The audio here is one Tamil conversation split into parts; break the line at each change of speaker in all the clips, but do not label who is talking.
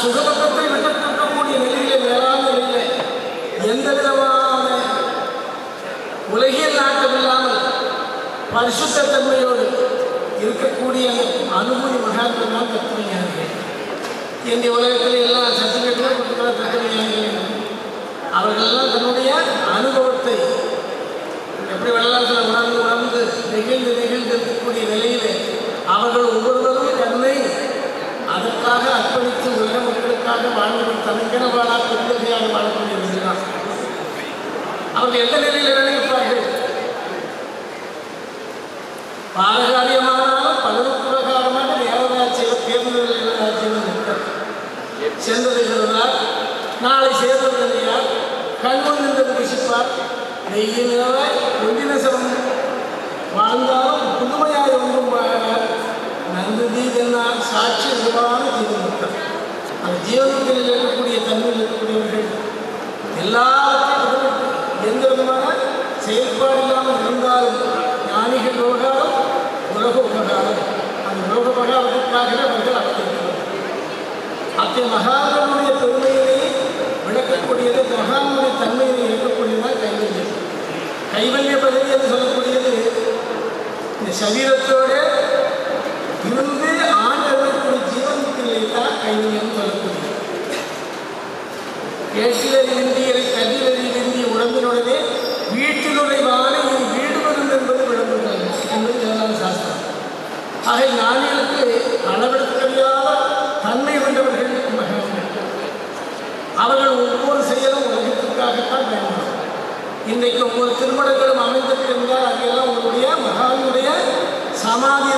ஆக சுகதுக்கத்தை விட்டுவிடக்கூடிய நிலையிலே மேலான நிலையிலே எந்த விதமான உலகியல் நாட்டம் இல்லாமல் பரிசுத்தன்மையோடு இருக்கக்கூடிய அனுமதி மகாத்மா தான் தத்துவஞானிகள் இந்திய உலகத்தில் எல்லாம் சர்டிஃபிகேட்லாம் கொடுத்துக்கிற தத்துவஞானிகள் அவர்களெல்லாம் தன்னுடைய அனுபவத்தை எப்படி வரலாற்றில் உணர்ந்து உணர்ந்து நெகிழ்ந்து நெகிழ்ந்து இருக்கக்கூடிய நிலையிலே அவர்கள் ஒவ்வொருவரும் தன்னை அதற்காக அர்ப்பணித்து உலக மக்களுக்காக வாழ்ந்து தனக்கென பெருந்தகையாக வாழக்கூடியவர்கள் தான் அவர்கள் எந்த நிலையில் இறங்கியிருப்பார்கள் பாரகாரியமானாலும் பலருக்கு பிரகாரமாக நேரராட்சியில் தேர்தல்கள் ராஜ்யம் நிற்கிறார் சென்றது நாளை சேர்ந்தது இல்லையார் கண்முன் நின்றது ருசிப்பார் நெய்யினாய் ஒன்றின சமம். வாழ்ந்தாலும் புதுமையாய் ஒன்றும் வாழார் நன்று தீதென்னால் சாட்சி நிர்வாண ஜீவனுக்கள் அந்த ஜீவனத்தில் இருக்கக்கூடிய தன்மையில் இருக்கக்கூடியவர்கள் எல்லாத்துக்கும் எந்த விதமான செயல்பாடு இல்லாமல் இருந்தாலும் ஞானிகள் விவகாரம் உலக உபகாரம். அந்த உலக உபகாரத்திற்காகவே அவர்கள் அவதரிக்கிறார்கள் அத்தகைய மகான்களுடைய பெருமையினை விளக்கக்கூடியது மகானுடைய தன்மையினை இருக்கக்கூடியதான் கைவல்யம். கைவல்ய பதவி என்று சொல்லக்கூடியது இந்த சரீரத்தோட இருந்து ஆண்டு இருக்கக்கூடிய ஜீவனத்திலே தான் கைவல்யம் சொல்லக்கூடியது கேட்டிலறி இந்தியரை இந்திய இது வீடு என்பது விளம்புகிறது என்பது வேளாண் சாஸ்திரம். ஆக ஞானிகளுக்கு அளவெடுக்க தன்மை கொண்டவர்கள் அவர்கள் ஒவ்வொரு செயலும் உலகத்திற்காகத்தான் வேண்டும் இன்றைக்கு ஒவ்வொரு திருமணங்களும் அமைந்திருக்கின்றால் அதையெல்லாம் உங்களுடைய மகானுடைய சமாதி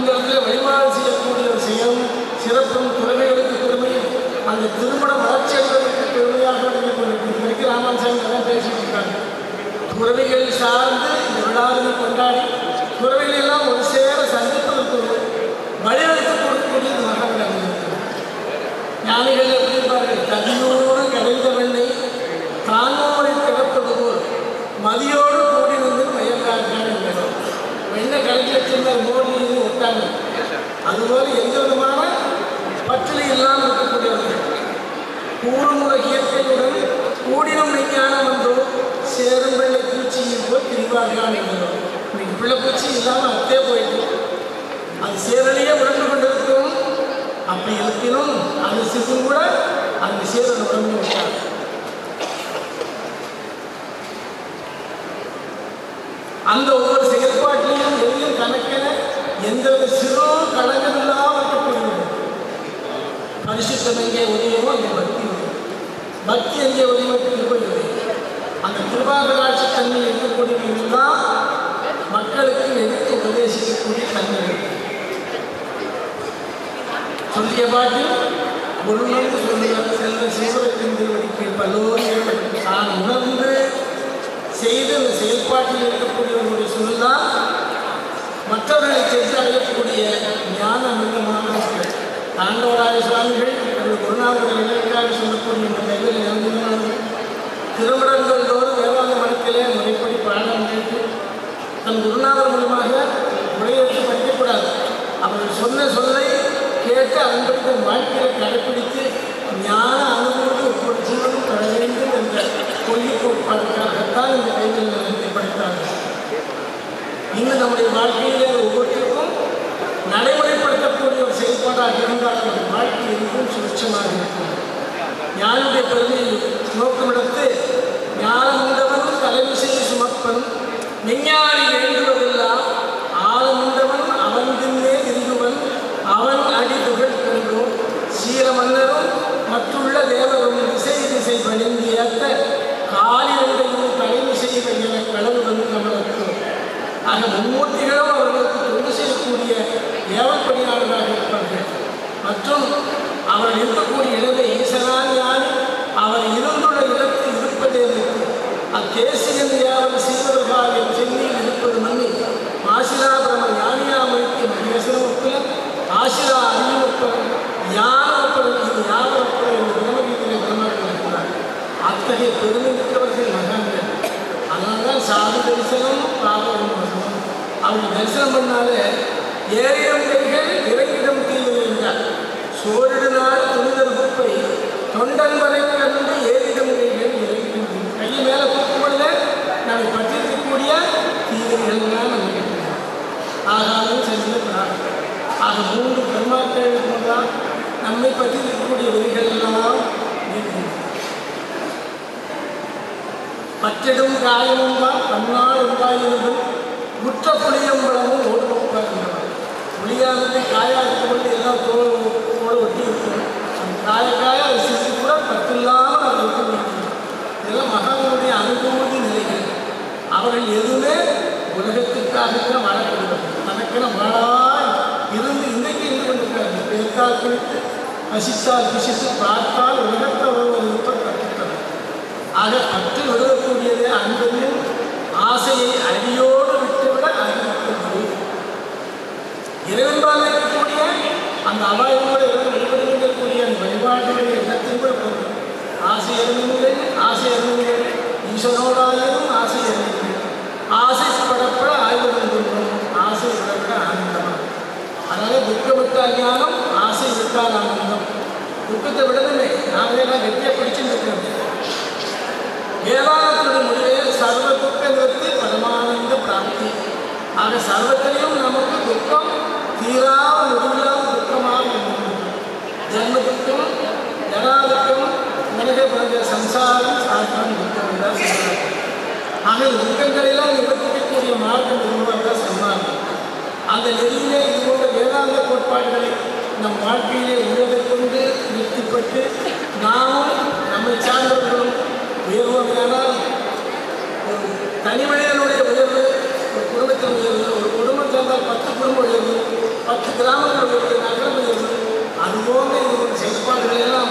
அந்த இடத்துல வழிபாடு செய்யக்கூடிய விஷயம் சிறப்பும் திறமைகளுக்கு பெருமையும் அந்த திருமண வளர்ச்சி அளவுக்கு பெருமையாக இன்னைக்கு ராமசாமி நல்லா பேசிட்டு இருக்காங்க. துறவிகள் சார்ந்து இந்த கொண்டாடி துறவிகள் எல்லாம் ஒரு சேர சந்திப்பதற்கு வழிவகுத்து கொடுக்கக்கூடிய மகாவிடம் ஞானிகள் எப்படி இருப்பார்கள்? கதியோடு கலைந்தவண்ணை தானோரை கிடப்பது போல் மதியோடு கூடி வந்து மயக்கார்கள் என்ன கலைஞர் மோடி இருக்கிறாங்க அதுபோல எந்த விதமான பற்றில இல்லாமல் இருக்கக்கூடியவர்கள். கூறுமுக இயற்கையுடன் கூடினம் விஞ்ஞானம் வந்தோ சேரும் வெள்ளை பூச்சியில் போய் திரிவார்கள் என்கிறோம் இன்னைக்கு பிள்ளை பூச்சி இல்லாமல் அத்தே போயிட்டு அது சேரலையே உடம்பு கொண்டிருக்கும் அப்படி இருப்பினும் அந்த சிசு கூட அந்த சேரல் உடம்பு விட்டார் அந்த ஒவ்வொரு எந்தவித சிறு களங்கம் இல்லாமல் இருக்கக்கூடியது பரிசுத்தம் எங்கே உதயமோ அங்கே பக்தி உதயம் பக்தி எங்கே உதயமோ கிருபை அந்த திருவாகராட்சி தன்மை இருக்கக்கூடியவர்கள்தான் மக்களுக்கு எதிர்த்து உபதேசிக்கக்கூடிய தன்மை சொல்லிய பாட்டில் ஒருவன் சொல்லிய செல்வ சிவத்தின் திருவடிக்கு பல்லோரும் தான் உணர்ந்து செய்த அந்த செயல்பாட்டில் இருக்கக்கூடியவர்களுடைய சொல்லுதான் மற்றவர்களை சென்று அடையக்கூடிய ஞான அமிர்தமான ஆண்டவராய சுவாமிகள் அவர்கள் குருநாதர்கள் நிலைக்காக சொல்லக்கூடிய இந்த கைகளில் இறங்குகிறார்கள் திருமணங்கள் தோறும் வேதாந்த மனத்திலே முறைப்படி பாடம் கேட்டு தன் குருநாதர் மூலமாக உரையெடுத்து படிக்கக்கூடாது. அவர்கள் சொன்ன சொல்லை கேட்டு அதன்படி வாழ்க்கையை கடைபிடித்து ஞான அனுபவத்தை ஒவ்வொரு சூழலும் தர வேண்டும் என்ற கொள்கை கோட்பாடுக்காகத்தான் இந்த கைகள் நிலையத்தை படித்தார்கள். இன்னும் நம்முடைய வாழ்க்கையிலே ஒவ்வொருத்தருக்கும் நடைமுறைப்படுத்தக்கூடிய ஒரு செயல்பாடாக இருந்தால் நம்முடைய வாழ்க்கை எங்கும் சுபிட்சமாக இருக்கும். ஞானுடைய பெருமையை நோக்கமிடத்து ஞானம் உண்டவன் தலைவிசையை சுமப்பன் விஞ்ஞானி வேண்டுவதெல்லாம் ஆழமுண்டவன் அவன் தின்னே இருந்துவன் அவன் அடி புகழ் கண்டோம் சீர மன்னரும் மற்றுள்ள தேவரும் திசை திசை பணிந்து ஏற்ற காலிரண்டையும் தலைமை செய்த என களவு வந்து கமலத்தோம் அந்த மும்மூர்த்திகளும் அவர்களுக்கு தொண்டு செய்யக்கூடிய ஏவல் பணியாளர்களாக இருப்பார்கள். மற்றும் அவர் இருக்கக்கூடிய இடத்தை ஈசனால் யார் அவர் இருந்துள்ள இடத்தில் இருப்பதே அத்தேசியன் யாவர் சீவர்கள் சென்னையில் இருப்பது மன்னி ஆசிரா பிரம ஞானியாமலுக்கு மகேசனம் ஒப்பல ஆசிரா அறிவுப்பவன் யார் இது யார் என்று பிரமகீதியை பெருமாள் அத்தகைய பெருமை மிக்கவர்கள் மகன்கள். அதனால்தான் சாது தரிசனம் பாபம் அவங்க தரிசனம் பண்ணாலே ஏறிடம் கைகள் இறங்கிடம் தீவு என்றார் சோரிடு நாள் துணிதர் குப்பை தொண்டன் வரை கண்டு ஏறிடம் கைகள் இறங்கிடம் தீவு கை மேலே தூக்கும்போது நாங்கள் பற்றிருக்கக்கூடிய தீவிரங்கள்லாம் நமக்கு ஆகாரம் செஞ்சிருக்கிறார் ஆக மூன்று பெருமாக்கள் போன்றால் நம்மை பற்றி இருக்கக்கூடிய விதிகள் எல்லாம் பற்றிடும் காயமும் தான் பன்னால் உண்டாகிறது முற்ற புளியம்பளமும் ஓடுவார் புளியானது காயாக கொண்டு எல்லாம் தோல் தோல் ஒட்டி இருக்கும் அந்த காய காய அதை கூட பத்தில்லாமல் அதை ஒட்டி முடியும் இதெல்லாம் மகானுடைய அனுபவதி நிலைகள் அவர்கள் எதுவுமே உலகத்திற்காக வாழக்கூடியவர்கள். தனக்கென வாழாய் இருந்து இன்றைக்கு இருந்து கொண்டிருக்கிறார்கள். பேர்த்தால் குறித்து பசித்தால் புசித்து பார்த்தால் உலகத்தை ஒருவர் கற்றுத்தவர் ஆக பற்று விடுவக்கூடியது அன்பையும் ஆசையை அடியோடு விட்டுவிட இருக்கக்கூடிய அந்த அபாயமோடு இறைவன் வெளிப்படுத்தக்கூடிய அந்த வழிபாடுகளை எண்ணத்தையும் கூட போகும். ஆசை அறிவுங்கள் ஆசை அறிவுங்கள் ஆசை படப்பட ஆய்வுடன் ஆசைப்படப்பட படப்பட அதனால துக்கமிட்ட ஞானம் ஆசை விட்டால் ஆனந்தம். துக்கத்தை விடணுமே நாங்களே எல்லாம் கெட்டியாக பிடிச்சுட்டு இருக்கிறோம். வேதாந்தத்தினுடைய முடிவே சர்வ துக்க அந்த சர்வத்திலையும் நமக்கு துக்கம் தீரா முடிவில்லாத துக்கமாக ஜென்மத்துக்கும் ஜனாதிக்கும் துக்கம் மனித பிறந்த சம்சாரம் சாஸ்திரம் துக்கம் தான் சம்சாரம் ஆக துக்கங்களெல்லாம் நிவர்த்திக்கக்கூடிய மார்க்கம் உருவாக சம்மானம் அந்த நெறியிலே இது வேதாந்த கோட்பாடுகளை நம் வாழ்க்கையிலே உள்ளதை கொண்டு நிறுத்திப்பட்டு நாமும் நம்மை சார்ந்தவர்களும் உயர்வோம் ஒரு தனிமனிதனுடைய உயர்வு ஒரு குடும்பத்தின் உயர்வு ஒரு குடும்பம் சேர்ந்தால் பத்து குடும்பம் உயர்வு பத்து கிராமங்கள் உயர்வு நகரம் உயர்வு அதுபோன்ற இந்த செயற்பாடுகள் எல்லாம்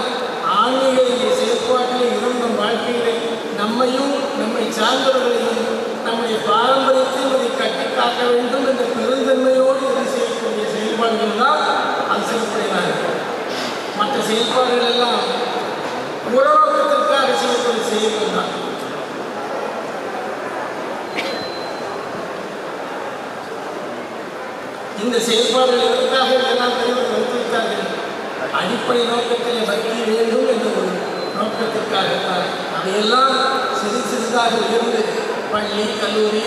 ஆன்மீக செயல்பாட்டிலே இருந்த வாழ்க்கையிலே நம்மையும் நம்மை சார்ந்தவர்களையும் நம்முடைய பாரம்பரியத்தையும் இதை கட்டி காக்க வேண்டும் என்ற பெருந்தன்மையோடு இது செய்யக்கூடிய செயல்பாடுகள் தான் அது சிறப்படையாக இருக்கும். மற்ற செயல்பாடுகள் எல்லாம் உணவகத்திற்காக செய்யக்கூடிய செயல்கள் தான். இந்த செயல்பாடுகள் எதற்காக இதெல்லாம் தலைவர் வைத்திருக்கார்கள்? அடிப்படை நோக்கத்திலே பக்தி வேண்டும் என்ற ஒரு நோக்கத்திற்காகத்தான். அதையெல்லாம் சிறு சிறிதாக இருந்து பள்ளி கல்லூரி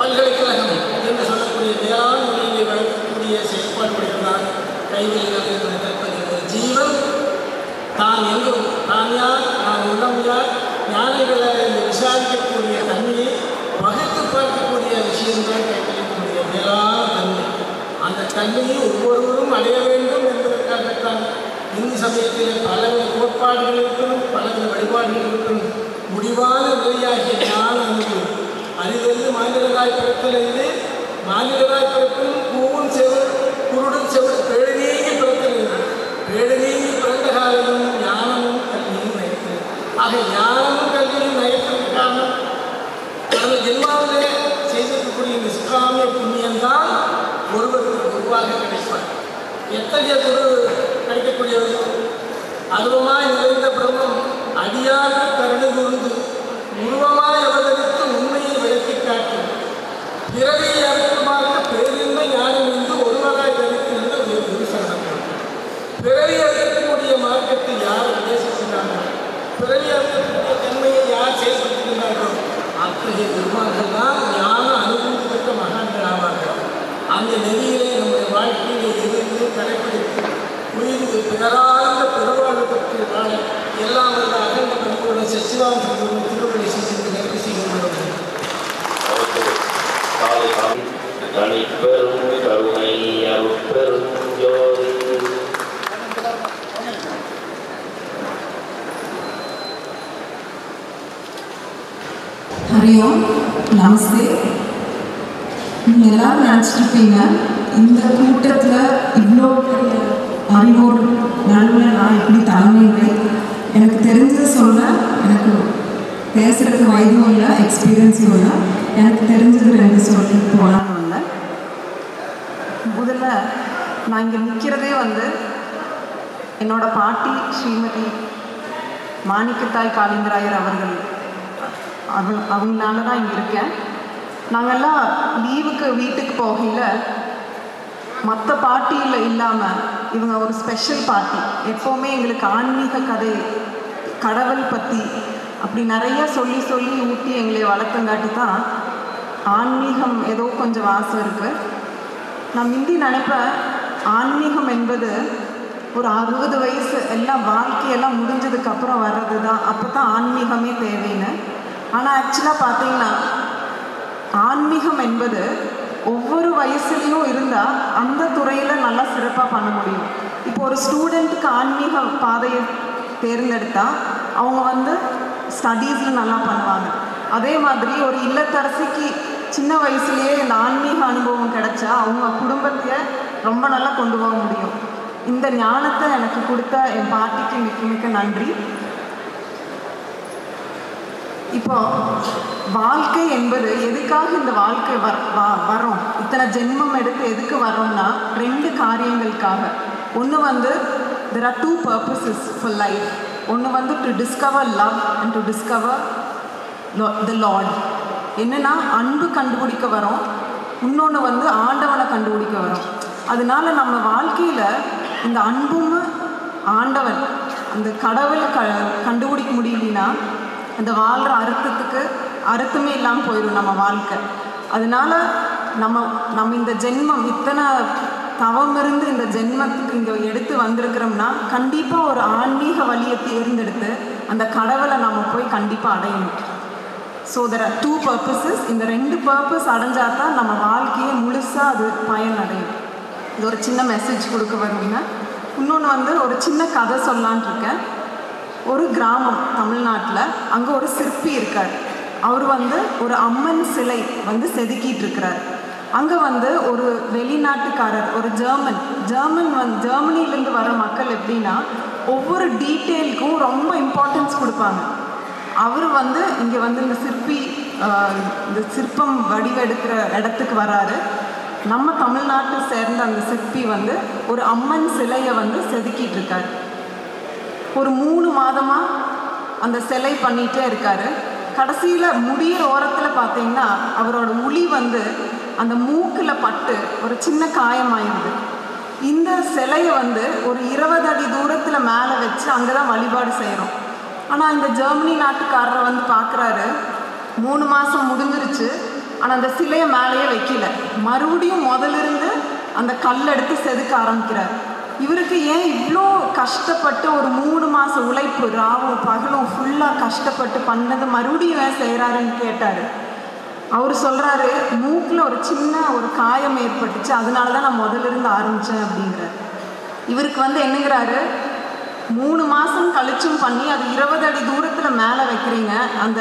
பல்கலைக்கழகம் என்று சொல்லக்கூடிய வேளாண் மொழியை வளர்க்கக்கூடிய செயல்பாடுகள்தான் கைவினைகள் என்று கற்பது ஒரு ஜீவன் தான் எங்கும் தான் யார் நான் உள்ளம் யார் ஞானிகளை இந்த விசாரிக்கக்கூடிய தன்மையை பகுத்து பார்க்கக்கூடிய விஷயம்தான் கைவினைக்கூடிய வேளாண் அந்த கல்வியை ஒவ்வொருவரும் அடைய வேண்டும் என்பதற்காகத்தான் இந்து சமயத்திலே பலவித கோட்பாடுகள் இருக்கணும் பலவித வழிபாடுகள் இருக்கணும் முடிவான நிலையாகிய ஞான அனுபவம். அரிதென்று மாநிலராய் பிறத்தலிருந்து மாநிலராய் பிறப்பினும் பூவும் செவல் குருடும் செவல் பேடு நீங்கி பிறத்தலிருந்து பேடு நீங்கி பிறந்த காலமும் ஞானமும் கல்வியும் நயத்து ஆக ஞானமும் கல்வியும் நயத்திற்கான கடந்த ஜென்மாவிலே செய்திருக்கக்கூடிய இஸ்லாமிய புண்ணியம்தான் ஒருவருக்கு குருவாக கிடைப்பார். எத்தகைய குரு கிடைக்கக்கூடியவர் அருவமாய் நிறைந்த பிரம்மம் அடியாக கருணை கூர்ந்து உருவமாய் அவதரித்து உண்மையை விளக்கி காட்டும். பிறவியை அறுக்குமாக்க பேரின்மை ஞானம் என்று ஒருவராய் தரித்திருந்த ஒரு குரு சங்கம் பிறவி அறுக்கக்கூடிய மார்க்கத்தை யார் உபதேசிக்கிறார்கள்? பிறவி அறுக்கக்கூடிய தன்மையை யார் செயல்படுத்துகிறார்கள் அத்தகைய குருமார்கள் தான் ஞான அனுபூதி பெற்ற மகான்கள் ஆவார்கள் அந்த நெறியிலே நம்முடைய வாழ்க்கையிலே இருந்து கடைபிடித்து புரிந்து பிறரார்ந்த பெருவாழ்வு பெற்று வாழ எல்லாம் வல்ல அகண்ட பண்போட சச்சிவான் திருவள்ளி சென்று நன்றி செய்கின்றோம்
தனிப்பெரும் கருணை அருட்பெரும் ஜோதி
ஹரி ஓம் நமஸ்தே. நீங்கள் எல்லாரும் நினச்சிட்ருப்பீங்க இந்த கூட்டத்தில் இவ்வளோ பெரிய அறிவோடு நடுவில் நான் எப்படி தலைமையில்லை எனக்கு தெரிஞ்சது சொல்ல எனக்கு பேசுகிறதுக்கு வயதும் இல்லை எக்ஸ்பீரியன்ஸும் இல்லை. எனக்கு தெரிஞ்சது ரெண்டு சொல்லி போகலான்னு இல்லை முதல்ல நான் இங்கே நிற்கிறதே வந்து என்னோட பாட்டி ஸ்ரீமதி மாணிக்கத்தாய் காளிங்கராயர் அவர்கள். அவங்க அவங்களால தான் இங்கே இருக்கேன். நாங்கெல்லாம் லீவுக்கு வீட்டுக்கு போகையில் மற்ற பார்ட்டியில் இல்லாமல் இவங்க ஒரு ஸ்பெஷல் பார்ட்டி எப்போவுமே எங்களுக்கு ஆன்மீக கதை கடவுள் பற்றி அப்படி நிறைய சொல்லி சொல்லி ஊட்டி எங்களை வளர்த்தங்காட்டி தான் ஆன்மீகம் ஏதோ கொஞ்சம் வாசம் இருக்குது நான் முந்தி நினைப்பேன் ஆன்மீகம் என்பது ஒரு அறுபது வயசு எல்லாம் வாழ்க்கையெல்லாம் முடிஞ்சதுக்கப்புறம் வர்றது தான் அப்போ தான் ஆன்மீகமே தேவைன்னு. ஆனால் ஆக்சுவலாக பார்த்தீங்கன்னா ஆன்மீகம் என்பது ஒவ்வொரு வயசுலேயும் இருந்தால் அந்த துறையில் நல்லா சிறப்பாக பண்ண முடியும். இப்போ ஒரு ஸ்டூடெண்ட்டுக்கு ஆன்மீக பாதையை தேர்ந்தெடுத்தால் அவங்க வந்து ஸ்டடீஸில் நல்லா பண்ணுவாங்க. அதே மாதிரி ஒரு இல்லத்தரசிக்கு சின்ன வயசுலேயே இந்த ஆன்மீக அனுபவம் கிடைச்சா அவங்க குடும்பத்தை ரொம்ப நல்லா கொண்டு போக முடியும். இந்த ஞானத்தை எனக்கு கொடுத்த என் பாட்டிக்கு மிக்க மிக்க நன்றி. இப்போ வாழ்க்கை என்பது எதுக்காக இந்த வாழ்க்கை வர் வ- வரோம் இத்தனை ஜென்மம் எடுத்து எதுக்கு வரோம்னா ரெண்டு காரியங்களுக்காக. ஒன்று வந்து there are two purposes for life ஒன்று வந்து to discover love and to discover the lord என்னென்னா அன்பு கண்டுபிடிக்க வரோம் இன்னொன்று வந்து ஆண்டவனை கண்டுபிடிக்க வரோம் அதனால நம்ம வாழ்க்கையில் இந்த அன்பும் ஆண்டவன் அந்த கடவுளை க கண்டுபிடிக்க முடியலனா அந்த வாழ்கிற அர்த்தத்துக்கு அர்த்தமே இல்லாமல் போயிடும் நம்ம வாழ்க்கை. அதனால நம்ம நம்ம இந்த ஜென்மம் இத்தனை தவம் இருந்து இந்த ஜென்மத்துக்கு இங்கே எடுத்து வந்திருக்கிறோம்னா கண்டிப்பாக ஒரு ஆன்மீக வழியை தேர்ந்தெடுத்து அந்த கடவுளை நம்ம போய் கண்டிப்பாக அடையணும். So there are two purposes இந்த ரெண்டு பர்பஸ் அடைஞ்சால் தான் நம்ம வாழ்க்கையை முழுசாக அது பயன் அடையும் இது ஒரு சின்ன மெசேஜ் கொடுக்க வருவீங்க இன்னொன்று வந்து ஒரு சின்ன கதை சொல்லலான் இருக்கேன். ஒரு கிராமம் தமிழ்நாட்டில் அங்கே ஒரு சிற்பி இருக்கார். அவர் வந்து ஒரு அம்மன் சிலை வந்து செதுக்கிட்டு இருக்கிறார். அங்கே வந்து ஒரு வெளிநாட்டுக்காரர் ஒரு ஜெர்மன். ஜெர்மன் வந்து ஜெர்மனிலேருந்து வர மக்கள் எப்படின்னா ஒவ்வொரு டீட்டெயிலுக்கும் ரொம்ப இம்பார்ட்டன்ஸ் கொடுப்பாங்க. அவர் வந்து இங்கே வந்து இந்த சிற்பி இந்த சிற்பம் வடிவெடுக்கிற இடத்துக்கு வராரு. நம்ம தமிழ்நாட்டை சேர்ந்த அந்த சிற்பி வந்து ஒரு அம்மன் சிலையை வந்து செதுக்கிட்டு இருக்காரு. ஒரு மூணு மாதமாக அந்த சிலை பண்ணிகிட்டே இருக்காரு. கடைசியில் முடியிற ஓரத்தில் பார்த்தீங்கன்னா அவரோட உளி வந்து அந்த மூக்கில் பட்டு ஒரு சின்ன காயமாயிருது. இந்த சிலையை வந்து ஒரு இருபது அடி தூரத்தில் மேலே வச்சு அங்கே தான் வழிபாடு செய்கிறோம் ஆனால் இந்த ஜெர்மனி நாட்டுக்காரரை வந்து பார்க்குறாரு மூணு மாதம் முடிஞ்சிருச்சு. ஆனால் அந்த சிலையை மேலேயே வைக்கல. மறுபடியும் முதலிருந்து அந்த கல் எடுத்து செதுக்க ஆரம்பிக்கிறார். இவருக்கு ஏன் இவ்வளோ கஷ்டப்பட்டு ஒரு மூணு மாதம் உழைப்பு ராவும் பகலும் ஃபுல்லாக கஷ்டப்பட்டு பண்ணது மறுபடியும் ஏன் செய்கிறாருன்னு கேட்டார். அவர் சொல்கிறாரு மூக்கில் ஒரு சின்ன ஒரு காயம் ஏற்பட்டுச்சு அதனால தான் நான் முதல்ல இருந்து ஆரம்பித்தேன் அப்படிங்கிறார். இவருக்கு வந்து என்னங்கிறாரு மூணு மாதம் கழிச்சும் பண்ணி அது இருபது அடி தூரத்தில் மேலே வைக்கிறீங்க அந்த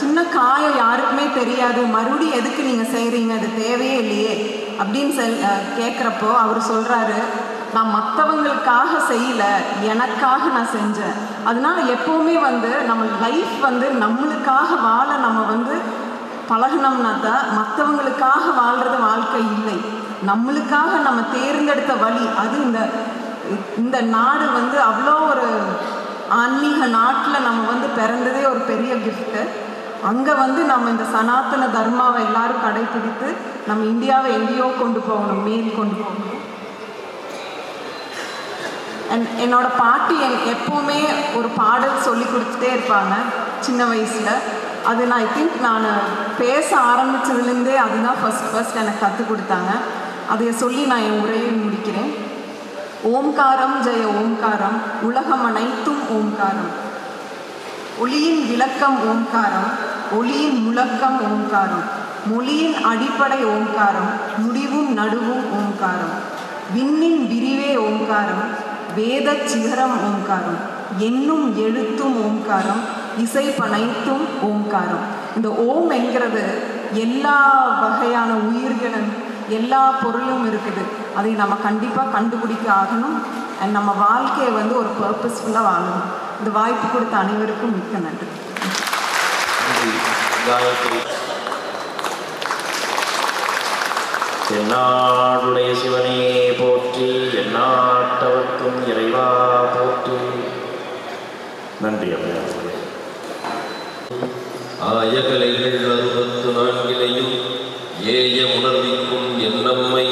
சின்ன காயம் யாருக்குமே தெரியாது மறுபடியும் எதுக்கு நீங்கள் செய்கிறீங்க அது தேவையே இல்லையே அப்படின்னு செல் கேட்குறப்போ அவர் சொல்கிறாரு நான் மற்றவங்களுக்காக செய்யல எனக்காக நான் செஞ்சேன். அதனால எப்போவுமே வந்து நம்ம லைஃப் வந்து நம்மளுக்காக வாழ நம்ம வந்து பழகினோம்னா தான் மற்றவங்களுக்காக வாழ்கிறது வாழ்க்கை இல்லை. நம்மளுக்காக நம்ம தேர்ந்தெடுத்த வழி அது இந்த இந்த நாடு வந்து அவ்வளோ ஒரு ஆன்மீக நாட்டில் நம்ம வந்து பிறந்ததே ஒரு பெரிய கிஃப்ட்டு அங்கே வந்து நம்ம இந்த சனாதன தர்மாவை எல்லாரும் கடைபிடித்து நம்ம இந்தியாவை எங்கேயோ கொண்டு போகணும் மேல் கொண்டு போகணும். அண்ட் என்னோட பாட்டி என் எப்போவுமே ஒரு பாடல் சொல்லி கொடுத்துட்டே இருப்பாங்க சின்ன வயசில். அது நான் ஐ திங்க் நான் பேச ஆரம்பித்ததுலேருந்தே அதுதான் ஃபஸ்ட் ஃபஸ்ட் எனக்கு கற்றுக் கொடுத்தாங்க. அதை சொல்லி நான் என் உரையை முடிக்கிறேன். ஓம்காரம் ஜெய ஓம்காரம் உலகம் அனைத்தும் ஓம்காரம். ஒளியின் விளக்கம் ஓம்காரம் ஒளியின் முழக்கம் ஓம்காரம். மொழியின் அடிப்படை ஓம்காரம் முடிவும் நடுவும் ஓம்காரம். விண்ணின் விரிவே ஓம்காரம். வேத சிகரம் ஓம்காரம். என்னும் எழுத்தும் ஓம்காரம் இசை பனைத்தும் ஓம்காரம். இந்த ஓம் என்கிறது எல்லா வகையான உயிர்களும் எல்லா பொருளும் இருக்குது. அதை நம்ம கண்டிப்பாக கண்டுபிடிக்க ஆகணும். அண்ட் நம்ம வாழ்க்கையை வந்து ஒரு பர்பஸ்ஃபுல்லாக வாழணும். இந்த வாய்ப்பு கொடுத்த அனைவருக்கும் மிக்க நன்றி.
காயத்ரி சிவனே போற்றி எந்நாட்டவர்க்கும் இறைவா போற்றி. நன்றி அம்மையா
ஆயகலைகள் அறுபத்து நான்கிலையும் ஏய உணர்வின் என்னம்மை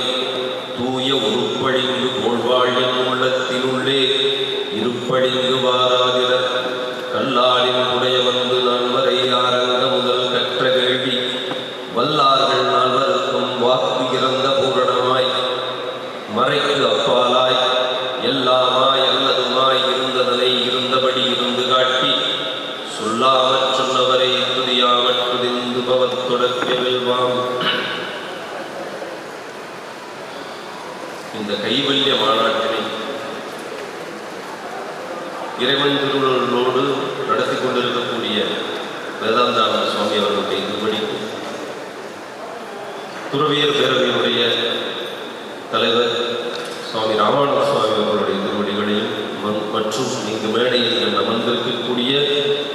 தூய உருப்பழிந்து போழ்வாழின் உள்ளத்தினுள்ளே இருப்பழிந்து வாராதிர கல்லாலின் உடைய வந்து நான் வரை ஆரங்க முதல் கற்ற கேள்வி வல்லார்கள் நால்வருக்கும் வாக்கு இறந்த பூரணமாய் மறைக்கு அப்பாலாய் எல்லாமாய் அல்லதுமாய் இருந்ததனை இருந்தபடி இருந்து காட்டி சொல்லாமற் சொன்னவரை துதியாமற் துதிந்து பவத்தொடர்க்க வெல்வாம் இந்த கைவல்ய மாநாட்டினை இறைவன் திருவள்ளோடு நடத்தி கொண்டிருக்கக்கூடிய வேதாந்தானந்த சுவாமி அவர்களுடைய திருவடிக்கு துறவியர் பேரவையினுடைய தலைவர் சுவாமி ராமானந்த சுவாமி அவர்களுடைய திருவடிகளையும் மற்றும் இங்கு மேடையில் அமர்ந்திருக்கக்கூடிய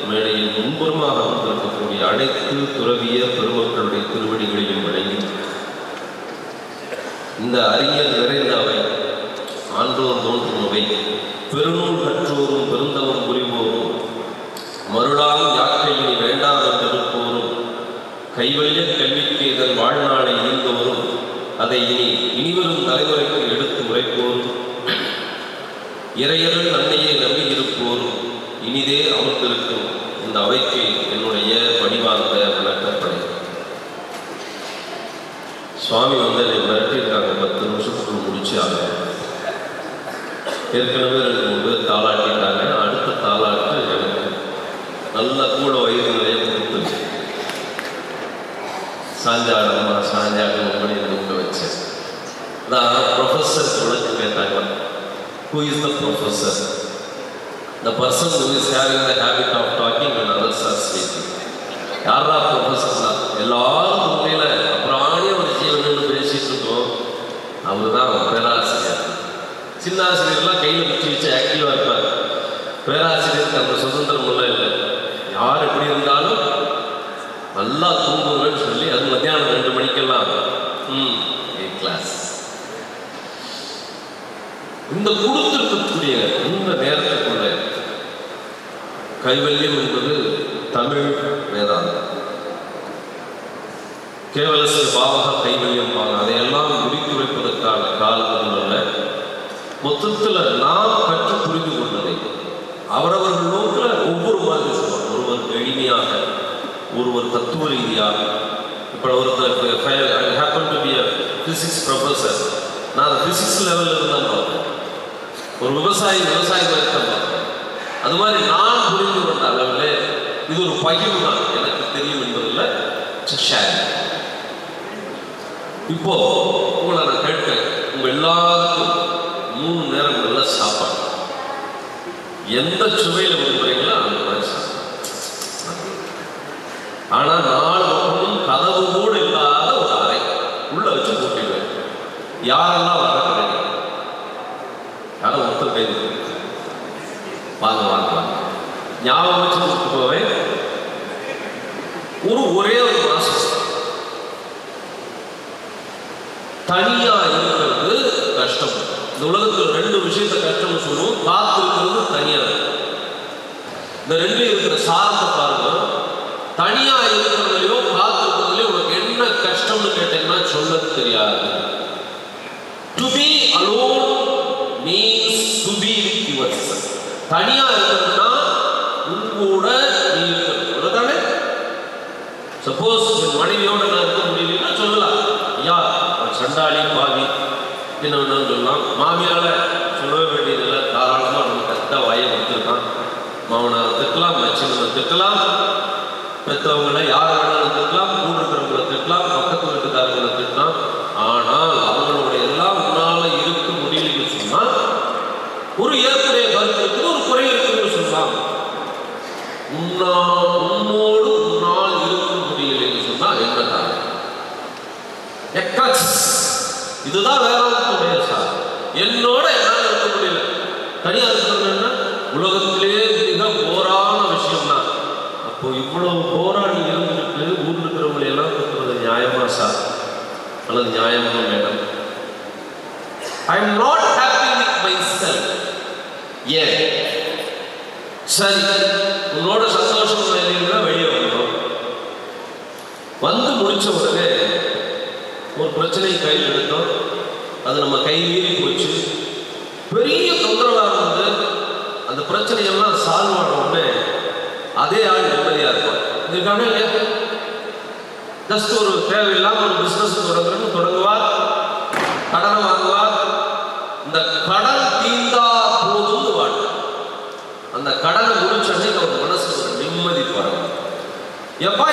மேடையில் முன்புறமாக அமர்ந்திருக்கக்கூடிய அனைத்து துறவிய பெருமக்களுடைய திருவடிகளையும் வழங்கி இந்த அரிய நிறைந்த அவை ஆன்றோர் தோன்றும் அவை. பெருநூல் கற்றோரும் பெருந்தவம் புரிவு கைவல்ய கல்விக்கு இதன் வாழ்நாளை ஈந்தோரும் அதை இனி இனிவரும் தலைவருக்கு எடுத்து உரைப்போரும். இறையரும் நன்மையை நம்பி இருப்போரும் இனிதே அமர்ந்திருக்கும் இந்த அவைக்கு என்னுடைய பணிவார்ந்த விளக்கப்படை. சுவாமி வந்து என்னை மிரட்டியிருக்காங்க பத்து நிமிஷத்துக்குள்ள முடிச்சு ஆகும் ஏற்கனவே ரெண்டு மூணு பேர் தாளாட்டி அடுத்த தாளாட்டு எனக்கு நல்ல கூட வயிறு நிறைய கொடுத்துருச்சு சாஞ்சாடமா சாஞ்சாடம் பண்ணி தூங்க வச்சு. நான் ப்ரொஃபஸர் உனக்கு கேட்டாங்க. Who is the professor the person who is having the habit of talking and others are speaking யாரா ப்ரொஃபஸர் தான் எல்லாரும் உண்மையில் அப்புறாணிய ஒரு ஜீவன் பேசிட்டு இருக்கோம். அவர் தான் பேராசிரியர். சின்ன ஆசிரியர்லாம் கையில் பிடிச்சி வச்சு ஆக்டிவாக இருப்பார். பேராசிரியருக்கு அந்த சுதந்திரம் எல்லாம். கிளாஸ் இந்த கொடுத்திருக்கக்கூடிய இந்த நேரத்துக்குள்ள கைவல்யம் என்பது தமிழ் வேதாந்தம். கேவலசு பாவக கைவல்யம் பாங்க. அதையெல்லாம் குறித்துரைப்பதற்கான காலம் அல்ல. மொத்தத்தில் நாம் கற்று புரிந்து கொண்டதை அவரவர்கள் நோக்கில் ஒவ்வொரு மாதிரி சொல்லுவாங்க ஒருவர் எளிமையாக ஒருவர் தத்துவ ரீதியாக இப்போ ஒருத்தருக்கு file I happen to be a physics professor நான் அந்த ஃபிசிக்ஸ் லெவலில் இருந்தால் பார்ப்பேன். ஒரு விவசாயி விவசாயமாக இருக்கான் அது மாதிரி நான் புரிந்து கொண்ட அளவில் இது ஒரு பகிர்வு தான். எனக்கு தெரியும் என்பதில் ஷேர் இப்போ உங்களை நான் கேட்கிறேன். உங்கள் எல்லாருக்கும் மூணு நேரங்களில் நல்ல சாப்பாடு. எந்த சுவையில் விரும்புகிறீங்களோ அந்த மாதிரி ஆனால் நாலு ஞாபகம் வச்சு கூட்டு போவேன் ஒரு ஒரே ஒரு மாசம் தனியா இருக்கிறது கஷ்டம். இந்த உலகத்தில் ரெண்டு விஷயத்த கஷ்டம் சொல்லுவோம். காத்து இருக்கிறது தனியா இந்த ரெண்டு இருக்கிற சாரத்தை பாருங்க. தனியா இருக்கிறதுலையோ காத்து இருக்கிறதுலையோ உனக்கு என்ன கஷ்டம்னு கேட்டீங்கன்னா சொல்ல தெரியாது. To be alone means to be with your தனியா Salam. அந்த கடலை முடிச்ச அன்னைக்கு அவர் மனசுக்கு ஒரு நிம்மதி பரவாயில்ல எப்பா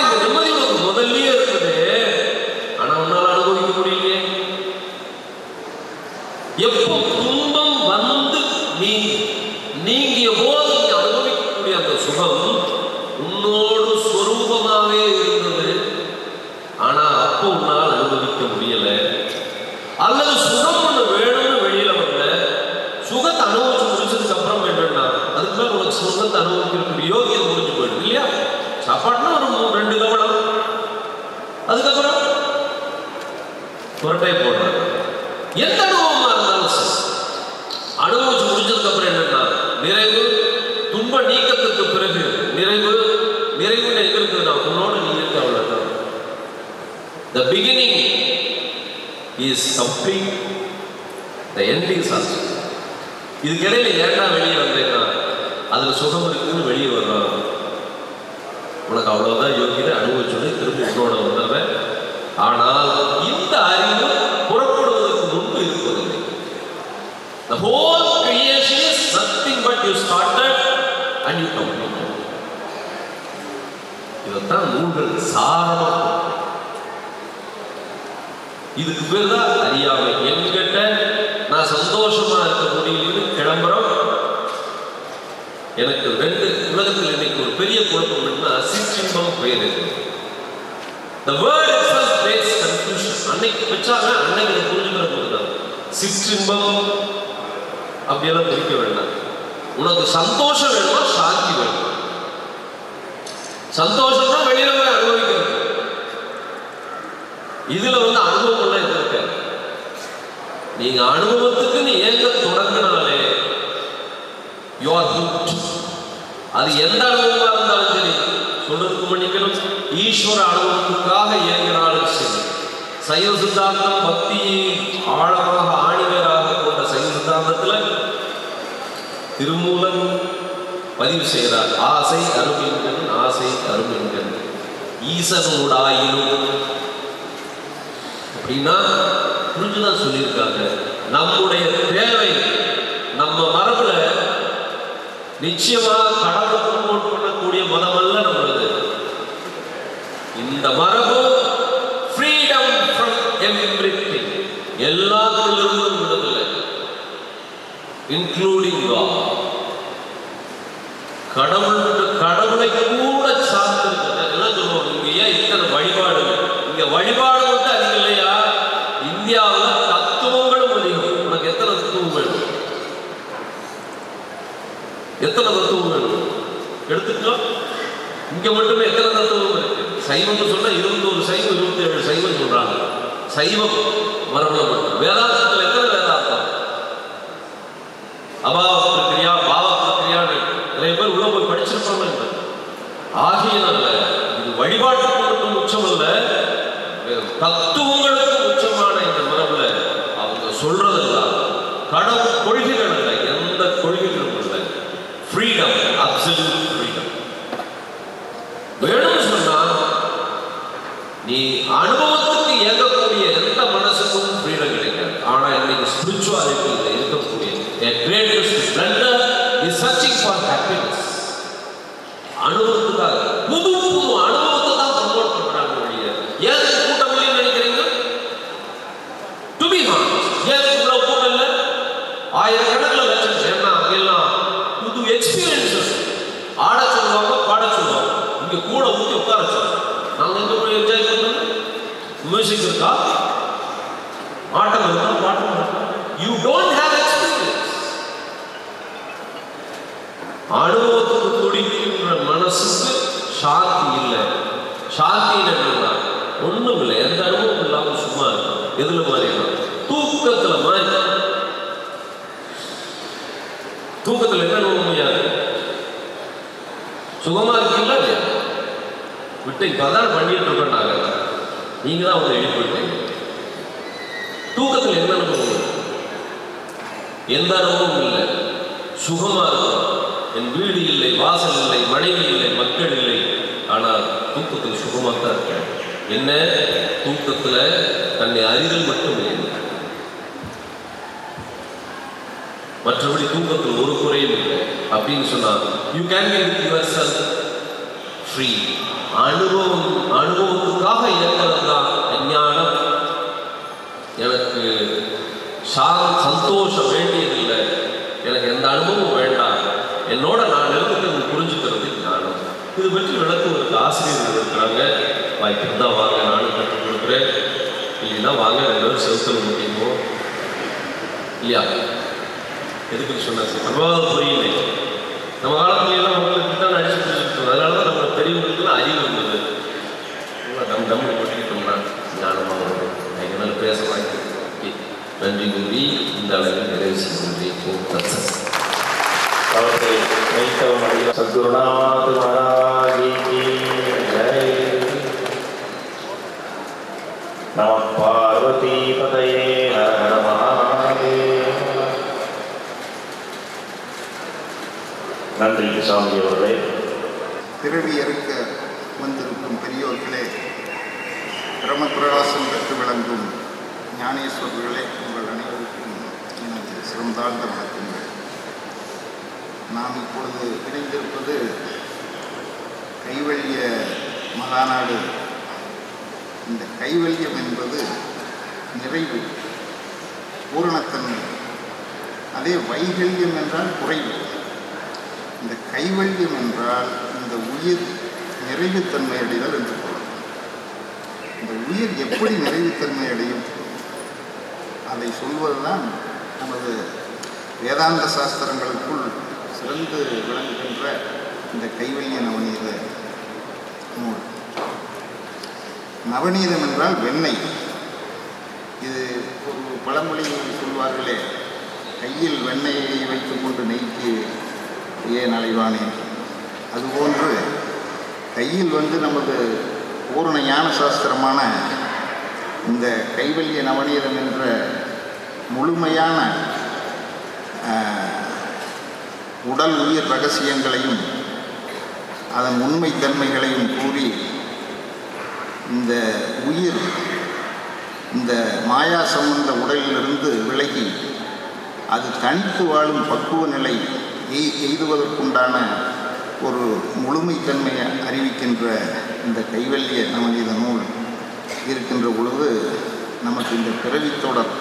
கடவுள் கொள்கைகள் அல்ல எந்த கொள்கைகளும் இல்லை ஃப்ரீடம் அப்சல்யூட் ஃப்ரீடம் வேணும்னு சொன்னா நீ அனுபவத்துக்கு இயங்கக்கூடிய எந்த மனசுக்கும் ஃப்ரீடம் கிடைக்காது ஆனா இன்னைக்கு ஸ்பிரிச்சுவாலிட்டியில் இருக்கக்கூடிய a greatest blunder is searching for happiness அனுபவத்துக்காக புது புது அனுபவத்தை தான் ப்ரமோட் பண்றாங்க ஒழிய ஏன் கூட்டம் இல்லைன்னு நினைக்கிறீங்க டு பி ஏன் இவ்வளவு கூட்டம் இல்லை ஆயிரக்கணக்கில் லட்சம் ஏன்னா அங்கெல்லாம் புது எக்ஸ்பீரியன்ஸஸ் ஆட சொல்லுவாங்க பாட சொல்லுவாங்க இங்க கூட ஊற்றி உட்கார சொல்லுவாங்க நாங்க எங்க போய் என்ஜாய் பண்ணுறது மியூசிக் இருக்கா ஆட்டம் இருக்கா பாட்டம் இருக்கா யூ டோன்ட் ஹேவ் எக்ஸ்பீரியன்ஸ் அனுபவத்துக்கு துடிக்கின்ற மனசுக்கு சாந்தி இல்லை சாந்தி என்னன்னா ஒண்ணும் இல்லை எந்த அனுபவம் இல்லாம சும்மா இருக்கும் எதுல மாதிரி தூக்கத்துல மாதிரி தூக்கத்துல என்ன அனுபவம் முடியாது சுகமா இருக்கீங்களா இல்லையா விட்டு இப்போ அதான் பண்ணிட்டு இருக்கோம் நாங்கள் நீங்க தான் வந்து எழுப்பிட்டீங்க தூக்கத்தில் என்ன அனுபவம் எந்த இல்லை சுகமா இருக்கும். என் வீடு இல்லை வாசல் இல்லை மனைவி இல்லை மக்கள் இல்லை. ஆனால் தூக்கத்தில் சுகமாக தான் இருக்கேன். என்ன? தூக்கத்தில் தன்னை அறிதல் மட்டும் இல்லை. மற்றபடி தூக்கத்தில் ஒரு குறையும் இல்லை. அப்படின்னு சொன்னால் you can be with yourself free அனுபவம் அனுபவத்துக்காக இயங்கிறது தான் ஞானம் எனக்கு சா சந்தோஷம் வேண்டியதில்லை எனக்கு எந்த அனுபவமும் வேண்டாம் என்னோட நான் இருக்கிறது புரிஞ்சுக்கிறது ஞானம் இது பற்றி விளக்குவதற்கு ஆசிரியர்கள் இருக்கிறாங்க. வாய்ப்பு இருந்தால் வாங்க நானும் கற்றுக் கொடுக்குறேன். இல்லைன்னா வாங்க ரெண்டு பேரும் செலுத்தல் முடியுமோ இல்லையா? எதுக்குன்னு சொன்னாச்சு பிரபாவம் புரியலை. நம்ம காலத்துலாம் மக்களுக்கு தான் அடிச்சு புரிஞ்சுக்கிட்டோம் அதனால தான் நம்ம பெரியவங்களுக்குலாம் அறிவு இருந்தது நம்ம டம் டம்னு கொட்டிக்கிட்டோம்னா ஞானமாக வரும். எங்களால் பேச வாய்ப்பு நன்றி கூறி இந்த அளவில் நிறைவு செய்கின்றேன் ஓம்
சத்குருநாத் மகாராஜி நம பார்வதி பதையே ஹர நன்றி சாமி அவர்களே.
பிறவி வந்திருக்கும் பெரியோர்களே பிரமபிரகாசம் பெற்று விளங்கும் ஞானேஸ்வரர்களே உங்கள் அனைவருக்கும் எனது சிறந்தாழ்ந்த வணக்கங்கள். நாம் இப்பொழுது இணைந்திருப்பது கைவல்ய மகாநாடு. இந்த கைவல்யம் என்பது நிறைவு பூரணத்தன்மை. அதே வைகல்யம் என்றால் குறைவு. இந்த கைவல்யம் என்றால் இந்த உயிர் நிறைவுத்தன்மை அடைதல் என்று பொருள். இந்த உயிர் எப்படி நிறைவுத்தன்மை அடையும்? அதை சொல்வதுதான் நமது வேதாந்த சாஸ்திரங்களுக்குள் சிறந்து விளங்குகின்ற இந்த கைவல்ய நவநீத நூல். நவநீதம் என்றால் வெண்ணெய். இது ஒரு பழமொழி சொல்வார்களே கையில் வெண்ணெயை வைத்துக்கொண்டு நெய்க்கு ஏன் அலைவானேன் அதுபோன்று கையில் வந்து நமது பூரண ஞான சாஸ்திரமான இந்த கைவல்ய நவநீதம் என்ற முழுமையான உடல் உயிர் ரகசியங்களையும் அதன் உண்மைத்தன்மைகளையும் கூறி இந்த உயிர் இந்த மாயா சம்பந்த உடலிலிருந்து விலகி அது தனித்து வாழும் பக்குவ நிலை எய்துவதற்குண்டான ஒரு முழுமைத்தன்மையை அறிவிக்கின்ற இந்த கைவல்ய நமனித நூல் இருக்கின்ற பொழுது நமக்கு இந்த பிறவித் தொடர்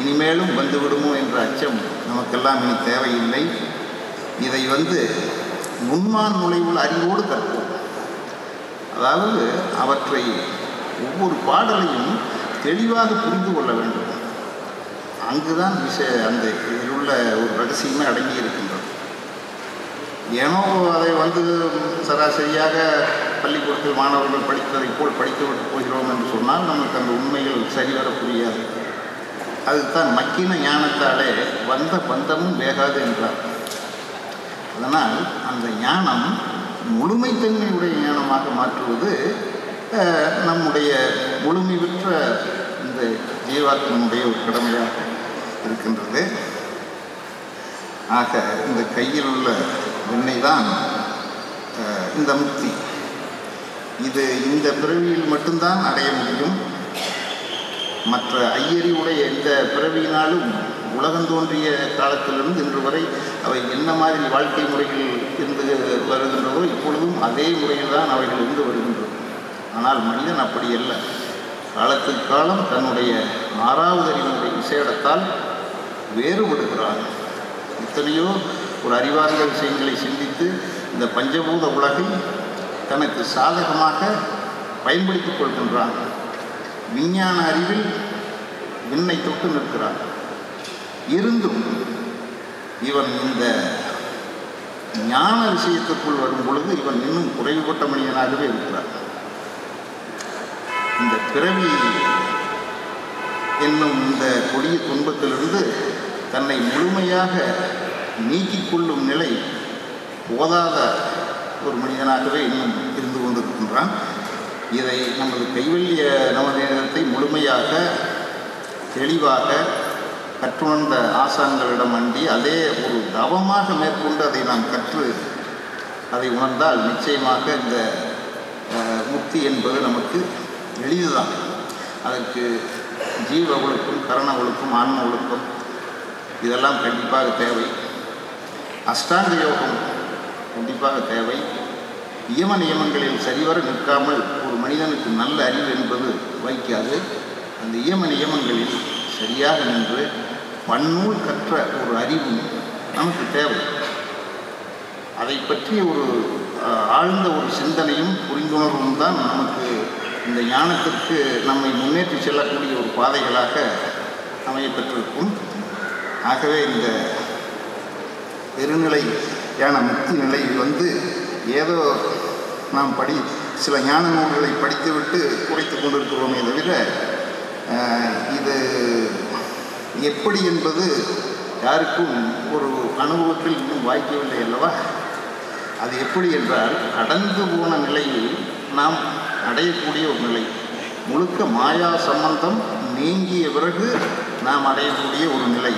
இனிமேலும் வந்துவிடுமோ என்ற அச்சம் நமக்கெல்லாம் இனி தேவையில்லை. இதை வந்து முன்மான் நுழைவுள்ள அறிவோடு கற்போம். அதாவது அவற்றை ஒவ்வொரு பாடலையும் தெளிவாக புரிந்து கொள்ள வேண்டும். அங்குதான் விஷ அந்த இதில் உள்ள ஒரு ரகசியமே அடங்கி இருக்கின்றது. ஏனோ அதை வந்து சராசரியாக பள்ளிக்கூடத்தில் மாணவர்கள் படித்ததைப் போல் படித்துவிட்டு போகிறோம் என்று சொன்னால் நமக்கு அந்த உண்மைகள் சரிவர புரியாது. அதுதான் மக்கின ஞானத்தாலே வந்த பந்தமும் வேகாது என்றார். அதனால் அந்த ஞானம் முழுமைத்தன்மையுடைய ஞானமாக மாற்றுவது நம்முடைய முழுமை பெற்ற இந்த ஜீவாத்மனுடைய ஒரு கடமையாக இருக்கின்றது. ஆக இந்த கையில் உள்ள வெண்ணெய் தான் இந்த முக்தி. இது இந்த பிறவியில் மட்டும்தான் அடைய முடியும். மற்ற ஐயறிவுடைய எந்த பிறவியினாலும் உலகம் தோன்றிய காலத்திலிருந்து இன்று வரை அவை என்ன மாதிரி வாழ்க்கை முறைகள் இருந்து வருகின்றதோ இப்பொழுதும் அதே முறையில் தான் அவைகள் இருந்து வருகின்றது ஆனால் மனிதன் அப்படி அல்ல. காலத்துக்கு காலம் தன்னுடைய ஆறாவது அறிவினுடைய விசேடத்தால் வேறுபடுகிறான். எத்தனையோ ஒரு அறிவார்ந்த விஷயங்களை சிந்தித்து இந்த பஞ்சபூத உலகை தனக்கு சாதகமாக பயன்படுத்திக் கொள்கின்றான். விஞ்ஞான அறிவில் விண்ணை தொட்டு நிற்கிறான். இருந்தும் இவன் இந்த ஞான விஷயத்திற்குள் வரும் பொழுது இவன் இன்னும் குறைவுபட்ட மனிதனாகவே இருக்கிறான். இந்த பிறவி என்னும் இந்த கொடிய துன்பத்திலிருந்து தன்னை முழுமையாக நீக்கிக் கொள்ளும் நிலை போதாத ஒரு மனிதனாகவே இன்னும் இருந்து கொண்டிருக்கின்றான். இதை நமது கைவல்ய நவநேரத்தை முழுமையாக தெளிவாக கற்றுணர்ந்த ஆசான்களிடம் அண்டி அதே ஒரு தவமாக மேற்கொண்டு அதை நாம் கற்று அதை உணர்ந்தால் நிச்சயமாக இந்த முக்தி என்பது நமக்கு எளிதுதான். அதற்கு ஜீவ ஒழுக்கம் கரண ஒழுக்கம் ஆன்ம ஒழுக்கம் இதெல்லாம் கண்டிப்பாக தேவை. அஷ்டாங்க யோகம் கண்டிப்பாக தேவை. நியம நியமங்களில் சரிவர நிற்காமல் ஒரு மனிதனுக்கு நல்ல அறிவு என்பது வைக்காது. அந்த நியம நியமங்களில் சரியாக நின்று பன்னூல் கற்ற ஒரு அறிவும் நமக்கு தேவை. அதை பற்றி ஒரு ஆழ்ந்த ஒரு சிந்தனையும் புரிந்துணர்வும் தான் நமக்கு இந்த ஞானத்திற்கு நம்மை முன்னேற்றி செல்லக்கூடிய ஒரு பாதைகளாக அமையப்பெற்றிருக்கும் ஆகவே இந்த பெருநிலையான முக்தி நிலை வந்து ஏதோ நாம் படி சில ஞான நூல்களை படித்துவிட்டு குறைத்து கொண்டிருக்கிறோமே தவிர இது எப்படி என்பது யாருக்கும் ஒரு அனுபவத்தில் இன்னும் வாய்க்கவில்லை அல்லவா? அது எப்படி என்றால் கடந்து போன நிலையில் நாம் அடையக்கூடிய ஒரு நிலை. முழுக்க மாயா சம்பந்தம் நீங்கிய பிறகு நாம் அடையக்கூடிய ஒரு நிலை.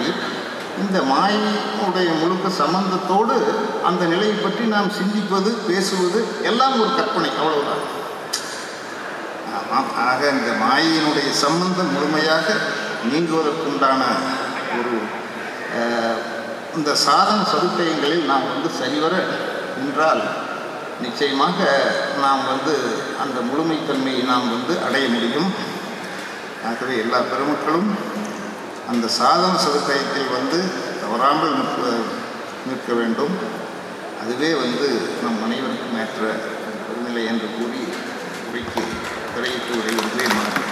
இந்த மாயினுடைய முழுக்க சம்பந்தத்தோடு அந்த நிலையை பற்றி நாம் சிந்திப்பது பேசுவது எல்லாம் ஒரு கற்பனை அவ்வளவுதான். ஆக இந்த மாயினுடைய சம்பந்தம் முழுமையாக நீங்குவதற்குண்டான ஒரு இந்த சாதன சதுக்கயங்களில் நாம் வந்து சரிவர நின்றால் நிச்சயமாக நாம் வந்து அந்த முழுமைத்தன்மையை நாம் வந்து அடைய முடியும். ஆகவே எல்லா பெருமக்களும் அந்த சாதன சதுப்பயத்தில் வந்து தவறாமல் நிற்க நிற்க வேண்டும். அதுவே வந்து நம் அனைவருக்கும் ஏற்ற ஒரு பெருநிலை என்று கூறி உரைக்கு திரையிட்டு உரை ஒன்றே மாறும்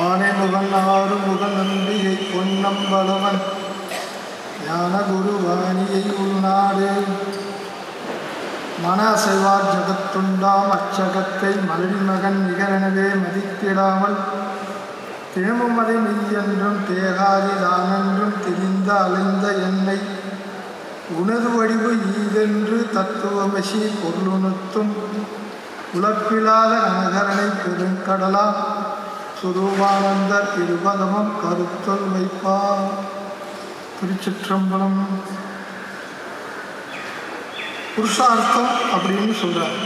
ஆனை முகன் ஆறு முகன் நம்பியை பொன்னம்பலவன் ஞான குருவாணியை உள்நாடு. மன அசைவார் ஜகத்துண்டாம் அச்சகத்தை மலடி மகன் நிகரெனவே மதித்திடாமல். தினமும் அதை மெய்யென்றும் தேகாதி தானென்றும் திரிந்த அலைந்த என்னை. உனது வடிவு ஈதென்று தத்துவமசி பொருளுணர்த்தும் உழப்பிலாத நகரனை பெருங்கடலாம் சுரூபானந்தர் இருபதமும் கருத்தொல் வைப்பா. திருச்சிற்றம்பலம். புருஷார்த்தம் அப்படின்னு சொல்றார்.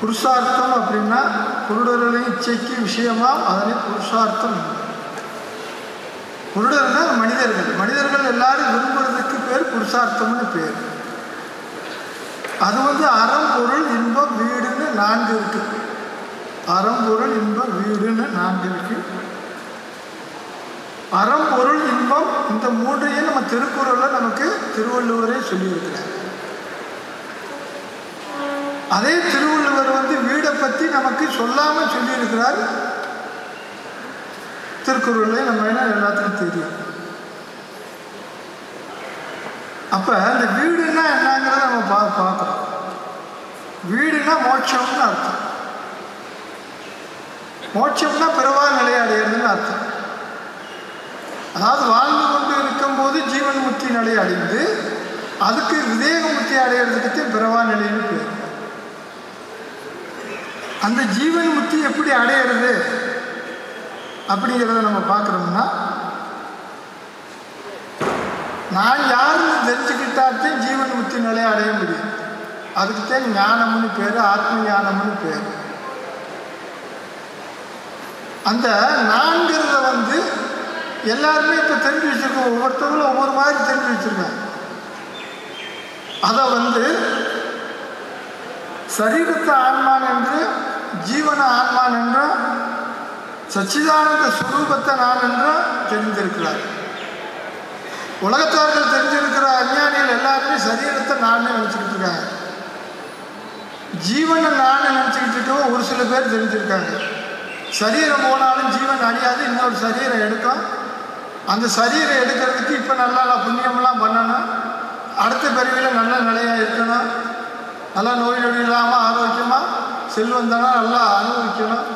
புருஷார்த்தம் அப்படின்னா குருடர்களின் இச்சைக்கு விஷயமா அதனை புருஷார்த்தம். குருடர்கள் குருடர்னா மனிதர்கள். மனிதர்கள் எல்லாரும் விரும்புறதுக்கு பேர் புருஷார்த்தம்னு பேர். அது வந்து அறம் பொருள் இன்பம் வீடுன்னு நான்கு இருக்குது அறம்பொருள் இன்பம் வீடுன்னு நான்கு இருக்கு. இன்பம் இந்த மூன்றையும் நம்ம திருக்குறளில் நமக்கு திருவள்ளுவரே சொல்லியிருக்கிறார். அதே திருவள்ளுவர் வந்து வீடை பற்றி நமக்கு சொல்லாம சொல்லியிருக்கிறார். திருக்குறள்ல நம்ம என்ன எல்லாத்துக்கும் தெரியும். அப்ப இந்த வீடுன்னா என்னங்கிறத நம்ம பா பார்க்குறோம் வீடுனா மோட்சம்னு அர்த்தம். மோட்சம்னா பிறவா நிலை அடையிறதுன்னு அர்த்தம். அதாவது வாழ்ந்து கொண்டு இருக்கும்போது ஜீவன் முக்தி நிலை அடைந்து அதுக்கு விவேக முக்தி அடையிறதுக்கு பிறவா நிலைன்னு பேர். அந்த ஜீவன் முக்தி எப்படி அடையிறது அப்படிங்கிறத நம்ம பார்க்குறோம்னா நான் யாருன்னு தெரிஞ்சுக்கிட்டாத்தான் ஜீவன் முக்தி நிலையை அடைய முடியும். அதுக்கு தான் ஞானம்னு பேர் ஆத்ம ஞானம்னு பேர். அந்த நான்கிறத வந்து எல்லாருமே இப்போ தெரிஞ்சு வச்சிருக்கோம். ஒவ்வொருத்தவங்களும் ஒவ்வொரு மாதிரி தெரிஞ்சு வச்சுருக்காங்க. அதை வந்து சரீரத்தை ஆன்மான் என்று ஜீவன ஆன்மான் என்றும் சச்சிதானந்த சுரூபத்தை நான் என்றும் தெரிந்திருக்கிறார். உலகத்தார்கள் தெரிஞ்சிருக்கிற அஞ்ஞானிகள் எல்லாருமே சரீரத்தை நான் நினச்சிக்கிட்டு இருக்காங்க. ஜீவனை நான் நினச்சிக்கிட்டு இருக்கவும் ஒரு சில பேர் தெரிஞ்சிருக்காங்க. சரீரம் போனாலும் ஜீவன் அழியாது இன்னொரு சரீரம் எடுக்கும். அந்த சரீரம் எடுக்கிறதுக்கு இப்போ நல்லா புண்ணியமெல்லாம் பண்ணணும். அடுத்த பிறவியில் நல்ல நிலையாக இருக்கணும். நல்லா நோய் நொடி இல்லாமல் ஆரோக்கியமாக செல்வந்தனா நல்லா அனுபவிக்கணும்.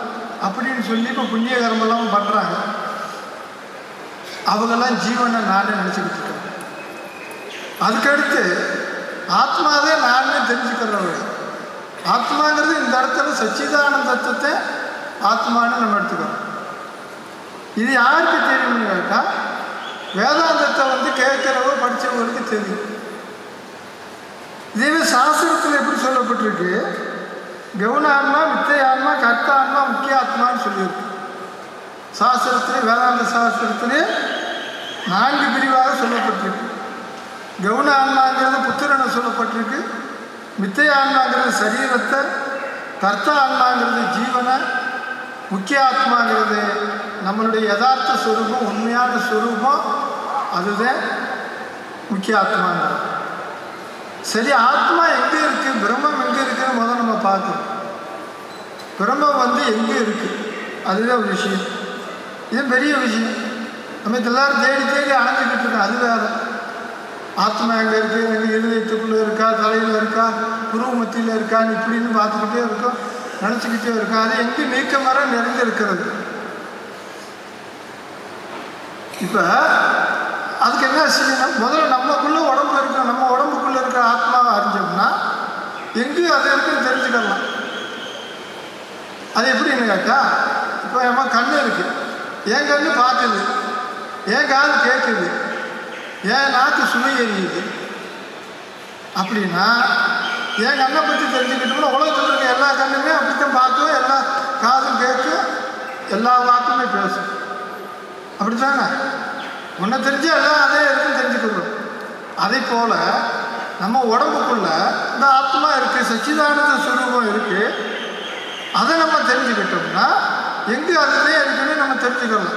அப்படின்னு சொல்லி இப்போ புண்ணிய கர்மெல்லாம் பண்ணுறாங்க அவங்கெல்லாம் ஜீவனை நானே நினச்சிக்கிட்டு இருக்கேன். அதுக்கடுத்து ஆத்மாவே நானே தெரிஞ்சுக்கிறவங்க. ஆத்மாங்கிறது இந்த இடத்துல சச்சிதானந்தத்தை ஆத்மான்னு நம்ம எடுத்துக்கிறோம். இது யாருக்கு தெரியும்னு கேட்டால் வேதாந்தத்தை வந்து கேட்குறவங்க படித்தவங்களுக்கு தெரியும். இதுவே சாஸ்திரத்தில் எப்படி சொல்லப்பட்டிருக்கு? கவுன ஆன்மா மித்தை ஆன்மா கர்த்த ஆன்மா முக்கிய ஆத்மான்னு சொல்லியிருக்கு. சாஸ்திரத்திலே வேதாந்த சாஸ்திரத்திலே நான்கு பிரிவாக சொல்லப்பட்டிருக்கு. கவுன ஆன்மாங்கிறது புத்திரனை சொல்லப்பட்டிருக்கு. மித்தை ஆன்மாங்கிறது சரீரத்தை கர்த்த ஆன்மாங்கிறது ஜீவனை முக்கிய ஆத்மாங்கிறது நம்மளுடைய யதார்த்த சுரூபம் உண்மையான ஸ்வரூபம் அதுதான் முக்கிய ஆத்மாங்கிறது. சரி ஆத்மா எங்கே இருக்கு? பிரம்மம் எங்கே இருக்குன்னு முதல் நம்ம பார்க்கணும். பிரம்மம் வந்து எங்கே இருக்கு? அதுதான் ஒரு விஷயம். இது பெரிய விஷயம். நம்ம எல்லாரும் தேடி தேடி அணைஞ்சிக்கிட்டு இருக்கோம். அது வேற. ஆத்மா எங்கே இருக்குது எங்கள் இருதயத்துக்குள்ளே இருக்கா? தலையில் இருக்கா? புருவ மத்தியில் இருக்கான்னு இப்படின்னு பார்த்துக்கிட்டே இருக்கோம். நினச்சிக்கிட்டே இருக்கும் அது எங்கே நீக்க மரம் நிறைந்திருக்கிறது. இப்போ அதுக்கு என்ன செய்யணும்? முதல்ல நம்மக்குள்ளே உடம்பு இருக்கிற நம்ம உடம்புக்குள்ளே இருக்கிற ஆத்மாவை அறிஞ்சோம்னா எங்கேயும் அது இருக்குன்னு தெரிஞ்சுக்கலாம். அது எப்படின்னு கேட்டா இப்போ நம்ம கண்ணு இருக்குது என் கண்ணு பார்க்குது என் காது கேட்குது என் நாக்கு சுமை எரியுது அப்படின்னா என் கண்ணை பற்றி தெரிஞ்சுக்கிட்டோம்னா உலகத்தில் இருக்க எல்லா கண்ணுமே அப்படித்தான் பார்த்து எல்லா காதும் கேட்கும் எல்லா வாக்குமே பேசும். அப்படித்தானே? உன்னை தெரிஞ்சு எல்லாம் அதே இருக்குன்னு தெரிஞ்சுக்கிறோம் அதே போல் நம்ம உடம்புக்குள்ள இந்த ஆத்மா இருக்குது சச்சிதானந்த சுரூபம் இருக்குது அதை நம்ம தெரிஞ்சுக்கிட்டோம்னா எங்கே அதுவே இருக்குன்னு நம்ம தெரிஞ்சுக்கலாம்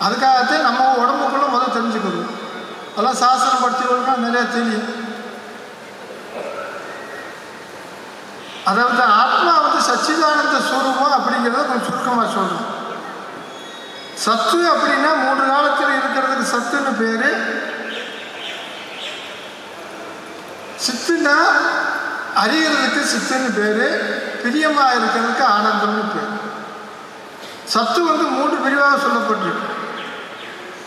அதுக்காகத்தான் நம்ம உடம்புக்குள்ள முதல் தெரிஞ்சுக்கிறோம் அதெல்லாம் சாஸ்திரம் படிச்சவங்கன்னா நிறையா தெரியும். அதாவது ஆத்மா வந்து சச்சிதானந்த ஸ்வரூபம் அப்படிங்கிறத கொஞ்சம் சுருக்கமாக சொல்கிறோம் சத்து அப்படின்னா மூன்று காலத்தில் இருக்கிறதுக்கு சத்துன்னு பேர். சித்துனா அறிகிறதுக்கு சித்துன்னு பேர் பிரியமாக இருக்கிறதுக்கு ஆனந்தம்னு பேர். சத்து வந்து மூன்று பிரிவாக சொல்லப்பட்டிருக்கு.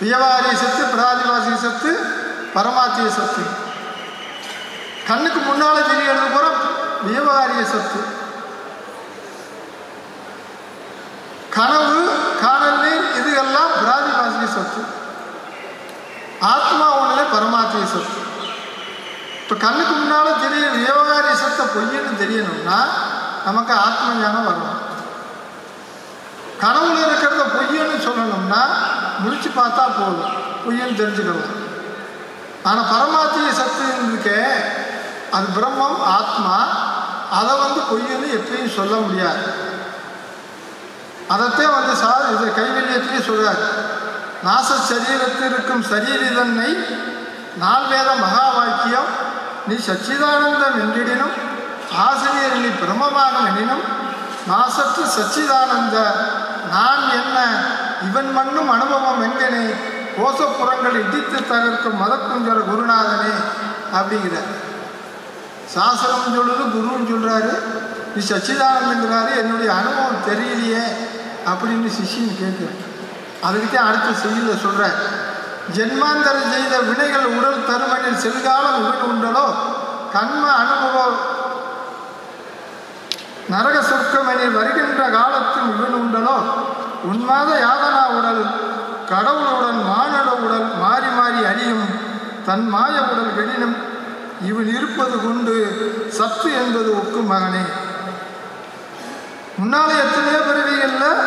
வியவாரிய சத்து பிராதிவாசி சத்து பரமாத்திய சத்து. கண்ணுக்கு முன்னால் தெரியறது கூட வியவகாரிய சத்து. கனவு காணல் நீர் இது எல்லாம் பிராதிபாசிக சத்து. ஆத்மா ஒண்ணுல பரமாத்திய சத்து. இப்போ கண்ணுக்கு முன்னால் தெரிய வியவகாரிய சொத்தை பொய்யன்னு தெரியணும்னா நமக்கு ஆத்ம ஞானம் வரணும் கனவுல இருக்கிறத பொய்யன்னு சொல்லணும்னா முடிச்சு பார்த்தா போதும். பொய்யன்னு தெரிஞ்சுக்கலாம் ஆனால் பரமாத்திய சத்து இருக்கே அது பிரம்மம் ஆத்மா அதை வந்து பொய்யுன்னு எப்பயும் சொல்ல முடியாது. அதைத்தான் வந்து சார் இது கைவல்யத்திலே சொல்றார். நாச சரீரத்தில் இருக்கும் சரீரிதன்னை நால்வேத மகா வாக்கியம் நீ சச்சிதானந்தம் என்றிடினும் ஆசிரியர் நீ பிரம்மமானம் எண்ணினும் நாசற்று சச்சிதானந்த நான் என்ன இவன் மண்ணும் அனுபவம் எங்கனே கோசப்புறங்கள் இடித்து தகர்க்கும் மதக்குஞ்சர குருநாதனே அப்படிங்கிறார். சாஸ்திரம் சொல்லுது குருன்னு சொல்கிறாரு நீ சச்சிதானந்தங்கிறாரு என்னுடைய அனுபவம் தெரியலையே அப்படின்னு சிஷியன் கேட்குறேன் அதுக்கிட்டே அடுத்த செய்தியில் சொல்கிறேன் ஜென்மாந்தரம் செய்த வினைகள் உடல் தருமனில் செல்காலம் இவன் உண்டலோ? கண்ம அனுபவம் நரக சொர்க்கமெனில் வருகின்ற காலத்தில் இவன் உண்டலோ? உன்மாத யாதனா உடல் கடவுளுடன் மானட உடல் மாறி மாறி அழியும். தன் மாய உடல் வெடினும் இவன் இருப்பது கொண்டு சத்து என்பது ஒக்கும் மகனே. முன்னால் எத்தனையோ பிறவிகளில்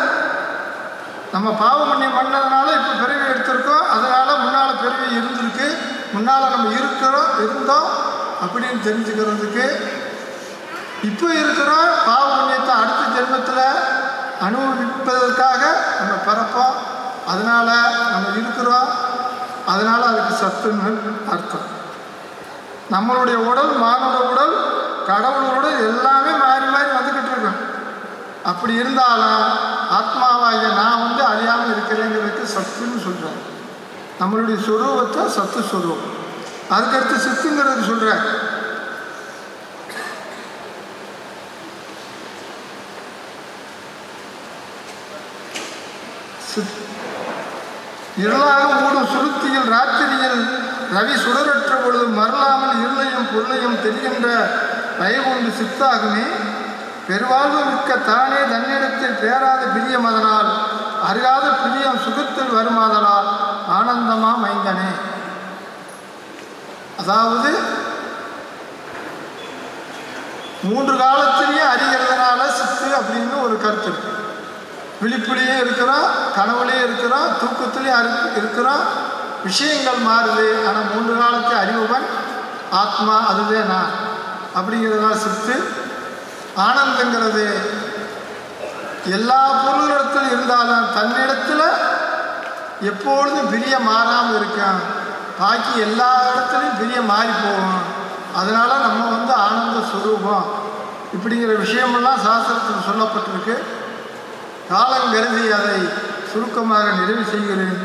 நம்ம பாவம் பண்ணி பண்ணதுனால இப்போ பிறவி எடுத்திருக்கோம். அதனால் முன்னால் பிறவி இருந்திருக்கு. முன்னால் நம்ம இருக்கிறோம் இருந்தோம் அப்படின்னு தெரிஞ்சுக்கிறதுக்கு இப்போ இருக்கிறோம். பாவ புண்ணியத்தை அடுத்த ஜென்மத்தில் அனுபவிப்பதற்காக நம்ம பிறப்போம். அதனால் நம்ம இருக்கிறோம். அதனால் அதுக்கு சத்துன்னு அர்த்தம். நம்மளுடைய உடல் மானுட உடல் கடவுளோட எல்லாமே மாறி மாறி வந்துக்கிட்டு இருக்கோம் அப்படி இருந்தாலும் ஆத்மாவாகிய நான் வந்து அறியாமல் இருக்கிறேங்கிறதுக்கு சத்துன்னு சொல்கிறேன் நம்மளுடைய சுரூபத்தை சத்து சுரூபம் அதுக்கடுத்து சித்துங்கிறது சொல்கிறேன் இருளாக மூடும் சுருத்தியில் ராத்திரியில் ரவி சுடரற்ற பொழுது மறலாமல் இருளையும் பொருளையும் தெரிகின்ற பயகொண்டு சித்தாகுமே பெருவாழ்வு மிக்க தானே தன்னிடத்தில் பேராத பிரியம் அதனால் அறியாத பிரியம் சுகத்தில் வருமாதலால் ஆனந்தமா மைந்தனே. அதாவது மூன்று காலத்திலேயே அறிகிறதுனால சித்து அப்படின்னு ஒரு கருத்து இருக்கு. விழிப்புலேயே இருக்கிறோம் கனவுலேயே இருக்கிறோம் தூக்கத்திலையும் அறி இருக்கிறோம் விஷயங்கள் மாறுது. ஆனால் மூன்று காலத்தை அறிவுவன் ஆத்மா அதுவே நான். அப்படிங்கிறதெல்லாம் சுற்று ஆனந்தங்கிறது எல்லா பொருளிடத்தில் இருந்தாலும் தன்னிடத்தில் எப்பொழுதும் பிரிய மாறாமல் இருக்கும் பாக்கி எல்லா இடத்துலையும் பிரிய மாறி போகும் அதனால் நம்ம வந்து ஆனந்த சுரூபம். இப்படிங்கிற விஷயமெல்லாம் சாஸ்திரத்தில் சொல்லப்பட்டிருக்கு. காலம் கருதி அதை சுருக்கமாக நிறைவு செய்கிறேன்.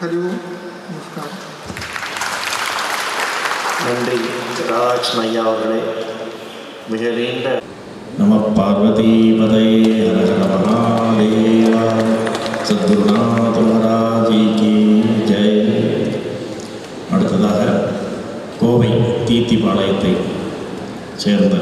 ஹரிவும் நமஸ்காரம்.
நன்றி ராஜ் ஐயா அவர்களே. மிக நீண்ட
நம பார்வதி பதை ஹர ஹர மகாதேவா சத்குருநாத மகாராஜி கி ஜெய். அடுத்ததாக கோவை தீத்திபாளையத்தை சேர்ந்த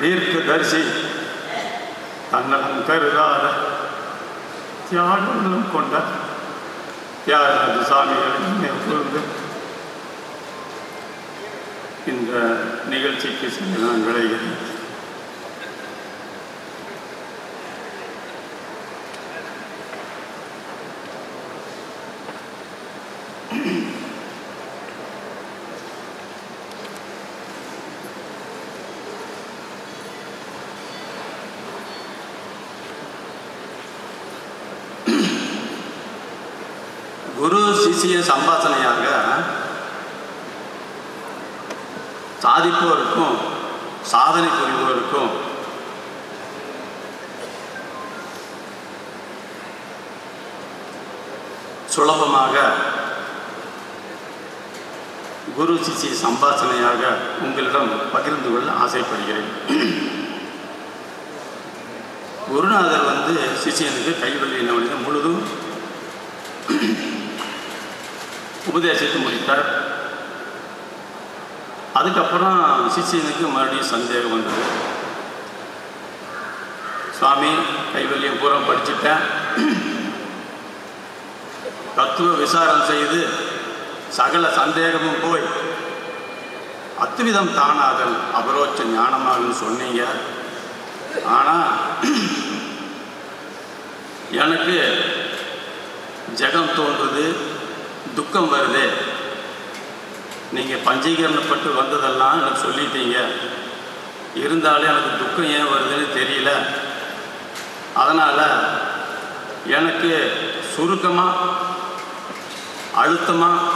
தீர்க்கதரிசி. தன்னலம் கருதாத தியாகங்களும் கொண்ட தியாகராஜ சாமிகளை கூர்ந்து இந்த நிகழ்ச்சிக்கு சென்று நான் விளைகிறேன் குரு சம்பாசனையாக சாதிப்போருக்கும் சாதனை புரிவோருக்கும் சுலபமாக குரு சிசி சம்பாசனையாக உங்களிடம் பகிர்ந்து கொள்ள ஆசைப்படுகிறேன். குருநாதர் வந்து சிஷியனுக்கு கைவள்ளி முழுதும் உபதேசித்து முடித்தார். அதுக்கப்புறம் சிஷியனுக்கு மறுபடியும் சந்தேகம் வந்தது. சுவாமி கைவல்யம் பூரா படிச்சுட்டேன். தத்துவ விசாரம் செய்து சகல சந்தேகமும் போய் அத்துவிதம் தானாதல் அபரோச்ச ஞானமாகுன்னு சொன்னீங்க. ஆனால் எனக்கு ஜெகம் தோன்றுது. துக்கம் வருது. நீங்கள் பஞ்சீகரணப்பட்டு வந்ததெல்லாம் எனக்கு சொல்லிட்டீங்க. இருந்தாலும் எனக்கு துக்கம் ஏன் வருதுன்னு தெரியல. அதனால் எனக்கு சுருக்கமாக அழுத்தமாக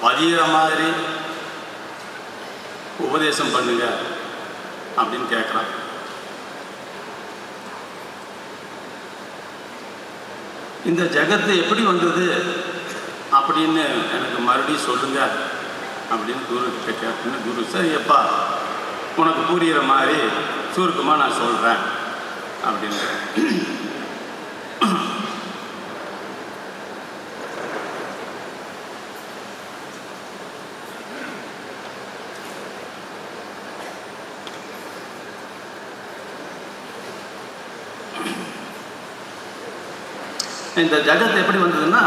பதிகிற மாதிரி உபதேசம் பண்ணுங்க அப்படின்னு கேட்குறான் இந்த ஜெகத்து எப்படி வந்தது? அப்படின்னு எனக்கு மறுபடியும் சொல்லுங்க அப்படின்னு குரு கிட்ட கேட்டேன்னு குரு? சார் எப்பா உனக்கு புரிகிற மாதிரி சுருக்கமாக நான் சொல்கிறேன் அப்படின்னு. இந்த ஜகத் எப்படி வந்ததுன்னா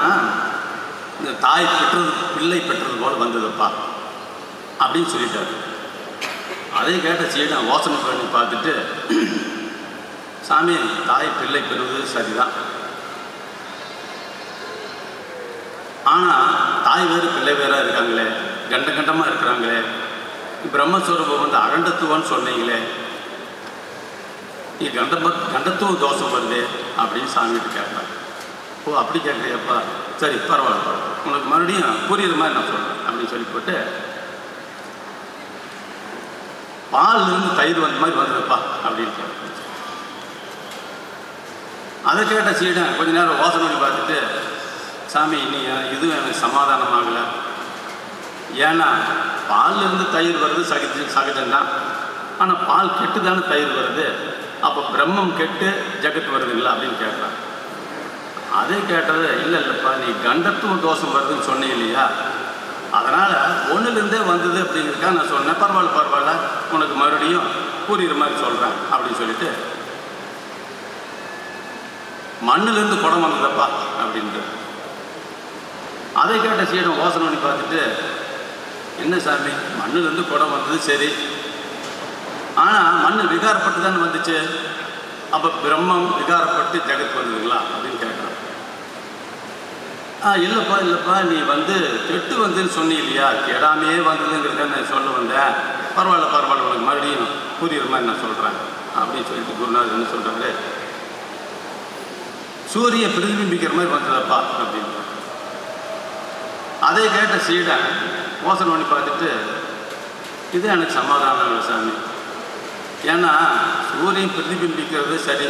இந்த தாய் பெற்றது பிள்ளை பெற்றது போல் வந்ததுப்பா. அப்படின்னு சொல்லிட்டாரு. அதையும் கேட்ட சீடன் யோசனை பண்ணி பார்த்துட்டு சாமி தாய் பிள்ளை பெறுவது சரிதான். ஆனால் தாய் வேறு பிள்ளை வேறாக இருக்காங்களே. கண்ட கண்டமாக இருக்கிறாங்களே. பிரம்மஸ்வரூபம் வந்து அகண்டத்துவம்னு சொன்னீங்களே. நீ கண்ட கண்டத்துவ தோஷம் வருது அப்படின்னு சாமிகிட்ட கேட்குறாங்க ஓ அப்படி கேட்குறியப்பா. சரி பரவாயில்ல பரவாயில்ல. உனக்கு மறுபடியும் புரியுற மாதிரி நான் சொல்கிறேன் அப்படின்னு சொல்லி போட்டு பால்லேருந்து தயிர் வந்த மாதிரி வந்துருப்பா அப்படின்னு கேட்குறேன் அதை கேட்ட சீடன் கொஞ்ச நேரம் யோசனை பண்ணி பார்த்துட்டு சாமி இன்னும் இதுவும் எனக்கு சமாதானம் ஆகலை. ஏன்னா பால்லேருந்து தயிர் வருது சகஜ சகஜம்தான். ஆனால் பால் கெட்டு தானே தயிர் வருது. அப்போ பிரம்மம் கெட்டு ஜெகத் வருதுங்களா? அப்படின்னு கேட்குறான் அதே கேட்டது இல்லை இல்லைப்பா நீ கண்டத்துவ தோஷம் வருதுன்னு சொன்னே இல்லையா அதனால் ஒன்றுலேருந்தே வந்தது அப்படிங்கிறதுக்காக நான் சொன்னேன். பரவாயில்ல பரவாயில்ல. உனக்கு மறுபடியும் புரியுற மாதிரி சொல்கிறேன் அப்படின்னு சொல்லிட்டு மண்ணிலேருந்து குடம் வந்ததப்பா அப்படின்ட்டு அதை கேட்ட சீடம் யோசனை பண்ணி பார்த்துட்டு என்ன சாமி மண்ணிலேருந்து குடம் வந்தது சரி. ஆனால் மண் விகாரப்பட்டு தானே வந்துச்சு? அப்போ பிரம்மம் விகாரப்பட்டு ஜெகத் வந்ததுங்களா? அப்படின்னு கேட்டேன் ஆ இல்லைப்பா இல்லைப்பா நீ வந்து கெட்டு வந்துன்னு சொன்னி இல்லையா கெடாமையே வந்ததுங்கிறத நான் சொல்ல வந்தேன். பரவாயில்ல பரவாயில்ல உனக்கு மறுபடியும் புரியுற மாதிரி நான் சொல்கிறேன் அப்படின்னு சொல்லிட்டு குருநாதர் என்ன சொல்கிறாரு சூரியன் பிரதிபிம்பிக்கிற மாதிரி வந்ததப்பா அப்படின்னு அதை கேட்ட சீடன் மோசம் பண்ணி பார்த்துட்டு இது எனக்கு சமாதானம் இல்லை சாமி. ஏன்னா சூரியன் பிரதிபிம்பிக்கிறது சரி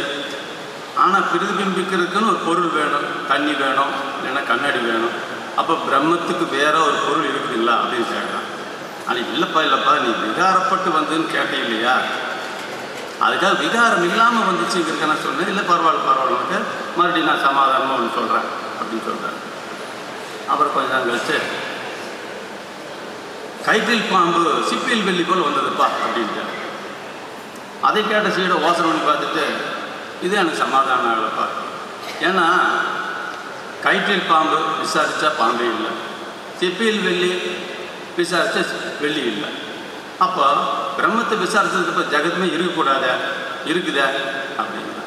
ஆனால் பிரதிபிம்பிக்கிறதுக்குன்னு ஒரு பொருள் வேணும். தண்ணி வேணும் இல்லைன்னா கண்ணாடி வேணும். அப்போ பிரம்மத்துக்கு வேற ஒரு பொருள் இருக்குதுங்களா அப்படின்னு கேட்குறான். ஆனால் இல்லைப்பா இல்லைப்பா நீ விகாரப்பட்டு வந்துன்னு கேட்டேன் இல்லையா? அதுக்காக விகாரம் இல்லாமல் வந்துச்சுங்கிறக்க நான் சொன்னேன். இல்லை பரவாயில்ல பரவாயில்ல உனக்கு. மறுபடியும் நான் சமாதானமாக ஒன்று சொல்கிறேன் அப்படின்னு சொல்கிறேன் அப்புறம் கொஞ்ச நாள் கழிச்சு கைத்தில் பாம்பு சிப்பியில் வெள்ளி போல் வந்ததுப்பா அப்படின்ட்டு அதை கேட்ட சீடை ஓசனம் பண்ணி பார்த்துட்டு இது எனக்கு சமாதானம் ஆகலப்பா. ஏன்னா கயிற்றில் பாம்பு விசாரித்தா பாம்பே இல்லை. சிப்பியில் வெள்ளி விசாரித்தா வெள்ளி இல்லை. அப்போ பிரம்மத்தை விசாரிச்சதுக்கு இப்போ ஜெகத்துமே இருக்கக்கூடாத? இருக்குதே? அப்படின்னா.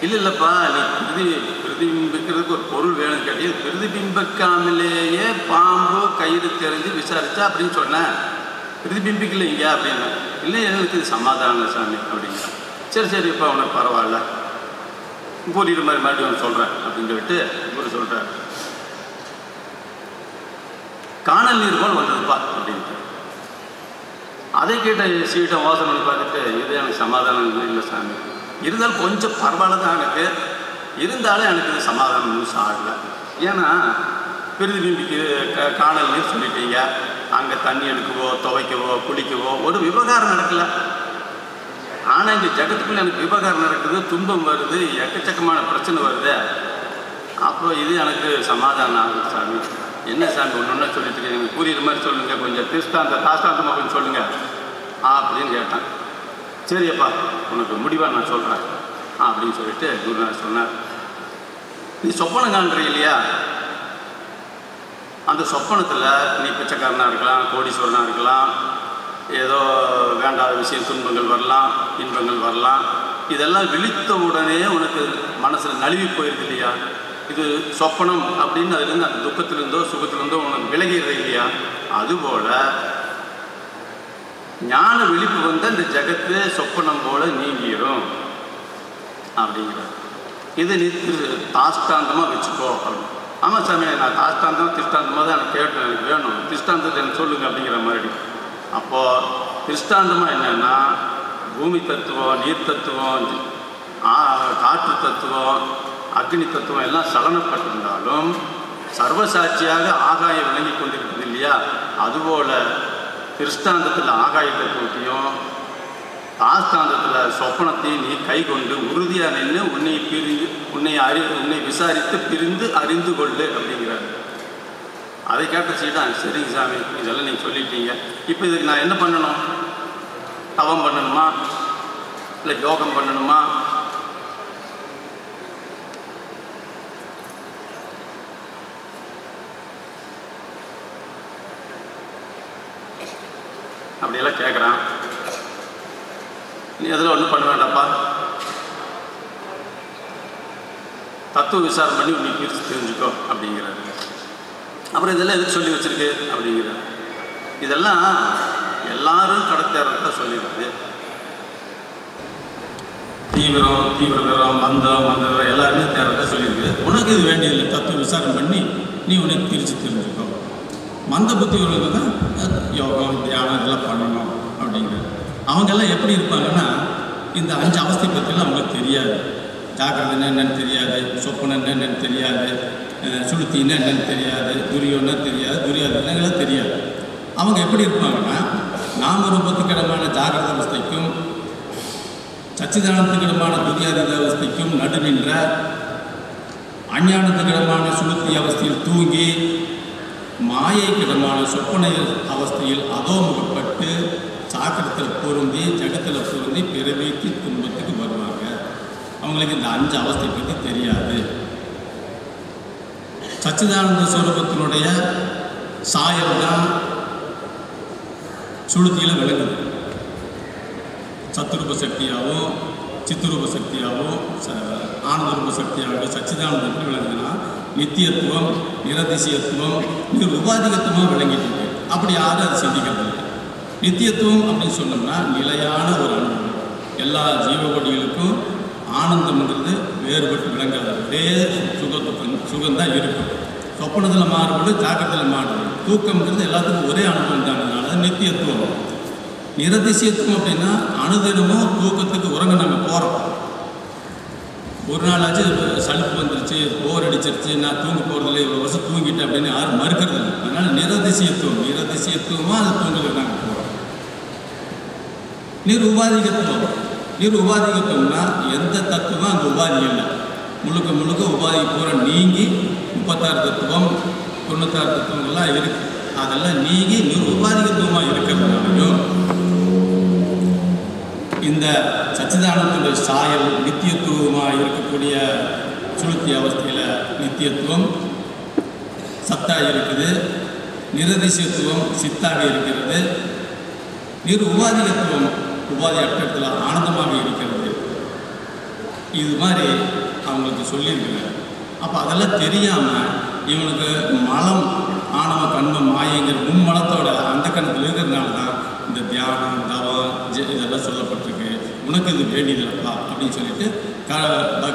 இல்லை இல்லைப்பா நீ பிரதி பிரதிபிம்பிக்கிறதுக்கு ஒரு பொருள் வேணும் கேட்டீங்க பிரதிபிம்பிக்காமலேயே பாம்பு கயிறு தெரிஞ்சு விசாரிச்சா அப்படின்னு சொன்னேன். பிரதிபிம்பிக்கலைங்க அப்படின்னா. இல்லை எனக்கு இது சமாதானம் சாமி அப்படிங்க சரி சரி இப்போ உனக்கு பரவாயில்ல. கூட்டிகிட்டு மாதிரி மறுபடியும் ஒன்று சொல்கிறேன் அப்படின்னு சொல்லிட்டு குரு சொல்கிறார் காணல் நீர் போல் வந்ததுப்பா அப்படின்ட்டு. அதை கேட்ட சீட்டம் வாசனை பண்ணி பார்த்துட்டு இது எனக்கு சமாதானம் இல்லை சாமி. இருந்தாலும் கொஞ்சம் பரவாயில்ல தான் எனக்கு. இருந்தாலும் எனக்கு இது சமாதானம் யூஸ் ஆகலை ஏன்னா பிரதிபிம்பிக்கு க காணல் நீர் சொல்லிட்டீங்க. அங்கே தண்ணி எடுக்கவோ துவைக்கவோ குளிக்கவோ ஒரு விவகாரம் நடக்கல. ஆனால் இந்த ஜகத்துக்குள்ள எனக்கு விவகாரம் நடக்குது துன்பம் வருது எக்கச்சக்கமான பிரச்சனை வருது. அப்போ இது எனக்கு சமாதானம் ஆகுது சாமி. என்ன சாமி ஒன்று ஒன்றா சொல்லிட்டு இருக்கீங்க? எனக்கு புரியுற மாதிரி சொல்லுங்கள் கொஞ்சம் திருஷ்டாந்த தாஷ்டாந்தமாக கொஞ்சம் சொல்லுங்கள் அப்படின்னு கேட்டேன். சரியப்பா உனக்கு முடிவாக நான் சொல்கிறேன் அப்படின்னு சொல்லிட்டு குருநாதர் சொன்னார். நீ சொப்பனம் காண்ற இல்லையா? அந்த சொப்பனத்தில் நீ பிச்சைக்காரனாக இருக்கலாம் கோடீஸ்வரனாக இருக்கலாம் ஏதோ வேண்டாத விஷயம் துன்பங்கள் வரலாம் இன்பங்கள் வரலாம். இதெல்லாம் விழித்த உடனே உனக்கு மனசில் நழுவி போயிருது இல்லையா? இது சொப்பனம் அப்படின்னு அதுலேருந்து அந்த துக்கத்திலிருந்தோ சுகத்திலிருந்தோ உனக்கு விலகிறது இல்லையா? அதுபோல் ஞான விழிப்பு வந்து அந்த ஜெகத்து சொப்பனம் போல நீங்கிரும் அப்படிங்கிறார். இது நீ திரு தாஷ்டாந்தமாக வச்சுக்கோ அப்படின்னு. ஆமாம் சாமி நான் தாஷ்டாந்தம் திருஷ்டாந்தமாக தான் எனக்கு கேட்டேன் எனக்கு வேணும். திருஷ்டாந்தத்தை எனக்கு சொல்லுங்க அப்படிங்கிற மாதிரி. அப்போது திருஷ்டாந்தமாக என்னென்னா பூமி தத்துவம் நீர் தத்துவம் காற்று தத்துவம் அக்னி தத்துவம் எல்லாம் சலனப்பட்டிருந்தாலும் சர்வசாட்சியாக ஆகாயம் விளங்கி கொண்டிருக்குது இல்லையா? அதுபோல் திருஷ்டாந்தத்தில் ஆகாயத்தை கூட்டியும் தாஸ்தாந்தத்தில் சொப்பனத்தையும் நீ கை கொண்டு உறுதியாக நின்று உன்னை பிரிந்து உன்னை அறி உன்னை விசாரித்து பிரிந்து அறிந்து கொள்ளு அப்படிங்கிறார். அதை கேட்ட சீதான் சரிங்க சாமி இதெல்லாம் நீங்கள் சொல்லிட்டீங்க. இப்போ இதுக்கு நான் என்ன பண்ணணும்? தவம் பண்ணணுமா? இல்லை யோகம் பண்ணணுமா? அப்படியெல்லாம் கேட்குறான் நீ அதில் ஒன்றும் பண்ண வேண்டாப்பா தத்துவ விசாரம் பண்ணி உன்னை பிரித்து தெரிஞ்சுக்கோ அப்படிங்கிறாரு. அப்புறம் இதெல்லாம் எதுக்கு சொல்லி வச்சுருக்கு அப்படிங்கிறார் இதெல்லாம் எல்லாரும் கடத்தேறத சொல்லிடுறது தீவிரம் தீவிரதரம் மந்தம் மந்தம் எல்லாருமே தேர்றத சொல்லியிருக்கு. உனக்கு இது வேண்டியதில்லை. தத்துவ விசாரம் பண்ணி நீ உனக்கு திருச்சி தெரிஞ்சுக்கோ. மந்த புத்தி உள்ளது தான் யோகம் தியானம் இதெல்லாம் பண்ணணும் அப்படிங்கிறது அவங்கெல்லாம் எப்படி இருப்பாங்கன்னா இந்த அஞ்சு அவஸ்தை பற்றிலாம் அவங்களுக்கு தெரியாது.
ஜாக்கிரதை என்னென்னு தெரியாது சொப்பனன்னா என்னென்னு தெரியாது சுளுத்தின்னா என்னன்னு தெரியாது துரியோன்னா தெரியாது துரியாதனங்களாம் தெரியாது. அவங்க எப்படி இருப்பாங்கன்னா நாமரூபத்துக்கிடமான ஜாகிரத அவஸ்தைக்கும் சச்சிதானத்துக்கிடமான துரியாதீத அவஸ்தைக்கும் நடுநின்ற அஞ்ஞானத்துக்கிடமான சுளுத்தி அவஸ்தையில் தூங்கி மாயைக்கிடமான சொப்பனை அவஸ்தையில் அதோமுகப்பட்டு சாக்கிரத்தில் பொருந்தி ஜகத்தில் பொருந்தி பிறவிக்கு துன்பத்துக்கு வருவாங்க. அவங்களுக்கு இந்த அஞ்சு அவஸ்தை பற்றி தெரியாது. சச்சிதானந்த சுரூபத்தினுடைய சாயம் தான் சுளுத்தியில் விளங்குது. சத்துரூப சக்தியாகவும் சித்துரூப சக்தியாகவும் ச ஆனந்தரூப சக்தியாகவும் சச்சிதானந்தத்தில் விளங்குதுன்னா நித்தியத்துவம் நிரதிசயத்துவம் இது உபாதிகத்துவமாக விளங்கிட்டு இருக்கு. அப்படி யாரும் அதை சிந்திக்கிறது இல்லை. நித்தியத்துவம் அப்படின்னு சொன்னோம்னா நிலையான ஒரு அனுபவம். எல்லா ஜீவகொடிகளுக்கும் ஆனந்தம்ன்றது வேறுபட்டு விளங்காது ஒரே சுகத்துவம் சுகம்தான் இருக்கும் சொப்பனத்தில் மாறுபடும் ஜாக்கிரத்தில் மாறுபடும் தூக்கம்ங்கிறது எல்லாத்துக்கும் ஒரே அனுபவம் தான். அதனால நித்தியத்துவம். நிரதிசயத்துவம் அப்படின்னா அனுதினமும் தூக்கத்துக்கு உறங்க நம்ம போகிறோம் ஒரு நாளாச்சு சலுப்பு வந்துருச்சு போர் அடிச்சிருச்சு நான் தூங்க போகிறதில்ல இவ்வளோ வருஷம் தூங்கிட்டேன் அப்படின்னு யாரும் மறுக்கிறது இல்லை. அதனால் நிரதிசயத்துவம். நிரதிசயத்துவமாக அது தூங்கல நாங்கள் போகிறோம் நீர் உபாதிகத்துவம் நீர் உபாதிக்கிட்டோம்னா எந்த தத்துவம் அங்கே உபாதி இல்லை. முழுக்க முழுக்க உபாதி பூரா நீங்கி முப்பத்தாறு தத்துவம் தொண்ணூத்தாறு தத்துவங்கள்லாம் இருக்கு. அதெல்லாம் நீங்கி நிருபாதிகத்துவமாக இருக்கிறதுனாலையும் இந்த சச்சிதானத்துடைய சாயல் நித்தியத்துவமாக இருக்கக்கூடிய சுளுத்தி அவஸ்தையில் நித்தியத்துவம் சத்தாக இருக்குது. நிரதிசத்துவம் சித்தாக இருக்கிறது. நிர் உபாதிகத்துவம் உபாதி அட்டத்தில் ஆனந்தமாக இருக்கிறது. இது மாதிரி அவங்களுக்கு சொல்லியிருக்கிறார் அப்போ அதெல்லாம் தெரியாமல் இவனுக்கு மலம் ஆணவ கண்ம மாயங்கிற மும்மலத்தோட அந்த கணத்தில் இருக்கிறதுனால தான் இந்த தியானம் தவம் இதெல்லாம் சொல்லப்பட்டிருக்கு. உனக்கு இது வேண்டியதில்லப்பா அப்படின்னு சொல்லிட்டு க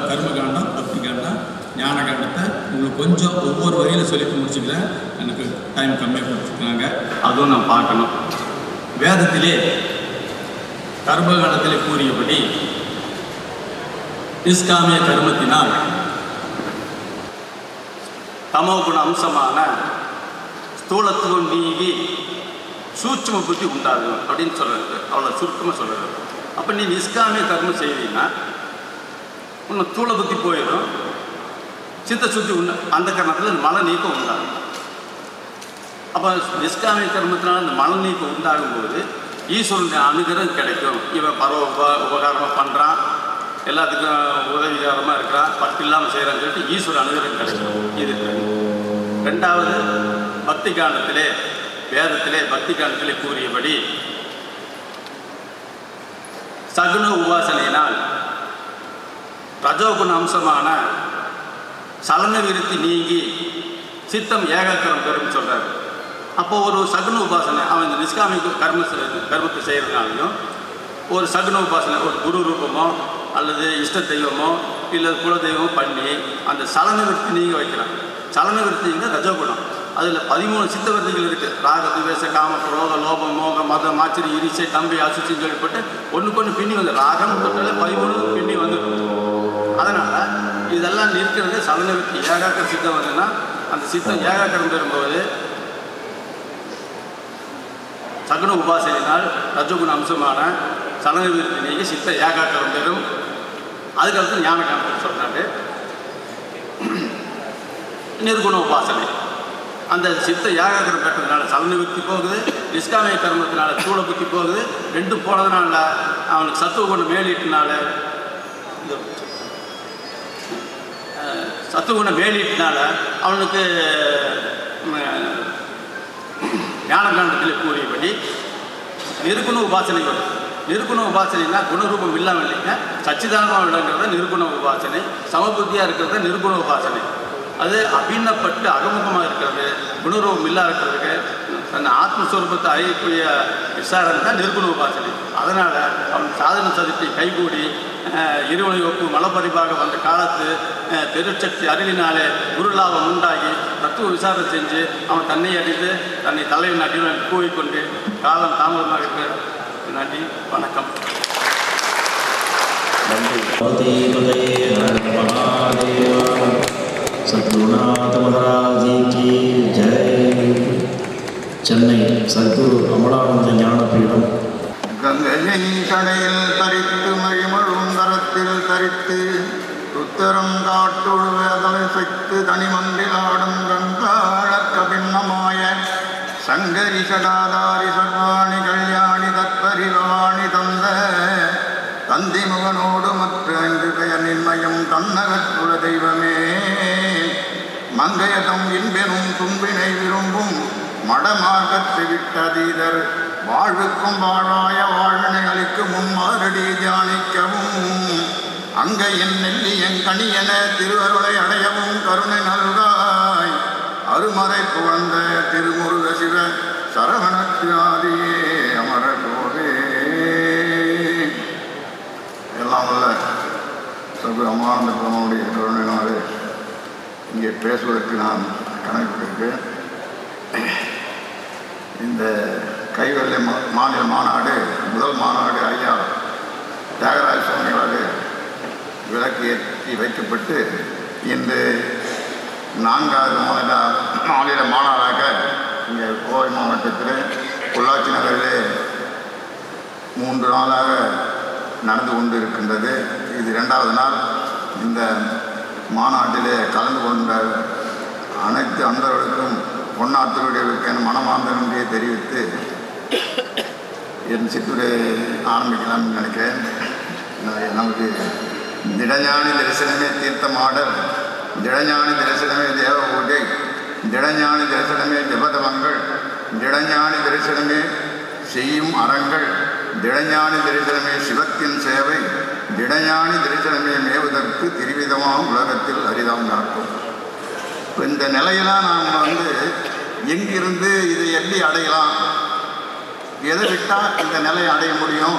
கர்மகாண்டம் பக்தி காண்டம் ஞான காண்டத்தை உங்களுக்கு கொஞ்சம் ஒவ்வொரு வரியில் சொல்லிட்டு முடிச்சுக்கிறேன் எனக்கு டைம் கம்மியாக கொடுத்துருக்காங்க. அதுவும் நான் பார்க்கணும். வேதத்திலே கர்ப்பகாலத்தில் கூறியபடி இஸ்லாமிய கர்மத்தினால் தமோகுண அம்சமான ஸ்தூலத்துவம் நீங்கி சூட்சம புத்தி உண்டாகும் அப்படின்னு சொல்கிறது அவ்வளோ சுருக்கமாக சொல்கிறது அப்போ நீ இஸ்லாமிய கர்மம் செய்தீங்கன்னா உன்னை தூள புத்தி போயிடும். சித்த சுத்தி உண்டு அந்த கர்மத்தில் மழை நீக்கம் உண்டாகும். அப்போ இஸ்லாமிய கர்மத்தினால அந்த மழை நீக்கம் உண்டாகும் போது ஈஸ்வரனுடைய அனுகிரகம் கிடைக்கும். இவன் பரவ உப உபகாரமாக பண்ணுறான் எல்லாத்துக்கும் உதவிகாரமாக இருக்கிறான். பட்டு இல்லாமல் செய்கிறான்னு சொல்லிட்டு ஈஸ்வர அனுகிரகம் கிடைக்கும். இது ரெண்டாவது பக்தி காண்டத்திலே வேதத்திலே பக்தி காண்டத்திலே கூறியபடி சகுன உபாசனையினால் ரஜோகுண அம்சமான சலன விருத்தி நீங்கி சித்தம் ஏகாக்கிரம் பெறும் சொல்கிறார் அப்போ ஒரு சகுன உபாசனை அவன் இந்த நிஷ்காமி கர்ம கர்மத்தை செய்கிறதுனாலையும் ஒரு சகுன உபாசனை ஒரு குரு ரூபமோ அல்லது இஷ்ட தெய்வமோ இல்லை குலதெய்வமோ பண்ணி அந்த சலன விருத்தி நீங்க வைக்கிறான் சலன விருத்திங்க ரஜோகுணம். அதில் பதிமூணு சித்தவர்த்திகள் இருக்குது ராக துவேச காம புரோக லோபம் மோக மதம் மாச்சரி இரிசை தம்பி அசுச்சின்னு சொல்லிப்பட்டு ஒன்றுக்கு ஒன்று பின்னி வந்து ராகம் தொட்டாலே பதிமூணு பின்னி வந்துடும். அதனால் இதெல்லாம் நிற்கிறது சலனவிற்கு ஏகாக்கிர சித்தம் வந்துன்னா அந்த சித்தம் ஏகாக்கிரம் பெறும்போது சகுன உபாசனையினால் ரஜகுண அம்சமான சலனவிற்கு நீங்கி சித்த ஏகாக்கிரம் பெறும் அதுக்கடுத்து ஞான காரணத்தை சொல்கிறாரு நிர்குண உபாசனை. அந்த சித்த ஏகாக்கிரம் பெற்றதுனால சலன புத்தி போகுது நிஷ்காமய கர்மத்தினால சூழ புத்தி போகுது ரெண்டும் போனதுனால அவனுக்கு சத்துவ குணம் மேலிட்டனால இந்த சத்துவகுண வேலிட்டினால அவனுக்கு ஞானகாண்டத்தில் கூறியபடி நிருகுண உபாசனை வரும். நிருகுண உபாசனைனா குணரூபம் இல்லாமல் இல்லைங்க. சச்சிதானமாக விளங்குறத நிருகுண உபாசனை சமபுத்தியாக இருக்கிறது நிருகுண உபாசனை. அது அபிநப்பட்டு அகமுகமாக இருக்கிறது குணரூபம் இல்லாத இருக்கிறதுக்கு தன் ஆத்மஸ்வரூபத்தை அறியக்கூடிய விசாரணை தான் நிருகுண உபாசனை. அதனால் அவன் சாதன சதுர்த்தி கைகூடி இருவழி இருவனை ஒப்பு வந்த காலத்து திருச்சக்தி அருளினாலே குருலாபம் உண்டாகி தத்துவ விசாரணை செஞ்சு அவன் தன்னை அறிந்து தன்னை தலைவன் அடிவன் கூறிக்கொண்டு காலம் தாமதமாக இருக்கிற நன்றி வணக்கம்.
நன்றி.
சத்குருநாத மகாராஜி சென்னை சத்குரு அமலானந்த ஞானபீடம்.
கங்கையை கடையில் தரித்து மழிமழும் தரத்தில் தரித்து உத்தரம் காட்டுழுவதலை சைத்து தனிமன்றில் ஆடும் கங்காழக்க பின்னமாய சங்கரி சடாதாரி சர்வாணி கல்யாணி தத்பரிவாணி தந்த தந்தி முகனோடு மற்ற அங்கு பெயர் நிர்மயம் தன்னகற்றுல தெய்வமே மங்கையதம் இன்பெனும் தும்பினை விரும்பும் மடமார்க்கத்து விட்டதீதர் வாழ்வுக்கும் வாழாய வாழ்வினைகளுக்கு அளிக்கும் தியானிக்கவும். அங்க என் நெல்லி என் கனியென திருவருளை அடையவும் கருணை நல்காய். அருமறை புகழ்ந்த திருமுருக சிவ சரவணத்தியாதியே அமர கோவே. எல்லாம் வல்ல சகு பிரமனுடைய கருணையினாலே இங்கே பேசுவதற்கு நான் கணக்கிட்டிருக்கேன் இந்த கைவல்ல மா- மாநில மாநாடு முதல் மாநாடு ஐயா தியாகராஜ சுவாமிகளாக விளக்கு ஏற்றி வைக்கப்பட்டு இன்று நான்காவது மாநில மாநில மாநாடாக இங்கே கோவை மாவட்டத்தில் பொள்ளாச்சி நகரிலே மூன்று நாளாக நடந்து கொண்டு இருக்கின்றது இது இரண்டாவது நாள் இந்த மாநாட்டிலே கலந்து கொண்ட அனைத்து அன்பர்களுக்கும் பொன்னாத்திருடைய மனமார்ந்த நன்றியை தெரிவித்து என் சிற்றுரை ஆரம்பிக்கலாம்னு நினைக்கிறேன். நமக்கு திடஞானி தரிசனமே தீர்த்தமாடல் திடஞானி தரிசனமே தேவ பூஜை திடஞானி தரிசனமே ஜபதவங்கள் திடஞானி தரிசனமே செய்யும் அறங்கள் திடஞானி தரிசனமே சிவத்தின் சேவை திடஞானி தரிசனமே மேவதற்கு திருவிதமாக உலகத்தில் அரிதாம் நடக்கும் இப்போ இந்த நிலையெல்லாம் நாம் வந்து எங்கிருந்து இதை எப்படி அடையலாம்? எதை விட்டால் இந்த நிலையை அடைய முடியும்?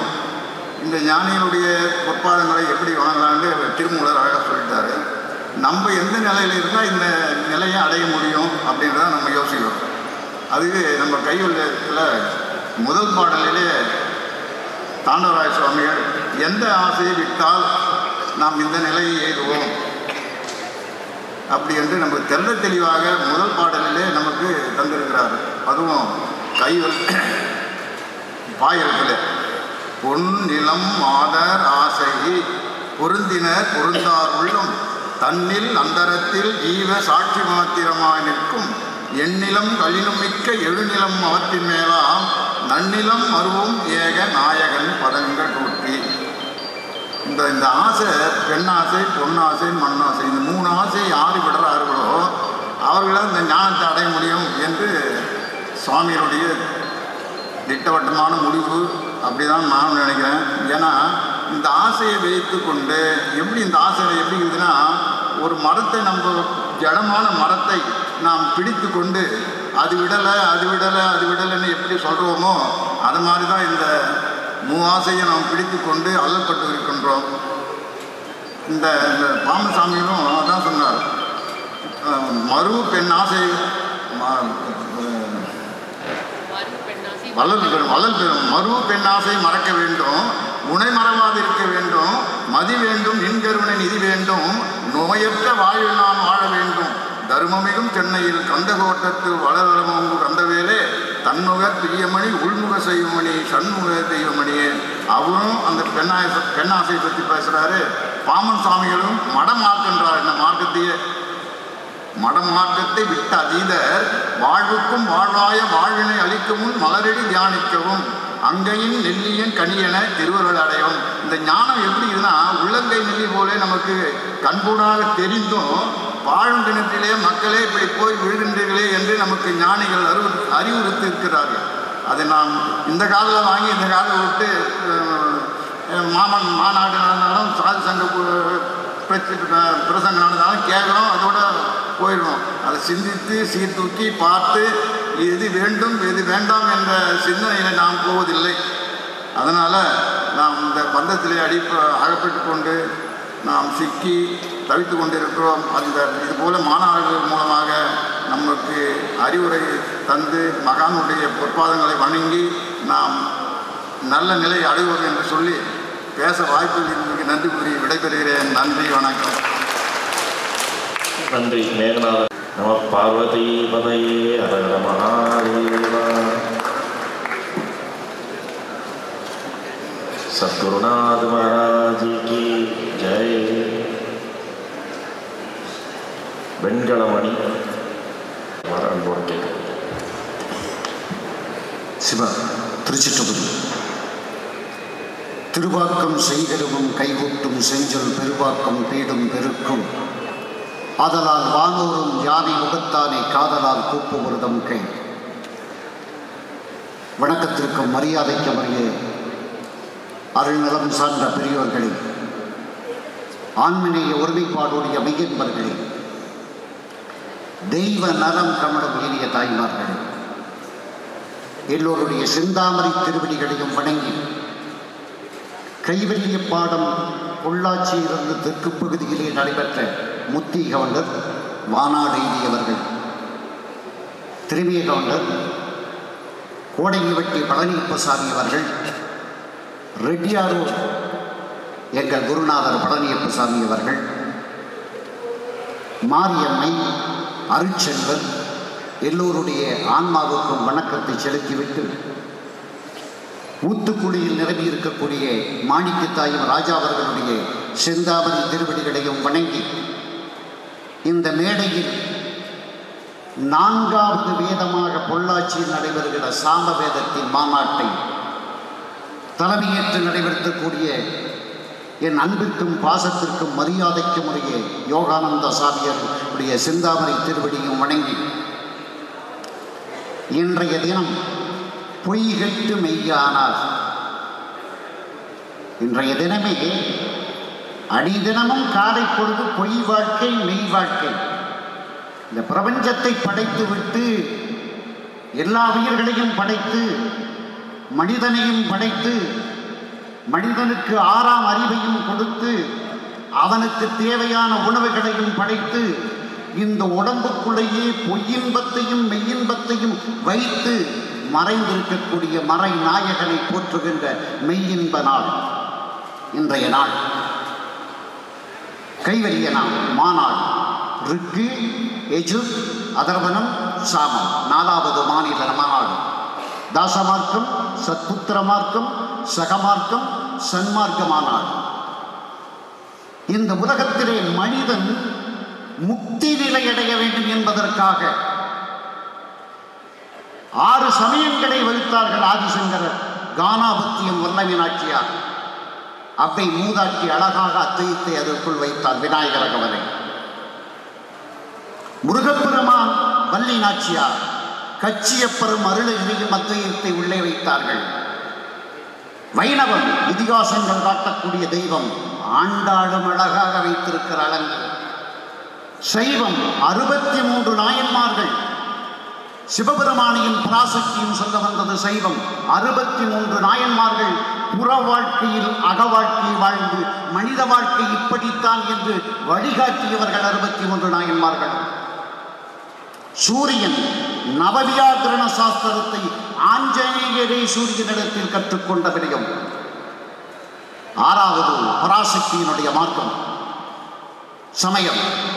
இந்த ஞானியினுடைய பொற்பாதங்களை எப்படி வாங்கலான்னு திருமூலர் அழகாக சொல்லிட்டாரு. நம்ம எந்த நிலையில் இருந்தால் இந்த நிலையை அடைய முடியும் அப்படின்றத நம்ம யோசிக்கிறோம் அதுவே நம்ம கைவல்லத்தில் முதல் பாடலிலே தாண்டவராய சுவாமிகள் எந்த ஆசையை விட்டால் நாம் இந்த நிலையை ஏறுவோம் அப்படி என்று நமக்கு தெல்ல தெளிவாக முதல் பாடலிலே நமக்கு தந்திருக்கிறார் அதுவும் கைவல் பாயத்தில் பொன் நிலம் மாதர் ஆசை பொருந்தினர் பொருந்தார் உள்ளும் தன்னில் அந்தரத்தில் ஈவ சாட்சி மாத்திரமாய் நிற்கும் எண்ணிலம் கலினும் மிக்க எழுநிலம் அவற்றின் மேலாம் நன்னிலம் மருவும் ஏக நாயகன் பதங்கள் கூட்டி இந்த இந்த ஆசை பெண்ணாசை பொன்னாசை மண்ணாசை இந்த மூணு ஆசை யார் விடுறார்களோ அவர்களால் இந்த ஞானத்தை அடைய முடியும் என்று சுவாமியினுடைய திட்டவட்டமான முடிவு. அப்படிதான் நான் நினைக்கிறேன். ஏன்னா இந்த ஆசையை வைத்து கொண்டு எப்படி இந்த ஆசை எப்படி இருக்குதுன்னா ஒரு மரத்தை நம்ம ஜடமான மரத்தை நாம் பிடித்து கொண்டு அது விடலை அது விடலை அது விடலைன்னு எப்படி சொல்கிறோமோ அது மாதிரி தான் இந்த மூ ஆசையை நாம் பிடித்து கொண்டு அல்லப்பட்டு இருக்கின்றோம் இந்த இந்த பாமசாமியும் அதான் சொன்னார். மறு பெண் ஆசை வளர் பெறும் வளர் பெறும் மறு பெண்ணாசை மறக்க வேண்டும் உணை மறவாது இருக்க வேண்டும் மதி வேண்டும் நின்கருணை நிதி வேண்டும் நோயற்ற வாழ்வில் நாம் வாழ வேண்டும். தருமமிகும் சென்னையில் கந்தகோட்டத்து வளரமங்கு கந்தவேலே தன்முக பிரியமணி உள்முக செய்வமணி சண்முக தெய்வமணியே அவரும் அந்த பெண்ணாய பெண்ணாசை பற்றி பேசுகிறாரு பாமன் சாமிகளும் மடமாக்குன்றார் இந்த மார்க்கத்தையே. மடமார்க்கத்தை விட்டு அதீத வாழ்வுக்கும் வாழ்வாய வாழ்வினை அளிக்கும் முன் மலரடி தியானிக்கவும். அங்கையின் நெல்லியின் கனியென திருவருள் அடையும். இந்த ஞானம் எப்படி இருந்தால் உள்ளங்கை நெல்லி போலே நமக்கு கண்கூடாக தெரிந்தும் வாழும் தினத்திலே மக்களே இப்படி போய் விழுகின்றீர்களே என்று நமக்கு ஞானிகள் அறிவு அறிவுறுத்தி இருக்கிறார்கள் அதை நாம் இந்த காலத்தில் வாங்கி இந்த காதில் விட்டு மாமன் மாநாடு நடந்தாலும் சாதி சங்க பிரசங்கம் நடந்தாலும் கேட்குறோம் அதோட போயிடுவோம். அதை சிந்தித்து சீர்தூக்கி பார்த்து எது வேண்டும் எது வேண்டாம் என்ற சிந்தனையில் நாம் போவதில்லை. அதனால் நாம் இந்த பந்தத்திலே அடி அகப்பட்டு கொண்டு நாம் சிக்கி தவித்து கொண்டிருக்கிறோம். அந்த இது போல மாணவர்கள் மூலமாக நமக்கு அறிவுரை தந்து மகானுடைய பொற்பாதங்களை வணங்கி நாம் நல்ல நிலை அடைவது என்று சொல்லி பேச வாய்ப்பு இருந்ததுக்கு நன்றி கூறி விடைபெறுகிறேன். நன்றி வணக்கம்.
நன்றி மேகநாதன். நம பார்வதி பதையே அரகர மகாதேவா. சத்குருநாத் மகாராஜி கி ஜெய் வெண்கலமணி. வர அன்போடு கேட்கிறேன்
சிவா திருச்சிற்றபுரி திருவாக்கம் செய்கருவும் கைகூட்டும் செஞ்சொல் பெருவாக்கம் பீடும் பெருக்கும். ஆதலால் வானோரும் யானை முகத்தானை காதலால் கூப்புவர்தம் கை. வணக்கத்திற்கும் மரியாதைக்கும் அறிய அருள்நலம் சார்ந்த பெரியோர்களே ஆன்மீக ஒருமைப்பாடுடைய மெய்யன்பர்களே தெய்வ நலம் கமலும் ஏறிய தாய்மார்களே எல்லோருடைய செந்தாமரை திருவடிகளையும் வணங்கி கைவல்லிய பாடம் பொள்ளாச்சியிலிருந்து தெற்கு பகுதியிலே நடைபெற்ற முத்தி கவுண்டர் வானாடு எழுதியவர்கள் திருமிய கவுண்டர் கோடையவட்டி பழனியப்பசாமி அவர்கள் ரெட்டியாரூர் எங்கள் குருநாதர் பழனியப்பசாமி அவர்கள் மாரியம்மை அருட்செல்வன் எல்லோருடைய ஆன்மாவுக்கும் வணக்கத்தை செலுத்திவிட்டு ஊத்துக்குழியில் நிரம்பி இருக்கக்கூடிய மாணிக்கத்தாயும் ராஜா அவர்களுடைய செந்தாமரை திருவடிகளையும் வணங்கி இந்த மேடையில் நான்காவது வேதமாக பொள்ளாச்சியில் நடைபெறுகிற சாம வேதத்தின் மாநாட்டை தலைமையேற்று நடைபெறுத்தக்கூடிய என் அன்பிற்கும் பாசத்திற்கும் மரியாதைக்கும் உரிய யோகானந்த சாமியருடைய சிந்தாமரை திருவடியும் வணங்கி இன்றைய தினம் பொய்கட்டு மெய்யானார் இன்றைய தினமே அடிதினமும் காலை பொழுது பொய் வாழ்க்கை மெய் வாழ்க்கை. இந்த பிரபஞ்சத்தை படைத்து விட்டு எல்லா உயிர்களையும் படைத்து மனிதனையும் படைத்து மனிதனுக்கு ஆறாம் அறிவையும் கொடுத்து அவனுக்கு தேவையான உணவுகளையும் படைத்து இந்த உடம்புக்குள்ளேயே பொய்யின்பத்தையும் மெய்யின்பத்தையும் வைத்து மறைந்திருக்கக்கூடிய மறை நாயகனை போற்றுகின்ற மெய்யின்ப நாள். இன்றைய நாள். கைவரிய நாள். மாநாள். ரிக்கு எஜு அதர்வனம் சாமம். நாலாவது மாநில மாநாடு. தாசமார்க்கம் சத்புத்திர மார்க்கம் சகமார்க்கம் சன்மார்க்கமானார். இந்த உலகத்திலே மனிதன் முக்தி நிலை அடைய வேண்டும் என்பதற்காக ஆறு சமயங்களை வகுத்தார்கள் ஆதிசங்கரர் கானாபத்தியம் வல்லவி அப்பை மூதாட்டி அழகாக அத்தையத்தை அதற்குள் வைத்தார் விநாயகர் அவரை முருகப்பெருமான் வள்ளி நாச்சியார் கச்சியப்பெரும் அருளகிரியும் அத்தையத்தை உள்ளே வைத்தார்கள். வைணவம் இதிகாசங்கள் காட்டக்கூடிய தெய்வம் ஆண்டாளும் அழகாக வைத்திருக்கிற அலங்கள் சைவம் அறுபத்தி மூன்று நாயன்மார்கள். சிவபெருமானியின் பராசக்தியும் சொல்ல வந்தது சைவம் அறுபத்தி மூன்று நாயன்மார்கள் புற வாழ்க்கையில் அக வாழ்க்கை வாழ்ந்து மனித வாழ்க்கை இப்படித்தான் என்று வழிகாட்டியவர்கள் அறுபத்தி மூன்று நாயன்மார்கள். சூரியன் நவவியாகரண சாஸ்திரத்தை ஆஞ்சநேயரை சூரியனிடத்தில் கற்றுக்கொண்ட விடயம் ஆறாவது பராசக்தியினுடைய மார்க்கம். சமயம்.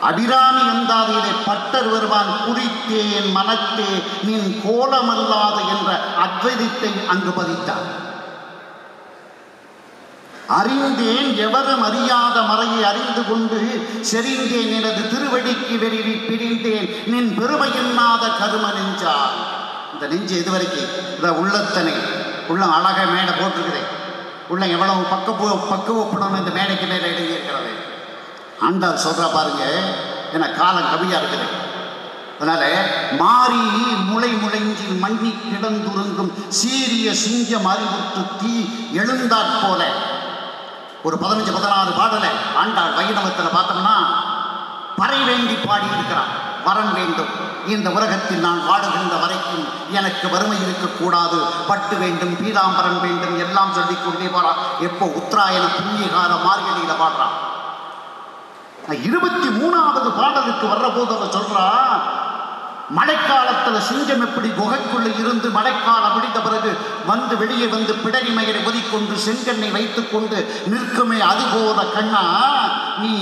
அபிராமி எந்தாதியிலே பட்டர் வருவான் குறித்தேன் மனத்தே நின் கோலமல்லாத என்ற அத்வைதத்தை அங்கு பதித்தார். அறிந்தேன் எவரும் அறியாத மறையை அறிந்து கொண்டு செறிந்தேன் எனது திருவடிக்கு வெறி பிரிந்தேன். நின் பெருமை எண்ணாத கரும நெஞ்சார் இந்த நெஞ்சு இதுவரைக்கும் இந்த உள்ளத்தனை. உள்ளம் அழக மேடை போட்டிருக்கிறேன் உள்ளம் எவ்வளவு பக்கப்பு பக்குவப்படணும் இந்த மேடைக்கு மேலே எழுதியிருக்கிறது. ஆண்டாள் சொல்கிறா பாருங்க என காலம் கம்மியாக இருக்குது. அதனால மாறி முளை முளைஞ்சி மண்ணி கிடந்துருங்கும் சீரிய சிங்கம் அறிவுற்று தீ எழுந்தாற் போல. ஒரு பதினஞ்சு பதினாறு பாடலை ஆண்டாள் வைணவத்தில் பார்த்தோம்னா பறை வேண்டி பாடி இருக்கிறான் வரன் வேண்டும். இந்த உலகத்தில் நான் வாடுகின்ற வரைக்கும் எனக்கு வறுமை இருக்கக்கூடாது. பட்டு வேண்டும் பீதாம்பரம் வேண்டும் எல்லாம் சொல்லிக் கொண்டே போறான் எப்போ உத்தராயண புண்ணியகால மார்கழியில பாடுறான் இருபத்தி மூணாவது பாடலுக்கு வர்ற போது அவர் சொல்றா மழைக்காலத்தில் சிங்கம் எப்படி குகைக்குள்ள இருந்து மழைக்காலம் முடிந்த பிறகு வந்து வெளியே வந்து பிடரி மயிரை ஒதிக்கொண்டு செங்கண்ணை வைத்துக்கொண்டு நிற்குமே அதுபோல கண்ணா நீ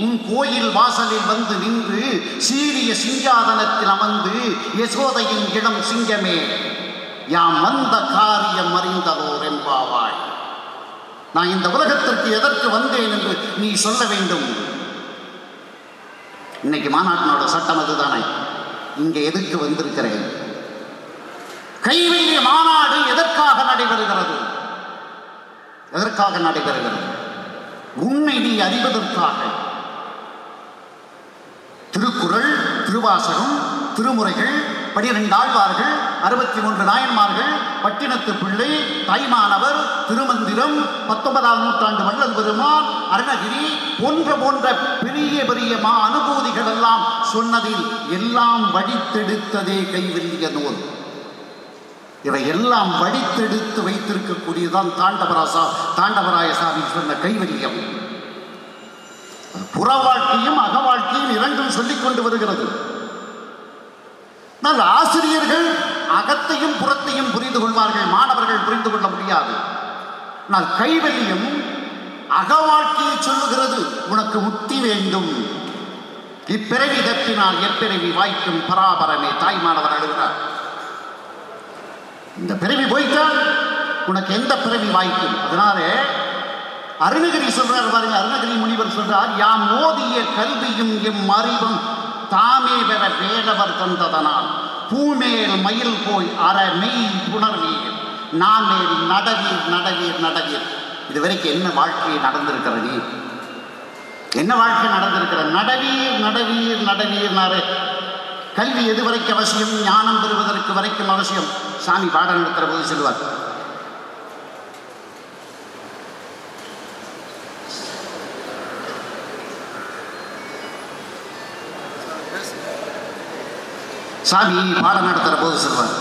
உன் கோயில் வாசலில் வந்து நின்று சீரிய சிங்காதனத்தில் அமர்ந்து யசோதையின் இடம் சிங்கமே. யாம் வந்த காரியம் அறிந்ததோர் என்பாவாய். நான் இந்த உலகத்திற்கு எதற்கு வந்தேன் என்று நீ சொல்ல வேண்டும். இன்னைக்கு மாநாட்டினோட சட்டம் அதுதானே. இங்கே எதுக்கு வந்திருக்கிறேன். கைவினை மாநாடு எதற்காக நடைபெறுகிறது? எதற்காக நடைபெறுகிறது? உண்மை நீ அறிவதற்காக. திருக்குறள் திருவாசகம் திருமுறைகள் பனிரெண்டு ஆழ்வார்கள் அறுபத்தி மூன்று நாயன்மார்கள் பட்டினத்து பிள்ளை தாய்மானவர் திருமந்திரம் பத்தொன்பதாம் நூற்றாண்டு வள்ளல் பெருமான் அருணகிரி போன்ற போன்ற பெரிய பெரிய மா அனுபூதிகள் எல்லாம் சொன்னதில் எல்லாம் வடித்தெடுத்ததே கைவெல்லிய நூல். இவை எல்லாம் வடித்தெடுத்து வைத்திருக்கக்கூடியதான் தாண்டவராசா தாண்டவராய சாமி சொன்ன கைவல்யம் புற வாழ்க்கையும் அக வாழ்க்கையும் இரண்டும் சொல்லிக் கொண்டு வருகிறது. ஆனால் ஆசிரியர்கள் அகத்தையும் புறத்தையும் புரிந்து கொள்வார்கள். மாணவர்கள் புரிந்து கொள்ள முடியாது. ஆனால் கைவல்யம் அக வாழ்க்கையை சொல்லுகிறது. உனக்கு முக்தி வேண்டும். இப்பிறவி தப்பினால் எப்பிறவி வாய்க்கும் பராபரமே தாய் மாணவர் அழுகிறார். இந்த பிறவி போயிட்டால் உனக்கு எந்த பிறவி வாய்க்கும்? அதனாலே அருணகிரி சொல்றார் பாருங்க அருணகிரி முனிவர் சொல்றார் யாம் மோதிய கல்வியும் எம் அறிவும் தாமே பெற வேடவர் தந்ததனால் பூமேல் மயில் போய் அற மெய் புணர்வீர். நாமேல் நடவீர் நடவீர் நடவீர். இதுவரைக்கும் என்ன வாழ்க்கை நடந்திருக்கிறது? என்ன வாழ்க்கை நடந்திருக்கிற? நடவீர் நடவீர் நடவீர்னாரு. கல்வி எது வரைக்கும் அவசியம்? ஞானம் பெறுவதற்கு வரைக்கும் அவசியம். சாமி பாடம் நடத்துகிற போது சொல்லுவார் சாமி பாடம் நடத்துகிற போது சொல்வார்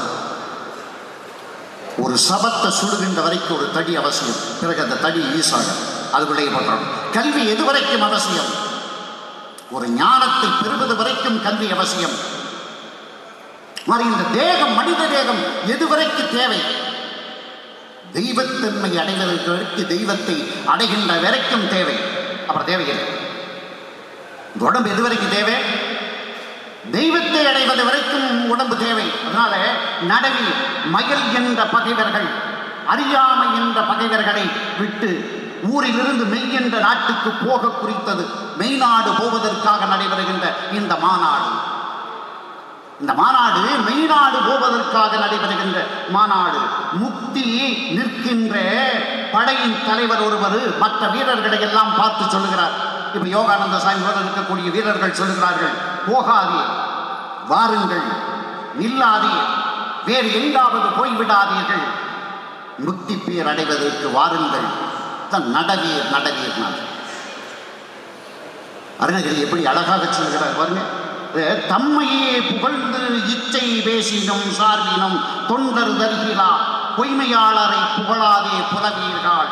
ஒரு சபத்தை சுடுகின்ற வரைக்கும் ஒரு தடி அவசியம். பிறகு அந்த தடி ஈசாக அதுக்குள்ளே பண்ணுறோம் கல்வி எது வரைக்கும் அவசியம்? ஒரு ஞானத்தை பெறுவது வரைக்கும் கல்வி அவசியம். இந்த தேகம் மனித தேகம் எதுவரைக்கு தேவை? தெய்வத்தன்மை அடைவதற்கு தெய்வத்தை அடைகின்ற வரைக்கும் தேவை. அப்புறம் தேவையில்லை உடம்பு எதுவரைக்கும் தேவை? தெய்வத்தை அடைவது வரைக்கும் உடம்பு தேவை. அதனால நடவி மயில் என்ற பகைவர்கள் அறியாமை என்ற பகைவர்களை விட்டு ஊரிலிருந்து மெய் என்ற நாட்டுக்கு போக குறித்தது. மெய்நாடு போவதற்காக நடைபெறுகின்ற இந்த மாநாடு. இந்த மாநாடு மெய்நாடு போவதற்காக நடைபெறுகின்ற மாநாடு. முக்தி நிற்கின்ற படையின் தலைவர் ஒருவர் மற்ற வீரர்களை எல்லாம் பார்த்து சொல்லுகிறார். இப்ப யோகானந்த சாமி இருக்கக்கூடிய வீரர்கள் சொல்லுகிறார்கள் போகாதே வாருங்கள் நில்லாதே வேறு எங்காவது போய்விடாதீர்கள். முக்தி பேர் அடைவதற்கு வாருங்கள் தன் நடவீர் நடவீர் அருணகிரி எப்படி அழகாக சொல்கிறார் பாருங்க. தம்மையே புகழ்ந்து இச்சை பேசினும் சார்பினும் தொண்டர் தருகிறார் பொய்மையாளரை புகழாதே புலவீர்கள்.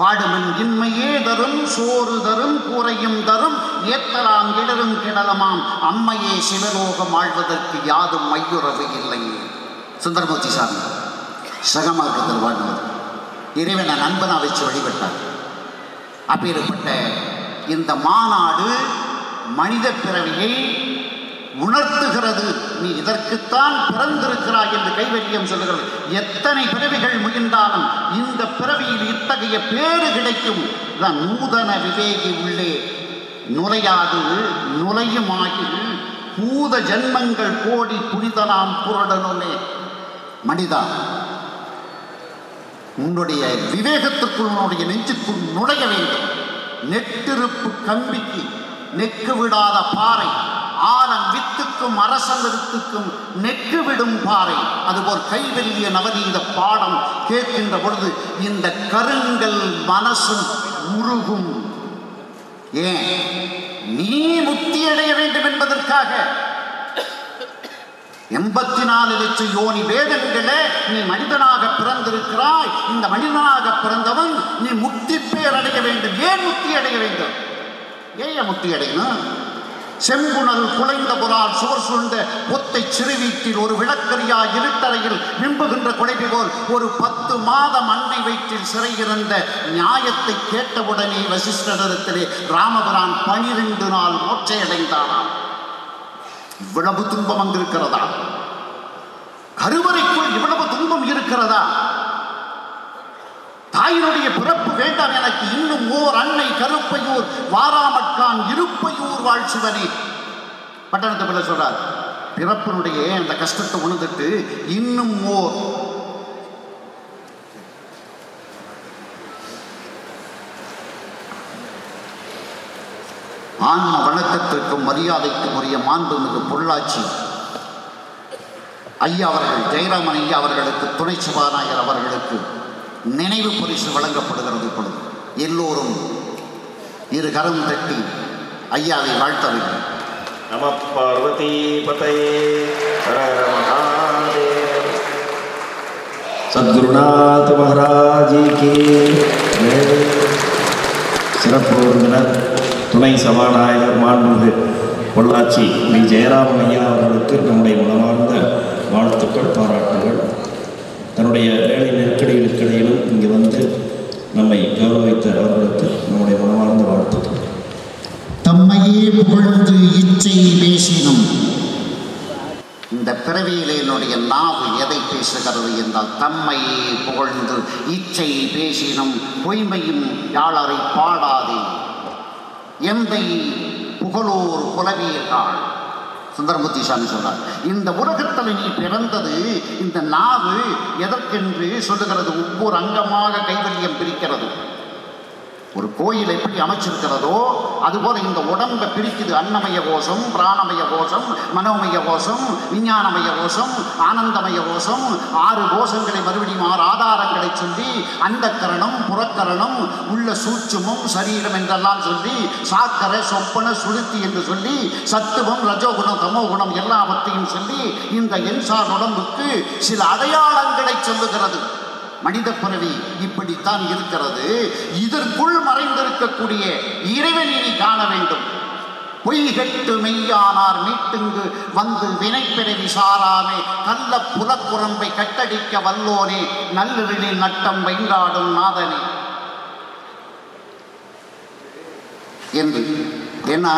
பாடுமன் இன்மையே தரும் சோறு தரும் கூரையும் தரும் ஏத்தலாம் இடரும் கிடலமாம் அம்மையே சிவலோகம் ஆழ்வதற்கு யாதும் மையுறவு இல்லை. சுந்தரமூர்த்தி சாமி சகமார்க்கத்தில் வாழ்ந்தவர். இறைவனை நண்பனா வச்சு வழிபட்டார் அப்பேற்பட்ட இந்த மாநாடு மனித பிறவியை உணர்த்துகிறது. நீ இதற்குத்தான் பிறந்திருக்கிறாய் என்று கைவரியம் சொல்லுகிறது. எத்தனை பிறவிகள் முயன்றாலும் இந்த பிறவியில் இத்தகைய பேறு கிடைக்கும். இதான் நூதன விவேகி உள்ளே. நுழையாது நுழையுமாகி பூத ஜென்மங்கள் கோடி புனிதனாம் புரடனுமே. மனிதா உன்னுடைய விவேகத்துக்குள் உன்னுடைய நெஞ்சுக்குள் நுழைய வேண்டும். நெட்டிருப்பு கம்பிக்கு நெக்கு விடாத பாறை. ஆலம் வித்துக்கும் அரசன் வித்துக்கும் நெக்கு விடும் பாறை. அதுபோல் கைவெல்லிய இந்த பாடம் கேட்கின்ற பொழுது இந்த கருங்கள் மனசும் உருகும். ஏன்? நீ முக்தி அடைய வேண்டும் என்பதற்காக. எண்பத்தி நாலு லட்சம் யோனி வேதங்களே நீ மனிதனாக பிறந்திருக்கிறாய். இந்த மனிதனாக பிறந்தவன் நீ முக்தி பேர் அடைய வேண்டும். ஏன் முக்தி அடைய வேண்டும்? ஏன் முக்தி அடையணும்? செம்புணல் குலைந்த புறால் சுவர் சூழ்ந்த பொத்தை சிறுவீட்டில் ஒரு விளக்கரியா இருட்டறையில் விம்புகின்ற குழைப்பி போல் ஒரு பத்து மாதம் அன்னை வயிற்றில் சிறையிருந்த நியாயத்தை கேட்டவுடனே வசிஷ்டரிடத்திலே ராமபுரான் பனிரெண்டு நாள் மோட்சையடைந்தாராம் இவ்வளவு துன்பம் அங்கிருக்கிறதா? கருவறைக்குள் இவ்வளவு துன்பம் இருக்கிறதா? தாயினுடைய பிறப்பு வேண்டாம் எனக்கு. இன்னும் ஓர் அன்னை கருப்பையூர் வாராமட்கான் இருப்பையூர் வாழ்ச்சிவனே பட்டணத்தை பிள்ளை சொல்றார் பிறப்பினுடைய அந்த கஷ்டத்தை உணர்ந்துட்டு இன்னும் ஓர். ஆன்ம வணக்கத்திற்கும் மரியாதைக்கும் உரிய மாண்புமிகு பொள்ளாச்சி ஐயா அவர்கள் ஜெயராமன் ஐயா அவர்களுக்கு துணை சபாநாயகர் அவர்களுக்கு நினைவு பரிசு வழங்கப்படுகிறது இப்பொழுது. எல்லோரும் இரு கரம் தட்டி ஐயாவை வாழ்த்த வேண்டும்.
நம பார்வதி பதையே
சத்குருநாத மகாராஜி கி. சிறப்பு விருந்தினர் துணை சபாநாயகர் மாண்புமிகு பொள்ளாச்சி வி. ஜெயராமன் ஐயா அவர்களுக்கு நம்முடைய மனமார்ந்த வாழ்த்துக்கள் பாராட்டுகள். தன்னுடைய வேலை நெருக்கடிகளுக்கிடையிலும் இங்கே வந்து நம்மை கௌரவித்த அவர்களுக்கு நம்முடைய மனமார்ந்த வாழ்த்துக்கள்.
தம்மையே புகழ்ந்து இச்சை பேசினும். இந்த பிறவியிலே என்னுடைய நாவு எதை பேசுகிறது என்றால் தம்மையே புகழ்ந்து இச்சை பேசினும். பொய்மையும் யாழரை பாடாதே. எந்தை புகழோர் புலவியர்கள் சுந்தரமூர்த்தி சாமி சொல்றார் இந்த உலகத்தில் நீ பிறந்தது இந்த நாவு எதற்கென்று சொல்லுகிறது? ஒவ்வொரு அங்கமாக கைவல்யம் பிரிக்கிறது. ஒரு கோயில் எப்படி அமைச்சிருக்கிறதோ அதுபோல இந்த உடம்பை பிரிக்குது அன்னமய கோஷம் பிராணமய கோஷம் மனோமய கோஷம் விஞ்ஞானமய கோஷம் ஆனந்தமய கோஷம் ஆறு கோஷங்களை மறுபடியும் ஆறு ஆதாரங்களை சொல்லி அந்த கரணம் புறக்கரணம் உள்ள சூட்சுமம் சரீரம் என்றெல்லாம் சொல்லி சாக்கரை சொப்பன சுருத்தி என்று சொல்லி சத்துவம் ரஜோகுணம் தமோகுணம் எல்லாவற்றையும் சொல்லி இந்த என்சார் உடம்புக்கு சில அடையாளங்களை சொல்லுகிறது. மனித பிறவி இப்படித்தான் இருக்கிறது. இதற்குள் மறைந்திருக்கக்கூடிய இறைவனை காண வேண்டும். பொய்கட்டு மெய்யானார் மீட்டுங்கு வந்து வினைப்பிறவி சாராமே நல்ல புலக்குரம்பை கட்டடிக்க வல்லோனே நல்லிரளில் நட்டம் வைங்காடும் நாதனே. என்று ஏன்னா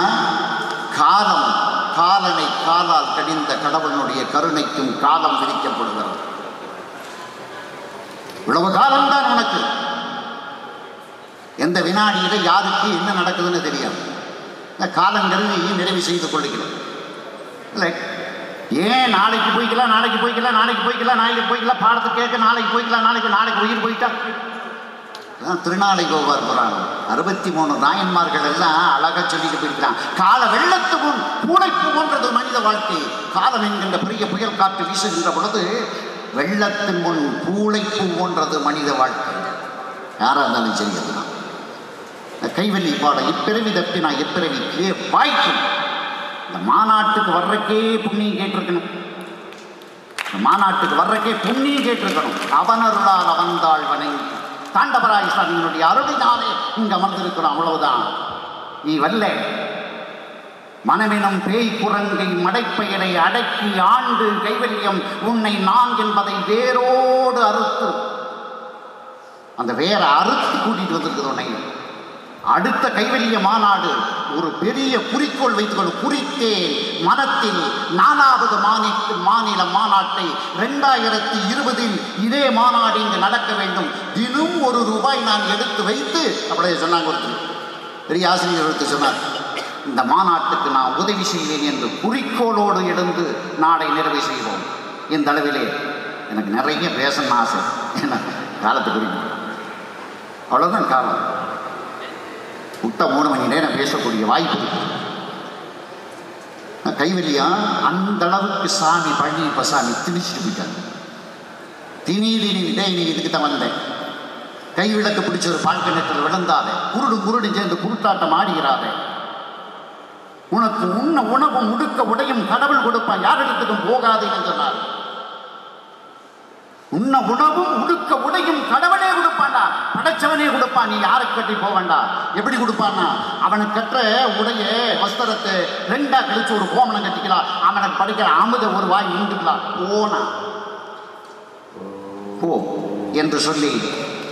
காலம் காலனை காலால் கடிந்த கடவுளுடைய கருணைக்கும் காலம் விதிக்கப்படுகிறது. இவ்வளவு காலம்தான் உனக்கு. எந்த வினாடியில யாருக்கு என்ன நடக்குதுன்னு தெரியாது. இந்த காலங்கிறது நிறைவு செய்து கொள்ளுகிறோம் இல்லை ஏன் நாளைக்கு போய்க்கலாம் நாளைக்கு போய்க்கலாம் நாளைக்கு போய்க்கலாம் நாளைக்கு போய்க்கலாம் பாடத்தை கேட்க நாளைக்கு போய்க்கலாம் நாளைக்கு நாளைக்கு உயிர் போயிட்டா? திருநாளை கோபார் புராணம். அறுபத்தி மூணு நாயன்மார்கள் எல்லாம் அழகா சொல்லிட்டு போயிருக்கிறான் கால வெள்ளத்துக்கும் முன் பூனைப்பு போன்றது மனித வாழ்க்கை. காலம் என்கின்ற பெரிய புயல் காற்று வீசுகின்ற பொழுது வெள்ளத்தின் முன் பூளைப்பு போன்றது மனித வாழ்க்கை. யாராக இருந்தாலும் சரி அதுதான். இந்த கைவல்லி பாட இப்பிறவி தப்பி நான் எப்பிறவிக்கு வாய்க்கும். இந்த மாநாட்டுக்கு வர்றக்கே புண்ணியம் கேட்டிருக்கணும். இந்த மாநாட்டுக்கு வர்றக்கே புண்ணியம் கேட்டிருக்கணும். அவனருளால் அவன்தாள் வணங்கி. தாண்டவராய சாமியினுடைய அருளினாலே இங்கே அமர்ந்திருக்கிறோம். அவ்வளவுதான். நீ வல்ல. மனமெனும் பேய் குரங்கை மடைப்பெயரை அடக்கி ஆண்டு கைவல்யம். உன்னை நான் என்பதை வேரோடு அறுத்து அந்த வேற அறுத்து கூட்டிட்டு வந்திருக்குது உன்னை. அடுத்த கைவல்ய மாநாடு ஒரு பெரிய குறிக்கோள் வைத்துக்கொள் குறித்தே மனத்தில் நாலாவது மாநில மாநில மாநாட்டை ரெண்டாயிரத்தி இருபதில் இதே மாநாடு இங்கு நடக்க வேண்டும். தினம் ஒரு ரூபாய் நான் எடுத்து வைத்து அப்படியே சொன்னாங்க ஒருத்தர். பெரிய ஆசிரியர் எடுத்து சொன்னார். இந்த மாநாட்டுக்கு நான் உதவி செய்வேன் என்று குறிக்கோளோடு எழுந்து நாடை நிறைவு செய்வோம். இந்த அளவிலே எனக்கு நிறைய பேசணும்னு ஆசை. என்ன? காலத்தை குறிக்கும் அவ்வளோதான் காலம். விட்ட மூணு மணி நேரம் பேசக்கூடிய வாய்ப்பு இருக்குது நான் அந்த அளவுக்கு சாமி பழனி இப்போ சாமி திணிச்சிட்டு போயிட்டாங்க. திணி திணி நீ இதுக்கு தான் வந்தேன். கை விளக்கு பிடிச்ச ஒரு பால்கணத்தில் விழுந்தாதே. குருடு குருடு சேர்ந்து குருட்டாட்டம் ஆடுகிறாதே. உனக்கு உண்ண உணவும் முடுக்க உடையும் கடவுள் கொடுப்பான் யாரிடத்துக்கும் போகாது என்று சொன்னார். உண்ண உணவும் உடுக்க உடையும் கடவுளே கொடுப்பான்டா படைச்சவனே கொடுப்பான் நீ யாரை கட்டி போவேண்டா? எப்படி கொடுப்பான்னா? அவனை கட்டுற உடைய வஸ்திரத்தை ரெண்டா கழிச்சு ஒரு கோமனம் கட்டிக்கலாம் அவனுக்கு படிக்கிற அமுத ஒரு வாய் உண்டுக்கலாம் போனா. போ என்று சொல்லி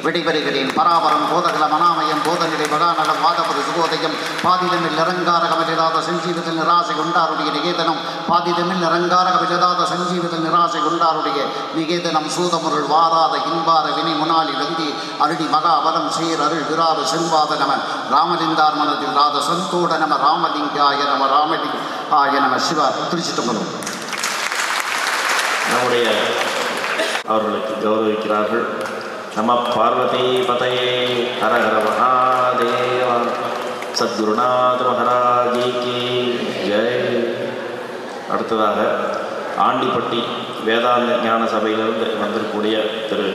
விடைபெறுகிறேன். பராபரம் போதகலம் மனாமயம் போதநிலை வடாநலம் வாதபது சுகோதயம் பாதிதமில் நிரங்காரகமில்லாத சஞ்சீவத்தில் நிராசை கொண்டாருடைய நிகேதனம். பாதிதமில் நிரங்காரகமில்லாத சஞ்சீவத்தில் நிராசை கொண்டாருடைய நிகேதனம். சூதமுருள் வாராத இன்பார வினை முனாலி வெந்தி அருடி மகாபலம் சீர் அருள் விராவு செல்வாத நம. ராமலிங்கார் மனதில் ராத சந்தோட நம. ராமலிங்காய நம. ராமலிங் ஆய நம. சிவா திருச்சிட்டம்பலம்
நம்முடைய அவர்களுக்கு கௌரவிக்கிறார்கள். நம பார்வதீபதையே ஹர ஹர மகாதேவ சத்குருநாத் மகராஜி கி ஜெய் அடுத்ததாக ஆண்டிப்பட்டி வேதாந்த ஞான சபையிலிருந்து வந்திருக்கூடிய திரு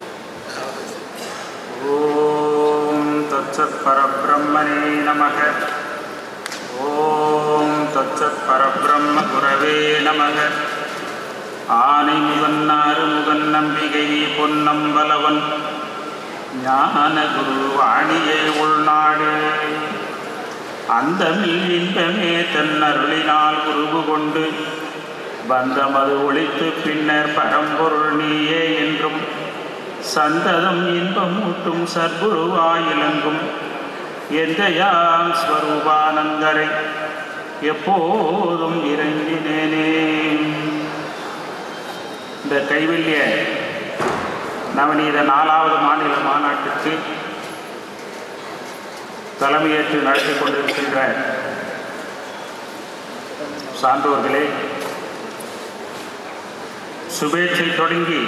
ஓம் தச்சத் பரபிரம்மனே நமக. ஓம் தச்சத் பரபிரம்ம குரவே நமக. ஆனை முதன்னாறு முகன் நம்பிகை பொன்னம்பலவன் ஞான குரு வாணியே உள்நாடு. அந்தமில் இன்பமே தன்னருளினால் குருவு கொண்டு பந்தமது ஒழித்து பின்னர் பரம்பொருள் நீயே என்றும் சந்ததம் இன்பமூட்டும் சர்க்குருவாயிலங்கும் எந்தையாம் ஸ்வரூபானந்தரை எப்போதும் இறங்கினேனே. இந்த கைவல்ய நவநீத நாலாவது மாநில மாநாட்டுக்கு தலைமையேற்று நடத்தி கொண்டிருக்கின்ற சான்றோர்களே சுபேட்சை தொடங்கி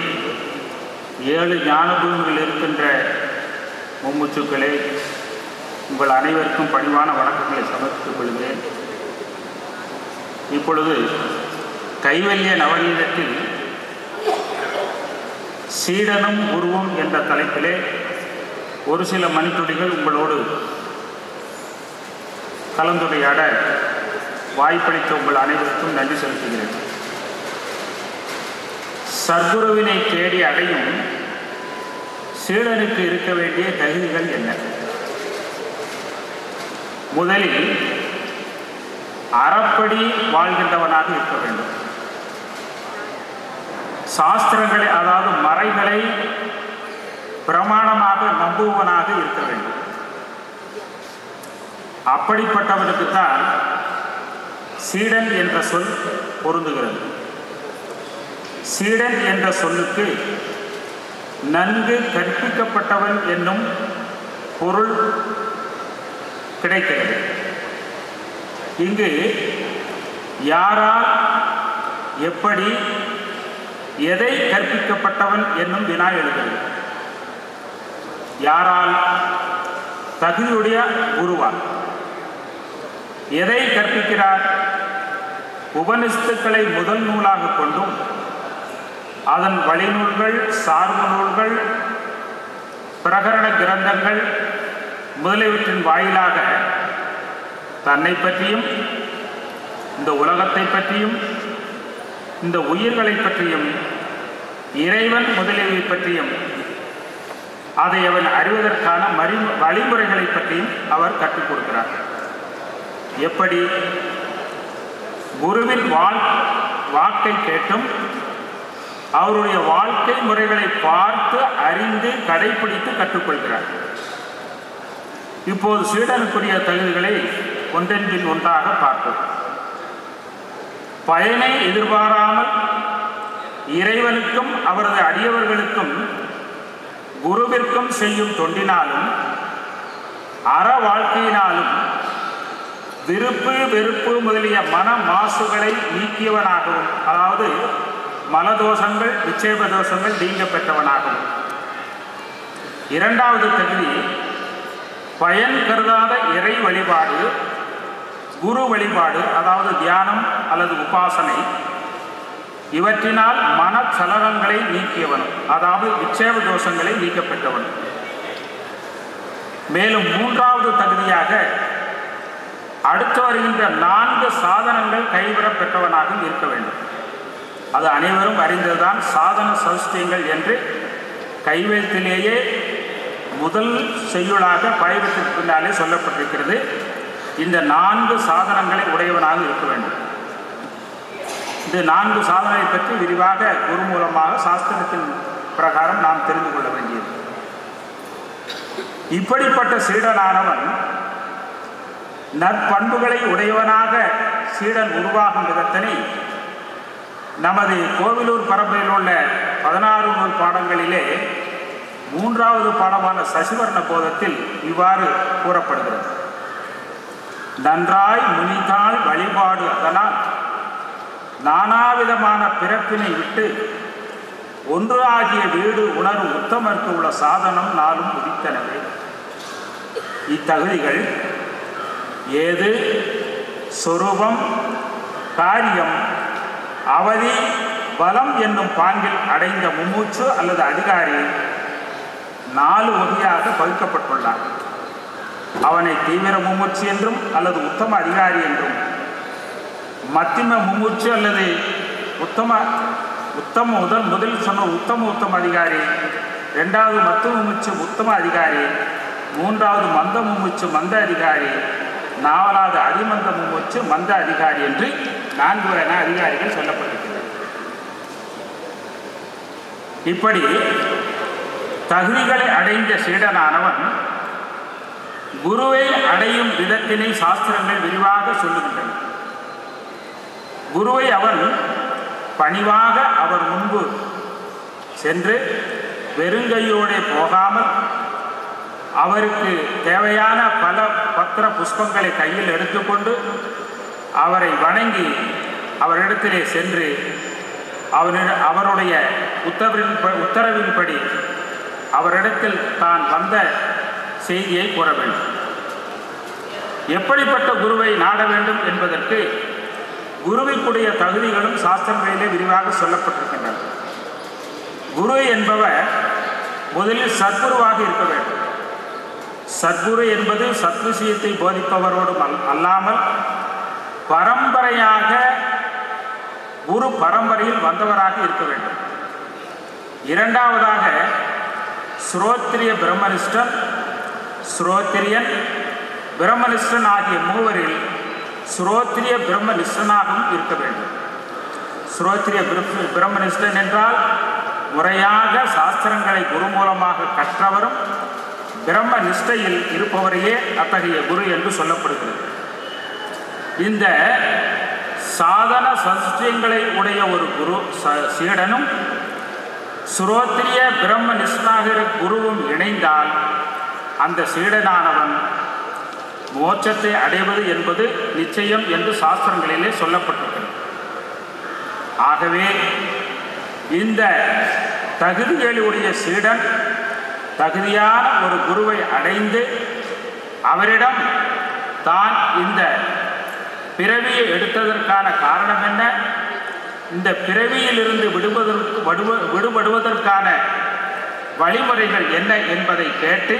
ஏழு ஞானபூமிகள் இருக்கின்ற மும்முச்சுக்களே உங்கள் அனைவருக்கும் பணிவான வணக்கங்களை சமர்ப்பித்துக் கொள்கிறேன். இப்பொழுது கைவல்ய நவநீதத்தில் சீடனும் உருவம் என்ற தலைப்பிலே ஒரு சில மணித்துளிகள் உங்களோடு கலந்துரையாட வாய்ப்பளித்த உங்கள் அனைவருக்கும் நன்றி செலுத்துகிறேன். சர்க்குருவினை தேடி அடையும் சீடனுக்கு இருக்க வேண்டிய தகுதிகள் என்ன? முதலில் அறப்படி வாழ்கின்றவனாக இருக்க வேண்டும். சாஸ்திரங்களை அதாவது மறைகளை பிரமாணமாக நம்புவனாக இருக்க வேண்டும். அப்படிப்பட்டவனுக்கு தான் சீடன் என்ற சொல் பொருந்துகிறது. சீடன் என்ற சொல்லுக்கு நன்கு கற்பிக்கப்பட்டவன் என்னும் பொருள் கிடைக்கிறது. இங்கு யாரால் எப்படி எதை கற்பிக்கப்பட்டவன் என்னும் வினா எழுகிறது யாரால்? தகுதியுடைய குருவால். எதை கற்பிக்கிறார்? உபனிஷத்துக்களை முதல் நூலாக கொண்டும் அதன் வழிநூல்கள் சார்பு நூல்கள் பிரகரண கிரந்தங்கள் முதலியவற்றின் வாயிலாக தன்னை பற்றியும் இந்த உலகத்தை பற்றியும் இந்த உயிர்களை பற்றியும் இறைவன் முதலியவை பற்றியும் அதை அவன் அறிவதற்கான மறி வழிமுறைகளை பற்றியும் அவர் கற்றுக் கொடுக்கிறார். எப்படி? குருவின் வாழ் வாக்கை கேட்டும் அவருடைய வாழ்க்கை முறைகளை பார்த்து அறிந்து கடைபிடித்து கற்றுக்கொள்கிறார். இப்போது சீடனுக்குரிய தகுதிகளை ஒன்றென்பின் ஒன்றாக பார்ப்போம். பயனை எதிர்பாராமல் இறைவனுக்கும் அவரது அடியவர்களுக்கும் குருவிற்கும் செய்யும் தொண்டினாலும் அற வாழ்க்கையினாலும் விருப்பு வெறுப்பு முதலிய மன மாசுகளை நீக்கியவனாகவும் அதாவது மலதோஷங்கள் விட்சேப தோஷங்கள் நீங்க இரண்டாவது தகுதி பயன் கருதாத இறை வழிபாடு. குரு வழிபாடு அதாவது தியானம் அல்லது உபாசனை இவற்றினால் மனச்சலனங்களை நீக்கியவன் அதாவது விட்சேப தோஷங்களை நீக்கப்பட்டவன் மேலும் மூன்றாவது தகுதியாக அடுத்து வருகின்ற நான்கு சாதனங்கள் கைவிடப்பெற்றவனாகவும் இருக்க வேண்டும். அது அனைவரும் அறிந்ததுதான் சாதன சௌஷ்டியங்கள் என்று கைவேத்திலேயே முதல் செய்யுளாக பயணத்திற்கு பின்னாலே சொல்லப்பட்டிருக்கிறது. இந்த நான்கு சாதனங்களை உடையவனாக இருக்க வேண்டும். இந்த நான்கு சாதனை பற்றி விரிவாக குரு மூலமாக சாஸ்திரத்தின் பிரகாரம் நாம் தெரிந்து கொள்ள வேண்டியது. இப்படிப்பட்ட சீடனானவன் நற்பண்புகளை உடையவனாக சீடன் உருவாகும் விதத்தினை நமது கோவிலூர் பரம்பையில் உள்ள பதினாறு நூல் பாடங்களிலே மூன்றாவது பாடமான சசிவர்ண போதத்தில் இவ்வாறு கூறப்படுகிறது. நன்றாய் முனிதாள் வழிபாடு அதனால் நானாவிதமான பிறப்பினை விட்டு ஒன்று ஆகிய வீடு உணர்வு உத்தமர்க்கு உள்ள சாதனம் நாளும் உதித்தனவே. இத்தகுதிகள் ஏது சொரூபம் காரியம் அவதி பலம் என்னும் பாங்கில் அடைந்த மும்மூச்சு அல்லது அதிகாரி நாலு வகையாக பகுக்கப்பட்டுள்ளார் அவனை தீவிர மும்மூச்சு என்றும் அல்லது உத்தம அதிகாரி என்றும். மத்திம மும்மூச்சு அல்லது உத்தம உத்தம முதல் முதல் சொன்ன உத்தம உத்தம அதிகாரி ரெண்டாவது மத்த மும்முச்சு உத்தம அதிகாரி மூன்றாவது மந்த மும்முச்சு மந்த அதிகாரி நாலாவது அதிமந்த மும்முச்சு மந்த அதிகாரி என்று நான்கு வகையான அதிகாரிகள் சொல்லப்பட்டிருக்கிறது இப்படி தகுதிகளை அடைந்த சீடனானவன் குருவை அடையும் விதத்தினை சாஸ்திரங்கள் விரிவாக சொல்லுகின்றன. குருவை அவன் பணிவாக அவர் முன்பு சென்று வெறுங்கையோடே போகாமல் அவருக்கு தேவையான பல பத்திர புஷ்பங்களை கையில் எடுத்துக்கொண்டு அவரை வணங்கி அவரிடத்திலே சென்று அவரிட அவருடைய உத்தரவின் உத்தரவின்படி அவரிடத்தில் தான் வந்த செய்தியை கூற வேண்டும். எப்படிப்பட்ட குருவை நாட வேண்டும் என்பதற்கு குருவிற்குடைய தகுதிகளும் சாஸ்திரங்களிலே விரிவாக சொல்லப்பட்டிருக்கின்றன. குரு என்பவர் முதலில் சத்குருவாக இருக்க வேண்டும். சத்குரு என்பது சத்விஷயத்தை போதிப்பவரோடும் அல்லாமல் பரம்பரையாக குரு பரம்பரையில் வந்தவராக இருக்க வேண்டும். இரண்டாவதாக ஸ்ரோத்ரிய பிரம்மனிஷ்டர் ஸ்ரோத்திரியன் பிரம்மனிஷ்டன் ஆகிய மூவரில் ஸ்ரோத்ரிய பிரம்மனிஷ்டனாகவும் இருக்க வேண்டும். ஸ்ரோத்ரிய பிர- பிரம்மனிஷ்டன் என்றால் முறையாக சாஸ்திரங்களை குரு மூலமாக கற்றவரும் பிரம்ம நிஷ்டையில் இருப்பவரையே அத்தகைய குரு என்று சொல்லப்படுகிறது. இந்த சாதன சஷ்டியங்களை உடைய ஒரு குரு ச- சீடனும் சுரோத்திரிய பிரம்ம நிஷ்ணாகிற குருவும் இணைந்தால் அந்த சீடனானவன் மோட்சத்தை அடைவது என்பது நிச்சயம் என்று சாஸ்திரங்களிலே சொல்லப்பட்டிருக்கிறது. ஆகவே இந்த தகுதிகளுடைய சீடன் தகுதியான ஒரு குருவை அடைந்து அவரிடம் தான் இந்த பிறவியை எடுத்ததற்கான காரணம் என்ன? இந்த பிறவியிலிருந்து விடுவதற்கு வடுவ விடுபடுவதற்கான வழிமுறைகள் என்ன என்பதை கேட்டு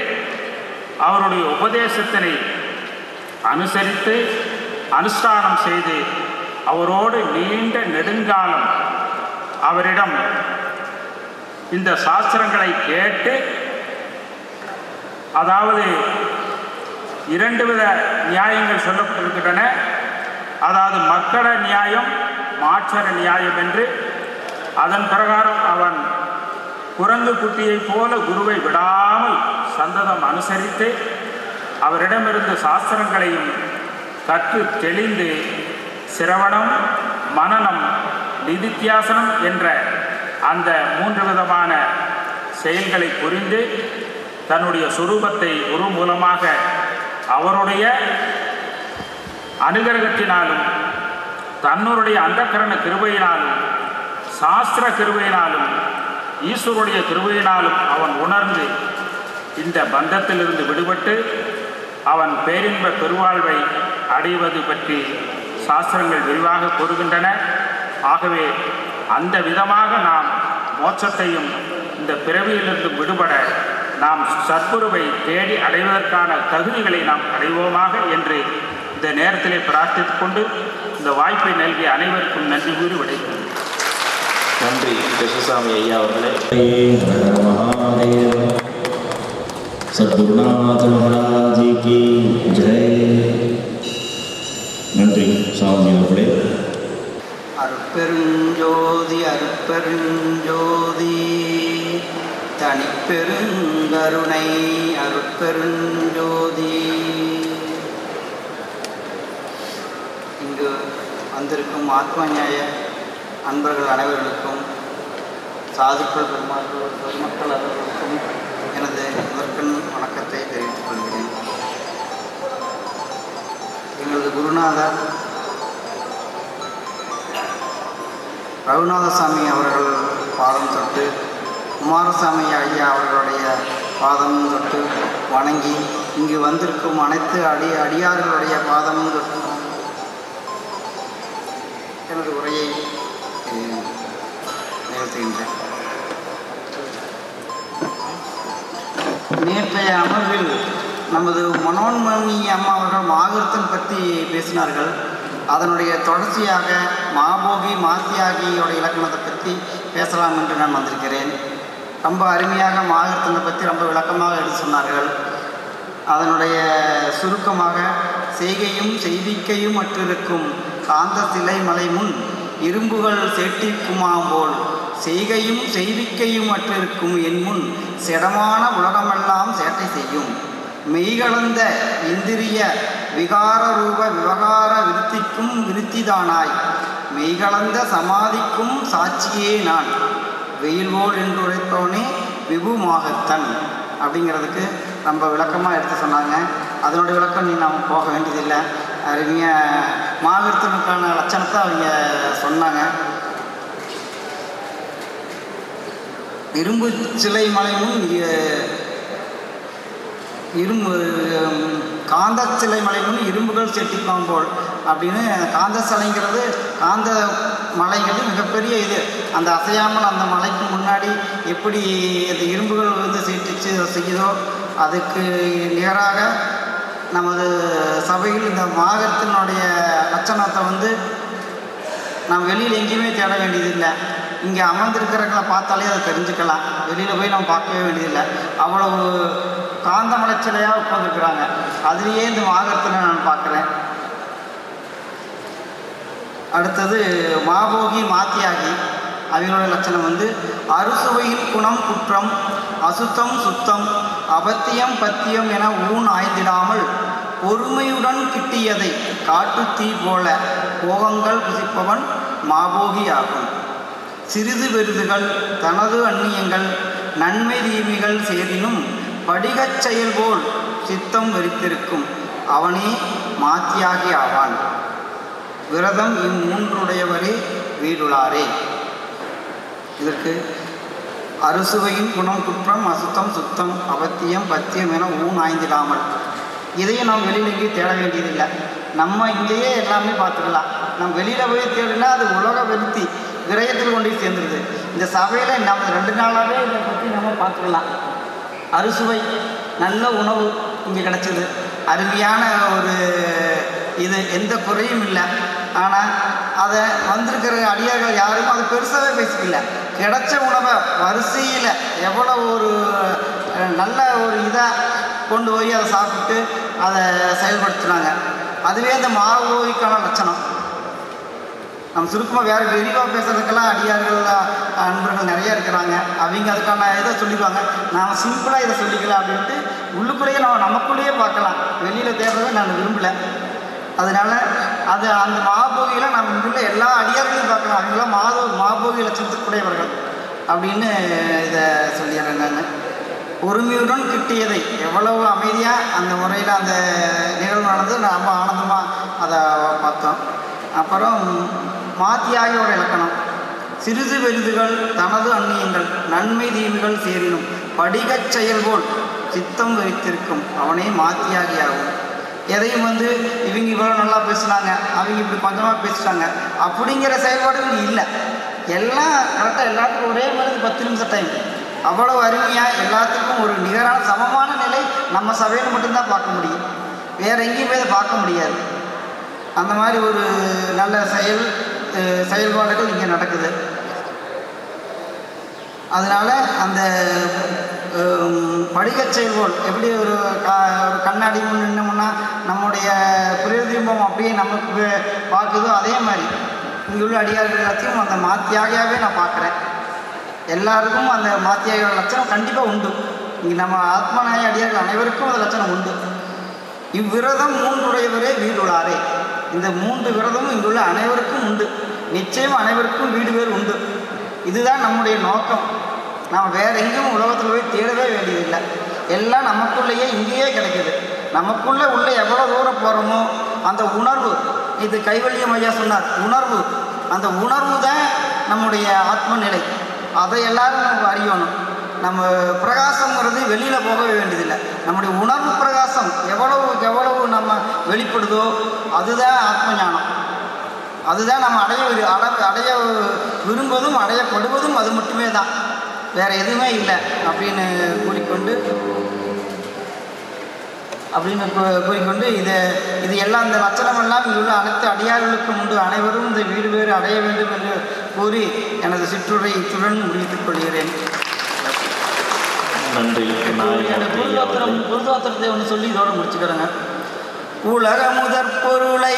அவருடைய உபதேசத்தினை அனுசரித்து அனுஷ்டானம் செய்து அவரோடு நீண்ட நெடுங்காலம் அவரிடம் இந்த சாஸ்திரங்களை கேட்டு அதாவது இரண்டு வித நியாயங்கள் சொல்லப்பட்டிருக்கின்றன. அதாவது மக்கள நியாயம் மாற்றர நியாயம் என்று. அதன் பிரகாரம் அவன் குரங்கு குட்டியைப் போல குருவை விடாமல் சந்ததம் அனுசரித்து அவரிடமிருந்து சாஸ்திரங்களையும் கற்று தெளிந்து சிரவணம் மனனம் நிதித்தியாசனம் என்ற அந்த மூன்று விதமான செயல்களை புரிந்து தன்னுடைய சுரூபத்தை குரு மூலமாக அவருடைய அனுகிரகத்தினாலும் தன்னுடைய அந்தக்கரண கிருபையினாலும் சாஸ்திர கிருபையினாலும் ஈஸ்வருடைய திருவையினாலும் அவன் உணர்ந்து இந்த பந்தத்திலிருந்து விடுபட்டு அவன் பேரின்ப பெருவாழ்வை அடைவது பற்றி சாஸ்திரங்கள் விரிவாக கூறுகின்றன. ஆகவே அந்த விதமாக நாம் மோட்சத்தையும் இந்த பிறவியிலிருந்து விடுபட நாம் சத்குருவை தேடி அடைவதற்கான தகுதிகளை நாம் அடைவோமாக என்று இந்த நேரத்திலே பிரார்த்தித்துக் கொண்டு இந்த வாய்ப்பை நல்கிய அனைவருக்கும் நன்றி கூறி விடைபெறுகிறேன்.
நன்றி கிருஷ்ணசாமி ஐயா அவர்களே.
சத்குருநாத மகாராஜிக்கு ஜெய் நன்றி சாமி அவர்களே
அற்பெருஞ்சோதி அற்பெருஞ்சோதி தனிப்பெருங்கருணை அற்பெருஞ்சோதி இங்கு வந்திருக்கும் ஆத்ம நியாய அன்பர்கள் அனைவர்களுக்கும் சாதுக்கள் பெருமாள் பெருமக்கள் அவர்களுக்கும் எனது முதற்கண் வணக்கத்தை தெரிவித்துக் கொள்கிறேன். எங்களது குருநாதர் ரகுநாதசாமி அவர்கள் பாதம் தொட்டு குமாரசாமி ஐயா அவர்களுடைய பாதம் தொட்டு வணங்கி இங்கு வந்திருக்கும் அனைத்து அடி அடியார்களுடைய பாதம் தொட்டு எனது உரையை நிகழ்த்துகின்றேன் நேற்றைய அமர்வில் நமது மனோன்மணி அம்மா அவர்கள் மாகர்த்தன் பற்றி பேசினார்கள். அதனுடைய தொடர்ச்சியாக மாபோகி மாத்தியாகியோட இலக்கணத்தை பற்றி பேசலாம் என்று நான் வந்திருக்கிறேன். ரொம்ப அருமையாக மாகர்த்தனை பற்றி ரொம்ப விளக்கமாக எடுத்து சொன்னார்கள். அதனுடைய சுருக்கமாக செய்கையும் செய்திக்கையும் மற்றிருக்கும் காந்த சிலை மலை முன் இரும்புகள் சேட்டிக்குமாம் போல். செய்கையும் செய்திக்கையும் அற்றிருக்கும் என் முன் செடமான உலகமெல்லாம் சேட்டை செய்யும். மெய்கலந்த இந்திரிய விகார ரூப விவகார விருத்திக்கும் விருத்திதானாய். மெய்கலந்த சமாதிக்கும் சாட்சியே நான். வெயில் போல் என்று உரைத்தோனே விபுமாகத்தன் அப்படிங்கிறதுக்கு ரொம்ப விளக்கமாக எடுத்து சொன்னாங்க. அதனுடைய விளக்கம் நீ நாம் போக வேண்டியதில்லை. அருமையாக மாவீரத்தினுக்கான லட்சணத்தை அவங்க சொன்னாங்க. இரும்பு சிலை மலையும் இரும்பு காந்த சிலை மலையும் இரும்புகள் செட்டி போல் அப்படின்னு காந்த சிலைங்கிறது காந்த மலைங்கிறது மிகப்பெரிய இது. அந்த அசையாமல் அந்த மலைக்கு முன்னாடி எப்படி அந்த இரும்புகள் வந்து சீட்டிச்சு செய்யுதோ அதுக்கு நிகராக நமது சபையில் இந்த மாகத்தினுடைய லட்சணத்தை வந்து நாம் வெளியில் எங்கேயுமே தேட வேண்டியதில்லை. இங்கே அமர்ந்திருக்கிறவங்களை பார்த்தாலே அதை தெரிஞ்சுக்கலாம். வெளியில் போய் நம்ம பார்க்கவே வேண்டியதில்லை. அவ்வளவு காந்த மலைச்சலையாக உட்காந்துருக்குறாங்க அதுலேயே இந்த மாகத்தில் நான் பார்க்குறேன். அடுத்தது மாபோகி மாத்தியாகி. அவங்களோட லட்சணம் வந்து அறுசுவையில் குணம் குற்றம் அசுத்தம் சுத்தம் அபத்தியம் பத்தியம் என ஊன் ஆய்ந்திடாமல் பொறுமையுடன் கிட்டியதை காட்டு தீ போல போகங்கள் புசிப்பவன் மாபோகி ஆகும் சிறிது விருதுகள் தனது அந்நியங்கள் நன்மை தீமைகள் சேரினும் படிகச் செயல் போல் சித்தம் வெறித்திருக்கும். அவனே மாத்தியாகி ஆவான். விரதம் இம்மூன்றுடையவரே வீடுளாரே. இதற்கு அறுசுவையின் குணம் குற்றம் அசுத்தம் சுத்தம் அவத்தியம் பத்தியம் என ஊன் ஆய்ந்திடாமல். இதையும் நாம் வெளியில் எங்கேயும் தேட வேண்டியதில்லை. நம்ம இங்கேயே எல்லாமே பார்த்துக்கலாம். நம்ம வெளியில் போய் தேடினா அது உலக வெறுத்தி விரயத்தில் கொண்டு போய் சேர்ந்துருது. இந்த சபையில் நம்ம ரெண்டு நாளாகவே இதை பற்றி நம்ம பார்த்துக்கலாம். அறுசுவை நல்ல உணவு இங்கே கிடச்சிது. அருமையான ஒரு இது எந்த குறையும் இல்லை. ஆனால் அதை வந்திருக்கிற அடியார்கள் யாரும் அது பெருசாகவே பேசிக்கல. கிடைச்ச உணவை வரிசையில் எவ்வளோ ஒரு நல்ல ஒரு இதாக கொண்டு போய் அதை சாப்பிட்டு அதை செயல்படுத்தினாங்க. அதுவே அந்த மாவோய்க்கான லட்சணம். நம்ம சுருக்கமாக வேறு விரிவாக பேசுகிறதுக்கெல்லாம் அடியார்கள் அன்பர்கள் நிறைய இருக்கிறாங்க. அவங்க அதுக்கான இதை சொல்லிடுவாங்க. நாம் சிம்பிளாக இதை சொல்லிக்கலாம் அப்படின்ட்டு உள்ளுக்குள்ளேயே நம்ம நமக்குள்ளேயே பார்க்கலாம். வெளியில் தேடுறதை நான் விரும்பலை. அதனால அது அந்த மாபோகியில் நம்ம இங்குள்ள எல்லா அடியார்களையும் பார்க்கலாம். அவங்களாம் மாதோ மாபோகி லட்சத்துக்குடையவர்கள் அப்படின்னு இதை சொல்லிடுறேன் நான் ஒருமையுடன் கிட்டியதை எவ்வளவு அமைதியாக அந்த முறையில் அந்த நிகழ்வு நடந்து ரொம்ப ஆனந்தமாக அதை பார்த்தோம். அப்புறம் மாத்தியாகியோட இலக்கணம். சிறிது பெரிதுகள் தனது அந்நியங்கள் நன்மை தீமைகள் சேரினும் படிகச் செயல்போல் சித்தம் வைத்திருக்கும் அவனே மாத்தியாகி ஆகும் எதையும் வந்து இவங்க இவ்வளோ நல்லா பேசுனாங்க அவங்க இப்படி கொஞ்சமாக பேசிட்டாங்க அப்படிங்கிற செயல்பாடுகள் இல்லை. எல்லாம் கரெக்டாக எல்லாத்துக்கும் ஒரே மாதிரி பத்து நிமிஷம் டைம் அவ்வளோ அருமையாக எல்லாத்துக்கும் ஒரு நிகரான சமமான நிலை நம்ம சபையில் மட்டும்தான் பார்க்க முடியும். வேற எங்கேயுமே அதை பார்க்க முடியாது. அந்த மாதிரி ஒரு நல்ல செயல் செயல்பாடுகள் இங்கே நடக்குது. அதனால் அந்த ஹம், படிகச் எப்படி ஒரு க ஒரு கண்ணாடி முன் நின்னோம்னா நம்முடைய பிரதிபிம்பம் அப்படியே நமக்கு பார்க்குதோ அதே மாதிரி. இங்கே உள்ள அடியார்கள் எல்லாத்தையும் அந்த மாத்தியாகவே நான் பார்க்குறேன். எல்லாருக்கும் அந்த மாத்தியாக லட்சணம் கண்டிப்பாக உண்டு. இங்கே நம்ம ஆத்மநாய அடியார்கள் அனைவருக்கும் அந்த லட்சணம் உண்டு. இவ்விரதம் மூன்றுடையவரே வீடுள்ளாரே இந்த மூன்று விரதமும் இங்குள்ள அனைவருக்கும் உண்டு. நிச்சயம் அனைவருக்கும் வீடு பேர் உண்டு. இதுதான் நம்முடைய நோக்கம். நாம் வேறு எங்கேயும் உலகத்தில் போய் தேடவே வேண்டியதில்லை. எல்லாம் நமக்குள்ளேயே இங்கேயே கிடைக்குது. நமக்குள்ளே உள்ளே எவ்வளோ தூரம் போகிறோமோ அந்த உணர்வு இது கைவல்யம் ஐயா சொன்னார் உணர்வு. அந்த உணர்வு தான் நம்முடைய ஆத்ம நிலை அதை எல்லாரும் நம்ம அறியணும். நம்ம பிரகாசங்கிறது வெளியில் போகவே வேண்டியதில்லை. நம்முடைய உணர்வு பிரகாசம் எவ்வளவு எவ்வளவு நம்ம வெளிப்படுதோ அதுதான் ஆத்ம ஞானம் அதுதான் நம்ம அடைய விரு- அட அடைய விரும்புவதும் அடையப்படுவதும் அது மட்டுமே தான் வேற எதுவுமே இல்லை அப்படின்னு கூறிக்கொண்டு அப்படின்னு கூறிக்கொண்டு இது இது எல்லாம் இந்த லட்சணம் எல்லாம் இங்குள்ள அனைத்து அடியார்களுக்கும் உண்டு. அனைவரும் இந்த வீடு வேறு அடைய வேண்டும் என்று கூறி எனது சிற்றுரை இத்துடன் முடித்துக் கொள்கிறேன்.
நன்றி.
குருதாத்திரம் குருதாத்திரத்தை ஒன்று சொல்லி இதோட முடிச்சுக்கிறேங்க. உலக முதற் பொருளை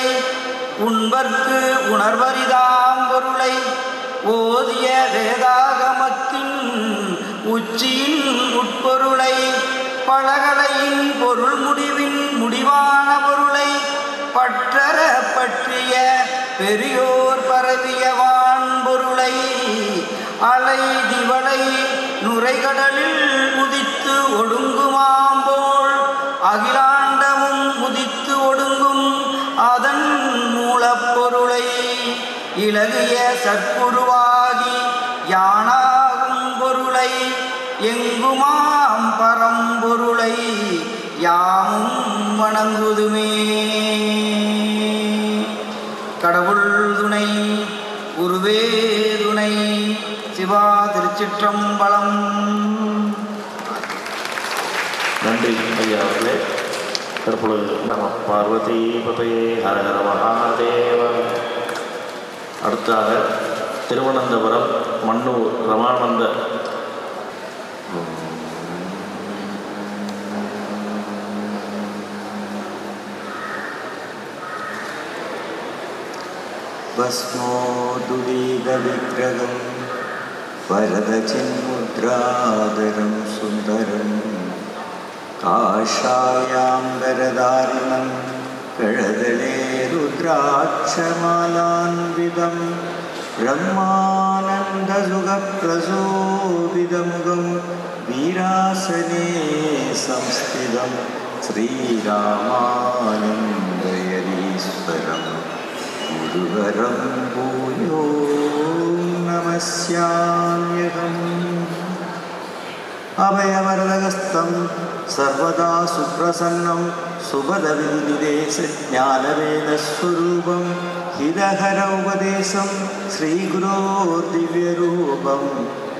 உண்பர்க்கு உணர்வரிதாம் பொருளை ஓதிய வேதாகமத்தின் உச்சியின் உட்பொருளை பழகலையின் பொருள் முடிவின் முடிவான பொருளை பற்றற பற்றிய பெரியோர் பரவியவான் பொருளை அலை திவளை நுரைகடலில் உதித்து ஒடுங்குமாம்போல் அகிலாண்டமும் உதித்து ஒடுங்கும் அதன் மூலப்பொருளை இலகிய சற்புருவாகி யாமும் வணங்குதுமே. கடவுள் துணை குருவே துணை சிவா திருச்சிற்றம்பலம்.
நன்றி ஐயா அவர்களே. தற்பொழுது நம பார்வதி பதையே ஹரஹர மகாதேவ. அடுத்தாக திருவனந்தபுரம் மண்ணூர் ரமானந்த
भस्मो दुविधविग्रहं वरदचिन्मुद्रादरं सुन्दरं काषायां वरदारुणं कळगणे रुद्राक्षमानान्वितं ब्रह्मानन्दसुगप्रसोभिदमुखं वीरासने संस्थितं श्रीरामानन्द भूयो नमस्याम्यहम् अभयवरदगस्तं सर्वदा सुप्रसन्नं सुभदविनिदेशज्ञानवेदस्वरूपं हिरहरौपदेशं श्रीगुरोर्दिव्यरूपं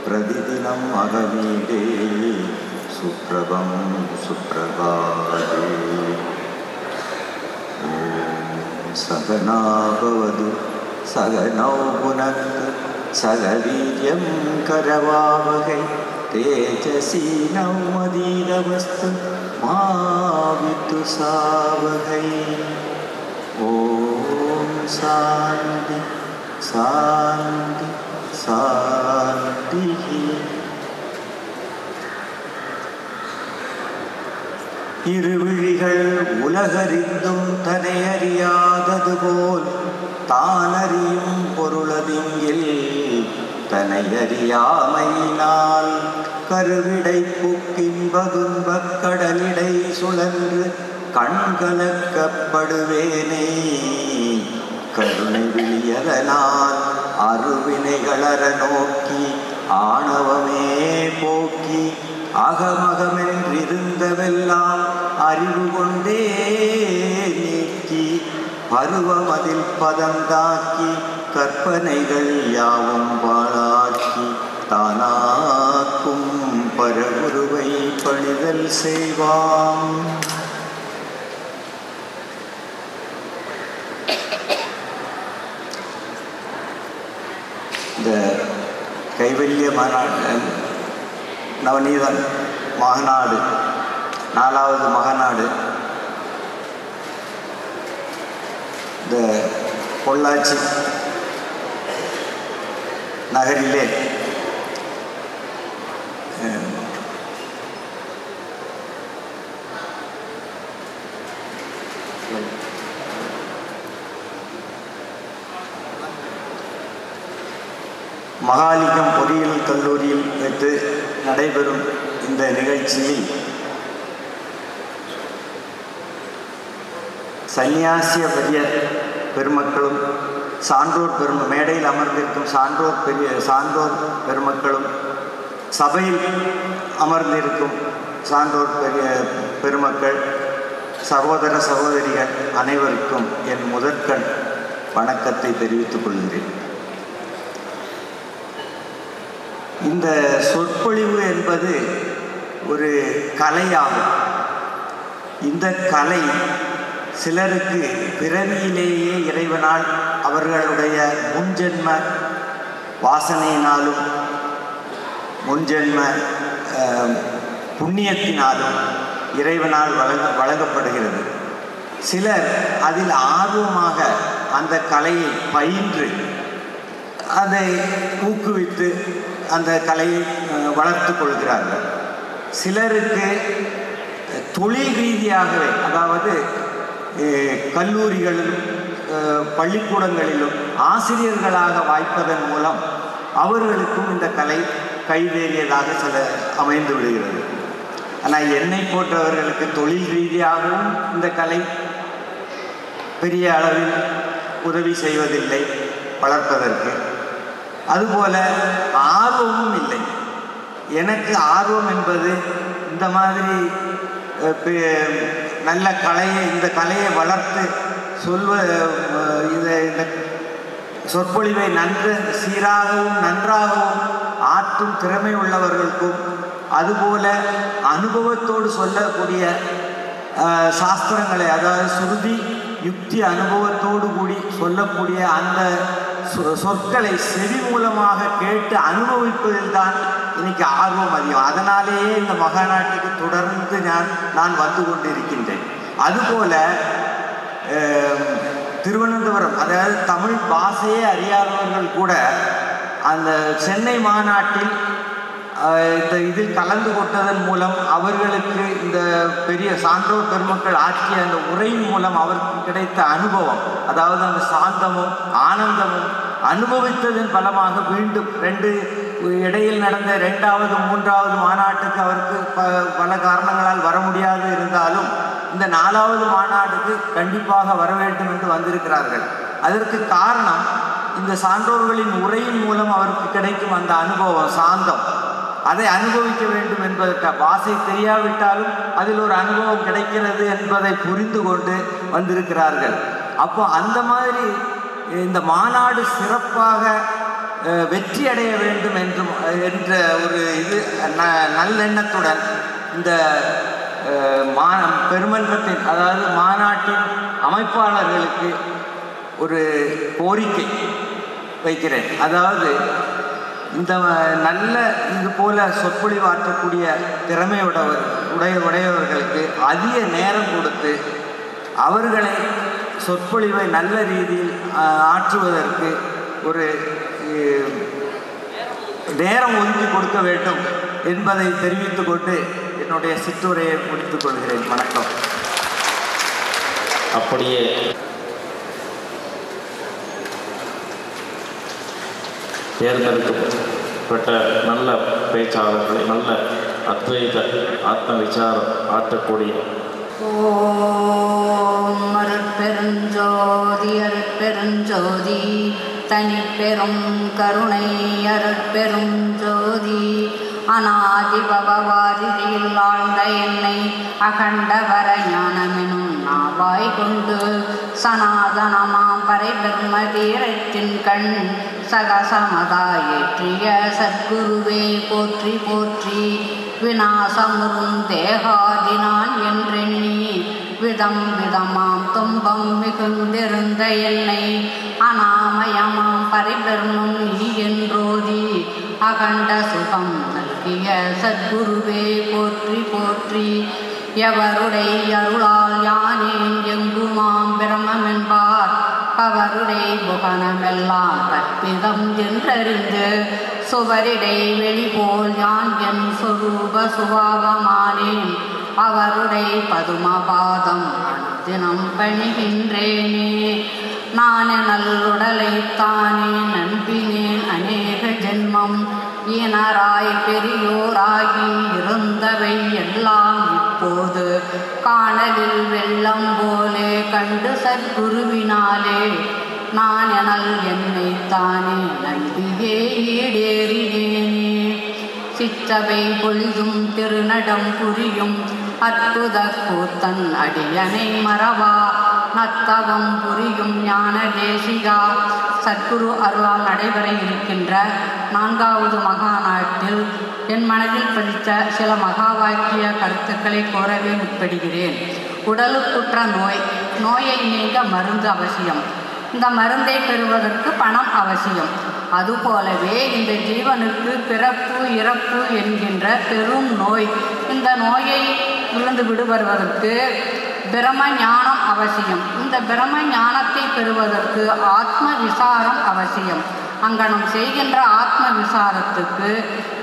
प्रतिदिनम् अहमीडे सुप्रभं सुप्रभाते सगना भवतु सगनौ पुनक्तु सगवीर्यं करवावहै तेजसीनौ मदीरवस्तु मा विद्युसावहै ॐ शान्ति शान्ति शान्तिः இருவிழிகள் உலகறிந்தும் தனையறியாதது போல் தானறியும் பொருளதிங்கில் தனையறியாமையினால் கருவிடை புக்கின்பதுன்பக் கடலிடை சுழன்று கண்கலக்கப்படுவேனே. கருணை விழியதனால் அருவினைகளற நோக்கி ஆணவமே போக்கி அகமகமென்றிருந்தவெல்லாம் அறிவு கொண்டே நீக்கி பருவமதில் பதந்தாக்கி கற்பனைகள் யாவும் பாழாக்கி தானாக்கும் பரகுருவை பணிதல் செய்வாம். இந்த கைவல்ய மாநாட்டில் நவநீதன் மகநாடு. நாலாவது மகநாடு. இந்த பொள்ளாச்சி நகரிலே மகாலிங்கம் பொறியியல் கல்லூரியில் வைத்து நடைபெறும் இந்த நிகழ்ச்சியில் சன்னியாசிய பெரிய பெருமக்களும் சான்றோர் பெரும மேடையில் அமர்ந்திருக்கும் சான்றோர் பெரிய சான்றோர் பெருமக்களும் சபையில் அமர்ந்திருக்கும் சான்றோர் பெரிய பெருமக்கள் சகோதர சகோதரிகள் அனைவருக்கும் என் முதற்கண் வணக்கத்தை தெரிவித்துக் கொள்கிறேன். இந்த சொற்பொழிவு என்பது ஒரு கலையாகும். இந்த கலை சிலருக்கு பிறவியிலேயே இறைவனால் அவர்களுடைய முன்ஜென்ம வாசனையினாலும் முன்ஜென்ம புண்ணியத்தினாலும் இறைவனால் வழங்க வழங்கப்படுகிறது. சிலர் அதில் ஆர்வமாக அந்த கலையை பயின்று அதை ஊக்குவித்து அந்த கலையை வளர்த்து கொள்கிறார்கள். சிலருக்கு தொழில் ரீதியாகவே அதாவது கல்லூரிகளிலும் பள்ளிக்கூடங்களிலும் ஆசிரியர்களாக வாய்ப்பதன் மூலம் அவர்களுக்கும் இந்த கலை கைவேறியதாக சில அமைந்து விடுகிறது. ஆனால் என்னை போன்றவர்களுக்கு தொழில் ரீதியாகவும் இந்த கலை பெரிய அளவில் உதவி செய்வதில்லை வளர்ப்பதற்கு. அதுபோல ஆர்வமும் இல்லை. எனக்கு ஆர்வம் என்பது இந்த மாதிரி நல்ல கலையை இந்த கலையை வளர்த்து சொல்வ இதை இந்த சொற்பொழிவை நன்று சீராகவும் நன்றாகவும் ஆற்றும் திறமை உள்ளவர்களுக்கும் அதுபோல அனுபவத்தோடு சொல்லக்கூடிய சாஸ்திரங்களை அதாவது சுருதி யுக்தி அனுபவத்தோடு கூடி சொல்லக்கூடிய அந்த சொ- சொற்களை செவி மூலமாக கேட்டு அனுபவிப்பதில் தான் இன்னைக்கு ஆர்வம் அதிகம். அதனாலேயே இந்த மகாநாட்டுக்கு தொடர்ந்து நான் நான் வந்து கொண்டிருக்கின்றேன். அதுபோல திருவனந்தபுரம் அதாவது தமிழ் பாஷையே அறியாதவர்கள் கூட அந்த சென்னை மாநாட்டில் இந்த இதில் கலந்து கொண்டதன் மூலம் அவர்களுக்கு இந்த பெரிய சான்றோர் பெருமக்கள் ஆற்றிய அந்த உரையின் மூலம் அவருக்கு கிடைத்த அனுபவம் அதாவது அந்த சாந்தமும் ஆனந்தமும் அனுபவித்ததன் பலமாக மீண்டும் ரெண்டு இடையில் நடந்த ரெண்டாவது மூன்றாவது மாநாட்டுக்கு அவருக்கு ப பல காரணங்களால் வர முடியாது இருந்தாலும் இந்த நாலாவது மாநாட்டுக்கு கண்டிப்பாக வர வேண்டும் என்று வந்திருக்கிறார்கள். அதற்கு காரணம் இந்த சான்றோர்களின் உரையின் மூலம் அவருக்கு கிடைக்கும் அந்த அனுபவம் சாந்தம். அதை அனுபவிக்க வேண்டும் என்பதற்கு பாசை தெரியாவிட்டாலும் அதில் ஒரு அனுபவம் கிடைக்கிறது என்பதை புரிந்து கொண்டு வந்திருக்கிறார்கள். அப்போ அந்த மாதிரி இந்த மாநாடு சிறப்பாக வெற்றி அடைய வேண்டும் என்றும் என்ற ஒரு இது ந நல்லெண்ணத்துடன் இந்த மா பெருமன்றத்தின் அதாவது மாநாட்டின் அமைப்பாளர்களுக்கு ஒரு கோரிக்கை வைக்கிறேன். அதாவது இந்த நல்ல இது போல சொற்பொழிவு ஆற்றக்கூடிய திறமையுடையவர் உடைய உடையவர்களுக்கு அதிக நேரம் கொடுத்து அவர்களை சொற்பொழிவை நல்ல ரீதியில் ஆற்றுவதற்கு ஒரு நேரம் ஒதுக்கி கொடுக்க வேண்டும் என்பதை தெரிவித்துக் கொண்டு என்னுடைய சிற்றுரையை முடித்துக் கொள்கிறேன். வணக்கம்.
அப்படியே தேர்ந்தெடுக்கப்பட்ட நல்ல பேச்சாளர்களை நல்ல அத்வைத ஆத்ம விசாரம் ஆற்றக்கூடிய
ஓம் அருட்பெருஞ்சோதி அருட்பெருஞ்சோதி தனிப்பெரும் கருணை அருட்பெரும் ஜோதி அநாதி பவவாரிதியில் ஆழ்ந்த என்னை அகண்ட வர ஞானமெனும் நாவாய் கொண்டு சனாதனமாம் பறை பெருமதீரத்தின் கண் சகசமதா ஏற்றிய சத்குருவே போற்றி போற்றி. விநாசமுறும் தேகாதினான் என்றெண்ணி. விதம் விதமாம் துன்பம் மிகுந்திருந்த என்னை. அனாமயமாம் பரிபெருமும் நீ என்றோதி. அகண்ட சுகம் நல்கிய சத்குருவே போற்றி போற்றி. எவருடைய அருளால் யானே எங்குமாம் பிரமமென்பார் அவருடை புகனமெல்லாம் கற்பிதம் என்றறிந்து சுவரிடை வெளிபோல் யான் என் சொரூப சுபாவமானேன் அவருடை பதுமபாதம் தினம் பணிகின்றேனே. நான் நல்லுடலைத்தானே நம்பினேன் அநேக ஜென்மம் இனராய் பெரியோராகி இருந்தவை என் காணலில் வெள்ளம் போலே கண்டு சற்குருவினாலே நான் எனல் என்னை தானே நன்றியே ஈடேறினேனே சிற்றவை பொழுதும் திருநடம் புரியும் அற்புத கூத்தன் அடியனை மறவா. நத்தகம் புரியும் ஞான தேசிகா. சத்குரு அருளால் நடைபெற இருக்கின்ற நான்காவது மகாநாட்டில் என் மனதில் பதித்த சில மகா வாக்கிய கருத்துக்களை கோரவே முற்படுகிறேன். உடலுக்குற்ற நோய். நோயை நீங்க மருந்து அவசியம். இந்த மருந்தை பெறுவதற்கு பணம் அவசியம். அதுபோலவே இந்த ஜீவனுக்கு பிறப்பு இறப்பு என்கின்ற பெரும் நோய். இந்த நோயை விழுந்து விடுபடுவதற்கு பிரம ஞானம் அவசியம். இந்த பிரம ஞானத்தை பெறுவதற்கு ஆத்ம விசாரம் அவசியம். அங்கனம் செய்கின்ற ஆத்ம விசாரத்துக்கு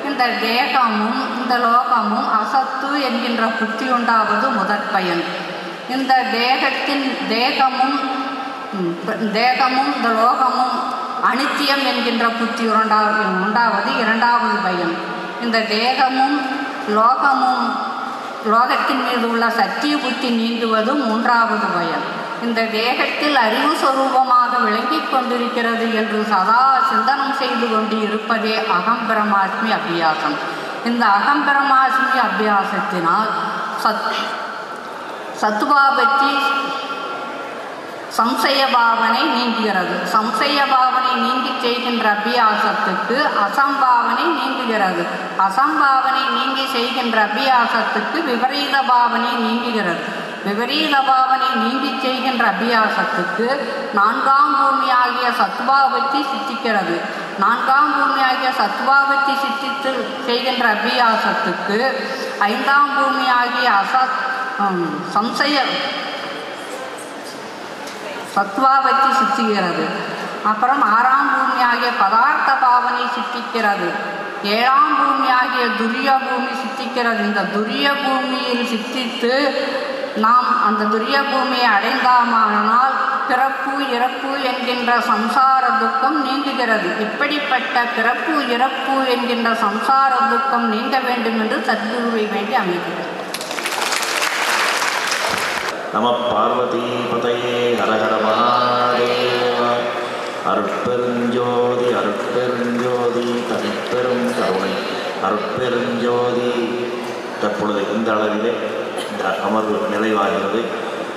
இந்த தேகமும் இந்த லோகமும் அசத்து என்கின்ற புத்தி உண்டாவது முதற் பயன் இந்த தேகத்தின் தேகமும் தேகமும் இந்த லோகமும் அனித்தியம் என்கின்ற புத்தி உண்டாவது உண்டாவது இரண்டாவது பயம். இந்த தேகமும் லோகமும் லோகத்தின் மீது உள்ள சத்திய புத்தி நீங்குவதும் மூன்றாவது பயம். இந்த தேகத்தில் அறிவு சுரூபமாக விளங்கிக் கொண்டிருக்கிறது என்று சதா சிந்தனம் செய்து கொண்டு இருப்பதே அகம்பிரமாஸ்மி அபியாசம். இந்த அகம்பிரமாஸ்மி அபியாசத்தினால் சத் சத்துவாபத்தி சம்சய பாவனை நீங்குகிறது. சம்சய பாவனை நீங்கி செய்கின்ற அபியாசத்துக்கு அசம்பாவனை நீங்குகிறது. அசம்பாவனை நீங்கி செய்கின்ற அபியாசத்துக்கு விபரீத பாவனை நீங்குகிறது. விபரீத பாவனை நீங்கி செய்கின்ற அபியாசத்துக்கு நான்காம் பூமியாகிய சத்வாபத்தி சித்திக்கிறது. நான்காம் பூமியாகிய சத்வாபத்தி சித்தித்து செய்கின்ற அபியாசத்துக்கு ஐந்தாம் பூமியாகிய ஆகிய ஹம், சம்சய சத்வாபத்தி சித்திக்கிறது. அப்புறம் ஆறாம் பூமியாகிய பதார்த்த பாவனை சித்திக்கிறது. ஏழாம் பூமியாகிய துரிய பூமி சித்திக்கிறது. இந்த துரிய பூமியில் சித்தித்து நாம் அந்த துரிய பூமியை அடைந்தாமானால் பிறப்பு இறப்பு என்கின்ற சம்சார துக்கம் நீங்குகிறது. இப்படிப்பட்ட பிறப்பு இறப்பு என்கின்ற சம்சார துக்கம் நீங்க வேண்டும் என்று சத்குருவை வேண்டி அமைகிறது
நம பார்வதி பதை ஹரஹர மகாதேவ அருட்பெருஞ்சோதி அருட்பெருஞ்சோதி தனிப்பெரும் கருணை. அற்பெருஞ்சோதி தற்பொழுது இந்த அளவிலே இந்த அமர்வு நிறைவாகிறது.